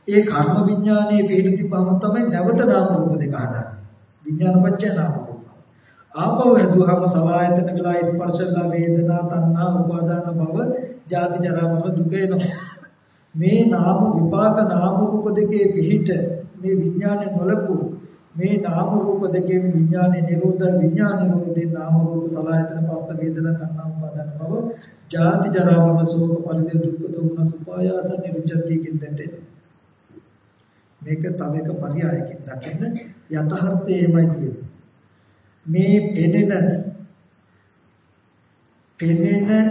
ඒ කර්ම විඥානයේ පිහිට තිබ්බම තමයි නැවත නාම රූප දෙක හදන්නේ. විඥානපච්චය නාම රූප. ආපහු හැදුවාම සලආයතන වෙලා ස්පර්ශලා වේදනා තණ්හා උපාදාන භව ජාති ජරා මරණ දුක එනවා. මේ නාම විපාක නාම රූප දෙකේ පිහිට මේ විඥානය නොලකු මේ නාම රූප දෙකේ විඥානේ නිරෝධ විඥාන නිරෝධේ නාම රූප සලආයතන පස්ස වේදනා තණ්හා උපාදාන භව ජාති ජරා මරණ ශෝක පරිදේ දුක්ඛ දෝමන සුපායාස නිරුද්ධති කින්දට මේක තව එක පරියායකින් දකින්න යථාර්ථය එමය තියෙන්නේ මේ පෙනෙන පෙනෙන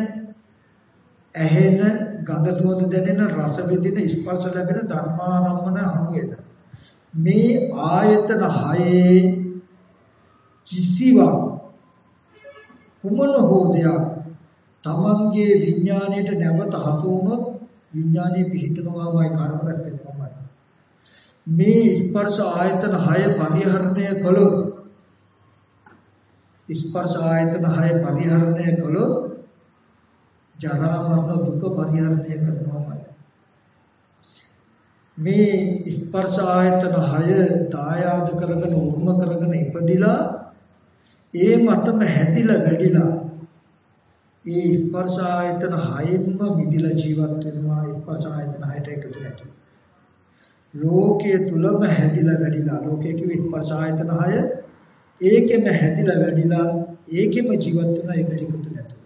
ඇහෙන ගඳ සුවඳ දැනෙන රස විඳින ස්පර්ශ ලැබෙන ධර්මාරම්මන හමු වෙනවා මේ ආයතන හයේ කිසිවක් කුමන හෝ දෙයක් තමන්ගේ විඥාණයට නැවත හසු වුණොත් විඥාණය පිහිටනවාමයි කර්ම රැස් වෙනවාමයි. මේ ස්පර්ශ ආයතන හය පරිහරණය කළොත් ස්පර්ශ ආයතන හය පරිහරණය කළොත් ජරා මරණ දුක පරිහරණය කරනවාමයි මේ ස්පර්ශ ආයතන 6 දායාද කරගෙන උරුම කරගෙන ඉපදිලා ඒ මතම හැදිලා වැඩිලා ඒ ස්පර්ශ ආයතන 6න්ම මිදිලා ජීවත් වෙනවා. ස්පර්ශ ආයතන 6ට එකතු නැතුව. ලෝකයේ තුලම හැදිලා වැඩිලා. ලෝකයේ කිව්ව ස්පර්ශ ආයතන 6 ඒකෙම හැදිලා වැඩිලා ඒකෙම ජීවත් වෙනවා ඒකට එකතු නැතුව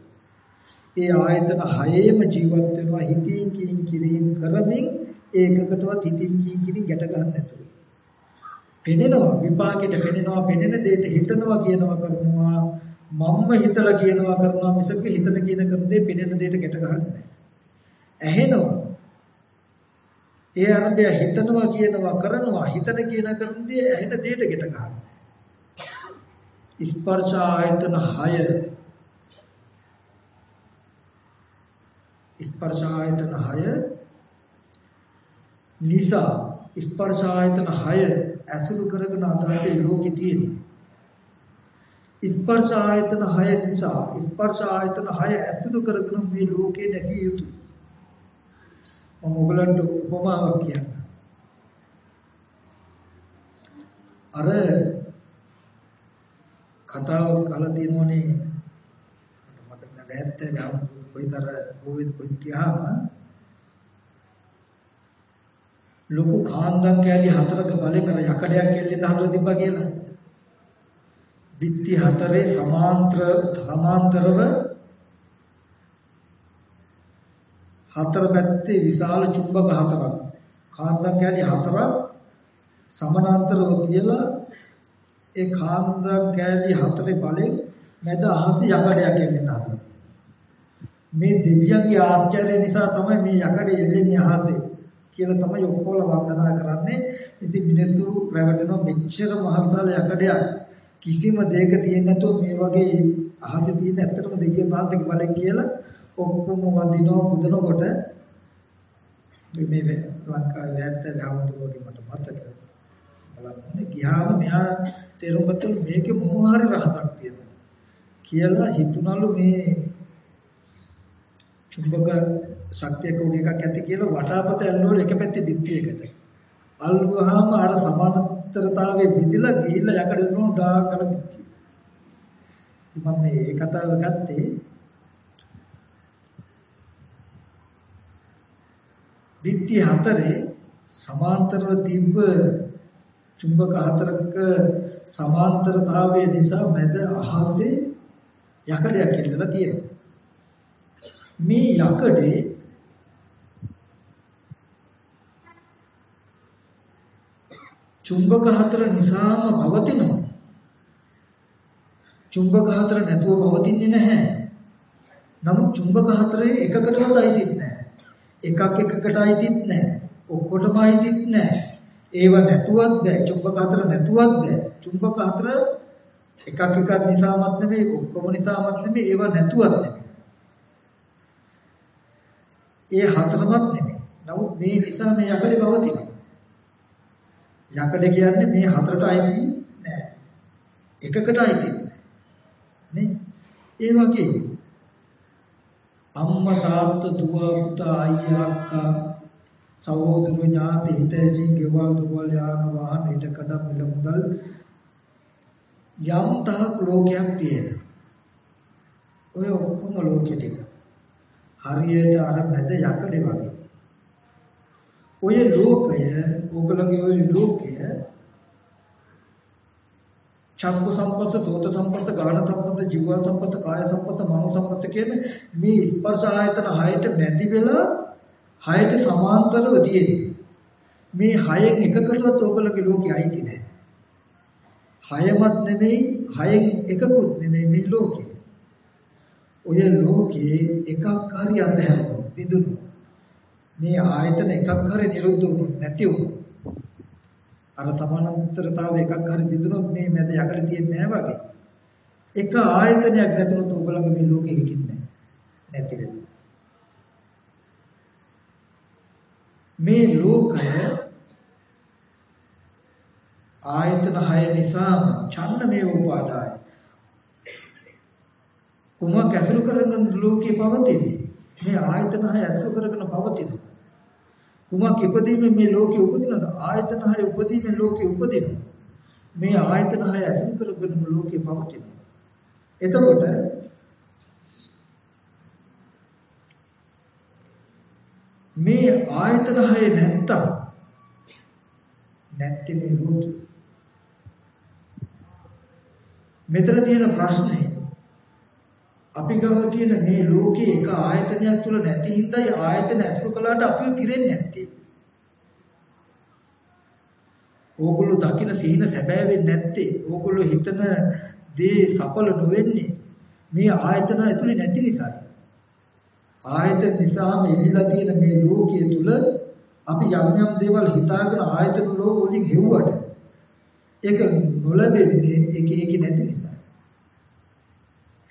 ඒ ආයතන 6ෙම ජීවත් වෙනවා හිතින් කින් කිරින් කරමින් ඒකකටවත් හිතින් කින් කින් ගැට ගන්න නැතුව. පෙනෙනවා විපාකෙට පෙනෙනවා පෙනෙන දෙයට හිතනවා කියනවා කරනවා මම්ම හිතලා කියනවා කරනවා මිසක හිතන කියන කරන දේ පෙනෙන දෙයට ගැට ගන්නෑ. ඇහෙනවා. ඒ අරඹය හිතනවා කියනවා කරනවා හිතන කියන කරන දේ ඇහෙන දෙයට ගැට ගන්නවා. ස්පර්ශ ආයතන 6 ස්පර්ශ ආයතන 6 නිසා ස්පර්ශ ආයතන 6 ඇසුරු කරගෙන අද අපේ ලෝකේ තියෙනවා. ස්පර්ශ ආයතන 6 නිසා ස්පර්ශ ආයතන 6 ඇසුරු කරගෙන මේ ලෝකේ නැසිය යුතුයි. මම ඔයගලන්ට උපමාවක් කියන්නම්. අර කතාවක් අහලා තියෙනවනේ. මතක නැහැ 70 කොයිතර කොහෙද කොයි ගියාම ලොකු කාන්දම් කෑලි හතරක බලේ කර යකඩයක් එල්ලෙන්න හදලා තිබ්බා කියලා. බිත්ති හතරේ සමාන්තර සමාන්තරව හතර පැත්තේ විශාල චුම්බක හතරක්. කාන්දම් කැලි හතරක් සමානාන්තරව තියලා ඒ කාන්දම් කැලි හතරේ බලෙන් මැද අහස යකඩයක් එන්න හදලා. මේ දෙවියන්ගේ ආශ්චර්ය නිසා තමයි මේ යකඩේ එල්ලෙන්නේ අහසේ කියලා තමයි ඔක්කොල වන්දනා කරන්නේ. ඉතින් මිනිස්සු රැවටෙනවා මෙච්චර මහ විශාල යකඩයක් කිසිම දෙයක තියෙන්නේ නැතුව මේ වගේ අහසේ තියෙන ඇත්තටම දෙවියන් වහන්සේගේ බලයෙන් කියලා ඔක්කොම වඳිනවා පුදනකොට මේ ලංකාවේ වැද්ද දාමුතුගේ මට මතක බලන්න ගියාම මෙහා තේරුම් ගත්තලු මේකේ මොන හරි රහසක් තියෙනවා කියලා හිතුණලු මේ චුම්බක ශක්තියක උඩ එකක් ඇති කියලා වටාපත ඇල්ලුවල එක පැත්තේ පිටියකට අල්ගුවාම අර සමානතරතාවයේ විදිලා ගිහිල්ලා යකඩ දුන්නු ඩා කර පිටිය. මම මේ කතාව ගත්තේ බිත්ති හතරේ සමාන්තරව තිබ්බ චුම්බක හතරක සමාන්තරතාවය නිසා මැද අහසේ යකඩයක් ඉල්ලලා තියෙනවා. මේ යකඩේ චුම්බක හතර නිසාම පවතිනවා. චුම්බක හතර නැතුව පවතින්නේ නැහැ. නමුත් චුම්බක හතරේ එකකටවත් අයිතිත් නැහැ. එකක් එකකට අයිතිත් නැහැ. ඔක්කොටම අයිතිත් නැහැ. ඒව නැතුවත් බෑ. චුම්බක හතර නැතුවත් බෑ. චුම්බක හතර එකක් එකක් නිසාමත් නෙමෙයි ඔක්කොම නිසාමත් නෙමෙයි ඒව නැතුවත් නෙමෙයි. ඒ හතරමත් නෙමෙයි. නමුත් මේ නිසා මේ යකඩේ පවතිනවා. යකඩ කියන්නේ මේ හතරට අයිති නෑ. එකකට අයිති නේ. ඒ වගේ අම්මා තාත්තා දුව පුතා අයියා අක්කා සහෝදර ඥාති හිතේසින් ගෙවල් දුවල් යාන වාහන ඉඩකඩ මිල මුදල් යම් තාක් ලෝකයක් තියෙනවා. ඔය ඔක්කොම ලෝකෙ ටික. හරියට අර මැද යකඩේ වගේ. ඔය ලෝකය ඕගලගේ ওই ලෝකය චක්ක සම්පස්ස, සෝත සම්පස්ස, ගාන සම්පස්ස, ජීව සම්පස්ස, කාය සම්පස්ස, මනෝ සම්පස්ස කියන මේ ස්පර්ශ ආයතන හයට නැති වෙලා හයට සමාන්තරව තියෙන්නේ. මේ හයෙන් එකකටවත් ඕගලගේ ලෝකෙ අයිති නැහැ. හයමත් නෙමෙයි, හයෙන් එකකුත් නෙමෙයි මේ ලෝකෙ. ඔය ලෝකේ එකක් හරි අතහැරෙනවා, බිඳුනවා. මේ ආයතන එකක් හරි නිරුද්ධ වුණොත් නැති වුණොත් අර සමානතරතාව එකක් හරි බිඳුනොත් මේ මැද යකඩ තියෙන්නේ නැහැ වගේ. එක ආයතනයක් නැතුනොත් උගලඟ මේ ලෝකෙ හිටින්නේ නැති වෙනවා. මේ ලෝකය ආයතන හය නිසා ඡන්න මේ උපාදාය. කුමක් ඇසුරු කරගෙන ලෝකේ පවතින්නේ? මේ ආයතන හය ඇසුරු කරගෙන පවතිනවා. කුමක් ඉපදීමෙන් මේ ලෝකෙ උපදිනවද? ආයතන හය උපදීමෙන් ලෝකෙ උපදිනවා. මේ ආයතන හය ඇසුරු කරගෙන ලෝකෙ පවතිනවා. එතකොට මේ ආයතන හය නැත්තම් නැත්te මේ ලෝකෙ. මෙතන තියෙන ප්‍රශ්නේ අපි ගාව තියෙන මේ ලෝකේ එක ආයතනයක් තුල නැති හින්දායි ආයතන ඇසුරු කළාට අපිව පිරෙන්නේ නැත්තේ. ඕගොල්ලෝ දකින සීන සැබෑ වෙන්නේ නැත්තේ. ඕගොල්ලෝ හිතන දේ සඵල නොවෙන්නේ මේ ආයතන ඇතුලේ නැති නිසායි. ආයතන නිසාම එල්ලලා තියෙන මේ ලෝකයේ තුල අපි යම් යම් දේවල් හිතාගෙන ආයතන ලෝක වලින් හෙව්වට ඒක නොලැබෙන්නේ ඒක ඒක නැති නිසා.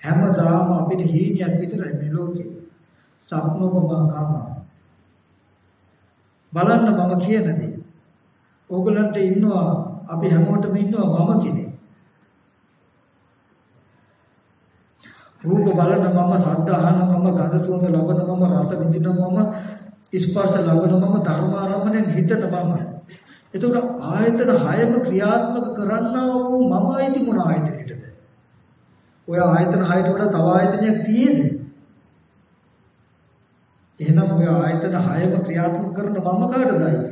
හැමදාම අපිට හීනයක් විතරයි මේ ලෝකේ. සප්නෝපමා කාම. බලන්න මම කියන දේ. ඕගලන්ට ඉන්නවා අපි හැමෝටම ඉන්නවා මම කෙනෙක්. රූප බලන මම ශබ්ද අහන මම ගඳ සුවඳ ලබන මම රස විඳින මම ස්පර්ශ ලබන මම ධර්මාරම්මණයෙන් හිතන මම. එතකොට ආයතන හයම ක්‍රියාත්මක කරන්නා වූ මම අයිති මොන ආයතනෙටද? ඔය ආයතන හයට වඩා තව ආයතනයක් තියෙද? එහෙනම් ඔය ආයතන හයම ක්‍රියාත්මක කරන මම කාටද අයිති?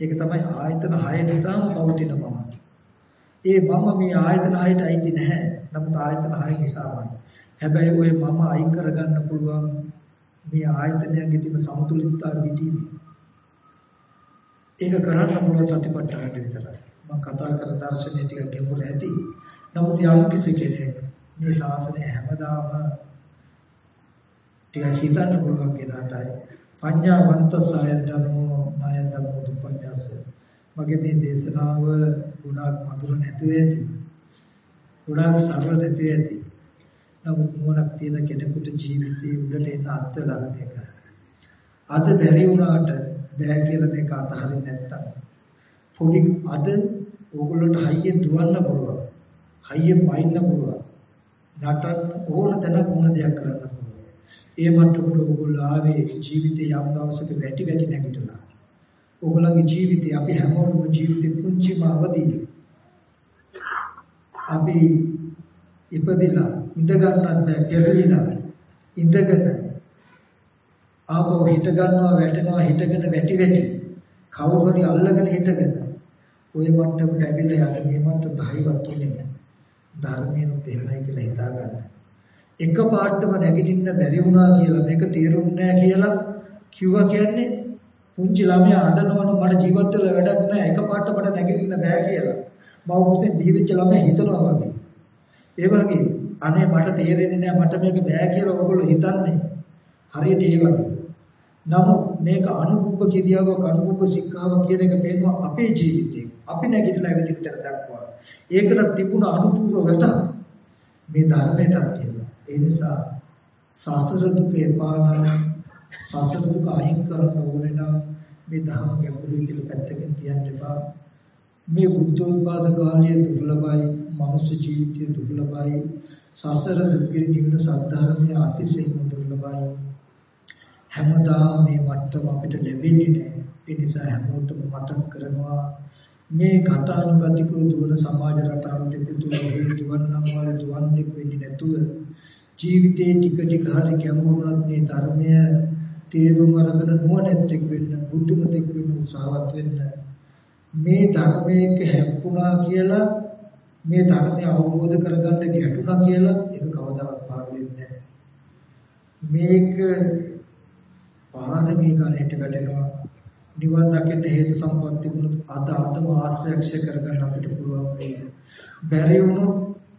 ඒක තමයි ආයතන හය නිසාම පවතින මම. ඒ මම මේ ආයතන හයට අයිති නැහැ. නමුත් ආයතන හය නිසාමයි. හැබැයි ඔය මම අයින් කරගන්න පුළුවන් මේ ආයතනයන්ගේ තියෙන සමතුලිතතාව පිටින් ඒක කරන්න පුළුවන් සතිපට්ඨාන විතරයි. මම කතා කර දර්ශනය ටික ගැඹුරු ඇති. නමුත් යම් කිසි කෙනෙක් මේ ශාසනය හැමදාම ටිකක් හිතන්න පුළුවන් කෙනාටයි පඤ්ඤාවන්ත සාය ධර්මෝ නාය ධර්මෝ දුප්පඤ්ඤාස මගේ මේ දේශනාව ගොඩාක් මధుර නැතුව ඇති. ගොඩාක් සරල නැතුව ඇති. නමුත් මොනක් තියෙන කෙනෙකුට ජීවිතේ උඩට එන අත්ව ලබන එක. අද බැරි වුණාට බෑ කියලා මේක අතහරින්න නැත්තම්. පොඩි අද ඕගොල්ලන්ට හයියෙන් දුවන්න පුළුවන්. හයියෙන් වයින්න පුළුවන්. නටන්න ඕන තැනක මොන දෙයක් කරන්න පුළුවන්. ඒ මට්ටමට ඕගොල්ලෝ ආවේ ජීවිතේ යම් දවසක වැටි වැටි නැගිටලා. ඕගොල්ලන්ගේ ජීවිතේ අපි හැමෝම ජීවිතේ කුංචිම අවදී. අපි ඉපදිලා ඉඳ ගන්නත් බෑ පෙරලිලා ඉඳගෙන ආපහු හිට ගන්නවා වැටෙනවා හිටගෙන වැටි වැටි. කවුරු හරි අල්ලගෙන හිටගෙන. ওই මට්ටමට ඇවිල්ලා යත මේ මට්ටමට හරිවත් වෙන්නේ ධර්මයෙන්ුත් එහෙමයි කියලා හිතා ගන්න. එක පාටම නැගිටින්න බැරි වුණා කියලා මේක තේරුන්නේ නැහැ කියලා කිව්වා කියන්නේ පුංචි ළමයා අඬනවනම් මට ජීවත් වෙලා වැඩක් නැහැ එක පාට මට නැගිටින්න බෑ කියලා. මව කුසෙන් බිහිවෙච්ච ළමයා හිතනවා වගේ. ඒ වගේ අනේ මට තේරෙන්නේ නැහැ මට මේක බෑ කියලා ඔයගොල්ලෝ හිතන්නේ. හරියට ඒ වගේ. නමුත් මේක අනුභව කිරියාවක් අනුභව සික්ඛාවක් කියන එක පේනවා අපේ ජීවිතේ. අපි නැගිටලා ඇවිදින්න දක්වා. ඒකට තිබුණ අනුපූර්ව වැට මේ ධර්මයටත් තියෙනවා. ඒ නිසා සසර දුක එපා නම් සසර දුක අයින් කරන්න ඕනේ නම් මේ ධර්ම ගැඹුරුයි කියලා පැත්තකින් තියන්න එපා. මේ බුද්ධෝත්පාද කාලයේ දුර්ලභයි, මනුෂ්‍ය ජීවිතයේ දුර්ලභයි, සසර දුකින් නිවන සද්ධර්මයේ අතිශයින් දුර්ලභයි. හැමදාම මේ මට්ටම අපිට ලැබෙන්නේ නැහැ. ඒ නිසා හැමෝටම මතක් කරනවා මේ කතානුගතිකව දුවන සමාජ රටාව දෙක තුල හේතු වන්නම් වල දුවන්නේ වෙන්නේ නැතුව ජීවිතේ ටික ටික හරි ගැඹුරුනත් මේ ධර්මය තේරුම් අරගෙන නුවණැත්තෙක් වෙන්න බුද්ධිමතෙක් වෙන්න උත්සාහවත් වෙන්න මේ ධර්මයක හැප්පුණා කියලා මේ ධර්මය අවබෝධ කරගන්න ගැටුණා කියලා ඒක කවදාවත් පාඩු වෙන්නේ නැහැ මේක පාරමී ගණයට වැටෙනවා නිවන් දකින්න හේතු සම්පත් තිබුණොත් අද අදම ආශ්‍රයක්ෂය කරගන්න අපිට පුළුවන් වෙයි. බැරි වුණොත්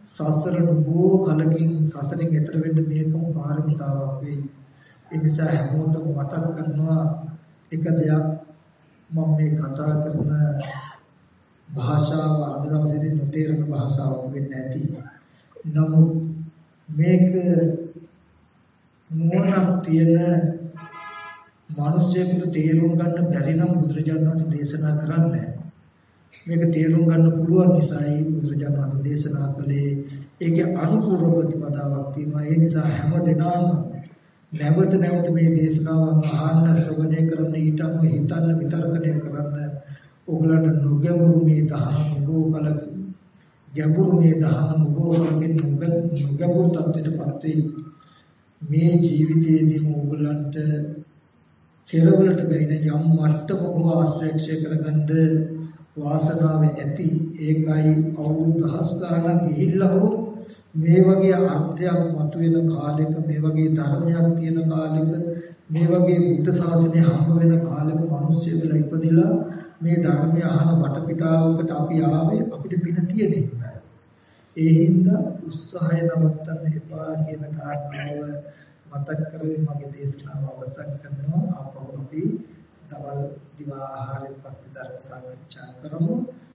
සසර නුඹෝ කලකින් සසරින් එතර වෙන්න මේකම පාරමිතාවක් වෙයි. ඒ නිසා හැමෝටම මතක් කරනවා එක දෙයක් මම මේ කතා කරන භාෂාව අද දවසේදී නොතේරෙන භාෂාවක් වෙන්න ඇති. නමුත් මේක නුවණක් තියෙන මිනිස්සුන්ට තේරුම් ගන්න බැරි නම් බුදුරජාණන් වහන්සේ දේශනා කරන්නේ මේක තේරුම් ගන්න පුළුවන් නිසායි බුදුරජාණන් වහන්සේ දේශනා කළේ. ඒකේ අනුපූර්ව ප්‍රතිපදාවක් තියෙනවා. ඒ නිසා හැම දිනම නැවත නැවත මේ දේශනාවන් අහන්න ශ්‍රවණය කරන්න ඊට අනුව හිතන්න විතර්කණය කරන්න ඕගලන්ට නොගැඹුරු මේ දහම නෝ කල ගැඹුරු මේ දහම නෝ කලකින් නොගැඹුරු තත්ත්වයටපත් වෙයි. මේ ජීවිතයේදී ඕගලන්ට කෙරවලට බැින යම් මට්ටමක ආශ්‍රයක්ෂය කරගන්න වාසනාව ඇති. ඒකයි අවුරුදු දහස් ගාණක් ගිහිල්ලා හෝ මේ වගේ අර්ථයක් මතුවෙන කාලෙක මේ වගේ ධර්මයක් තියෙන කාලෙක මේ වගේ බුද්ධ ශාසනය හම්බ වෙන කාලෙක මිනිස්සු වෙලා ඉපදිලා මේ ධර්මය අහන වටපිටාවකට අපි ආවේ අපිට පින තියෙන හින්දා. ඒ හින්දා උත්සාහය නවත්තන්න එපා කියන කාරණාව මතක් කරගෙන මගේ දේශනාව අවසන් කරනවා ආපහු අපි දවල් දිවා ආහාරයෙන් පස්සේ ධර්ම සාකච්ඡා කරමු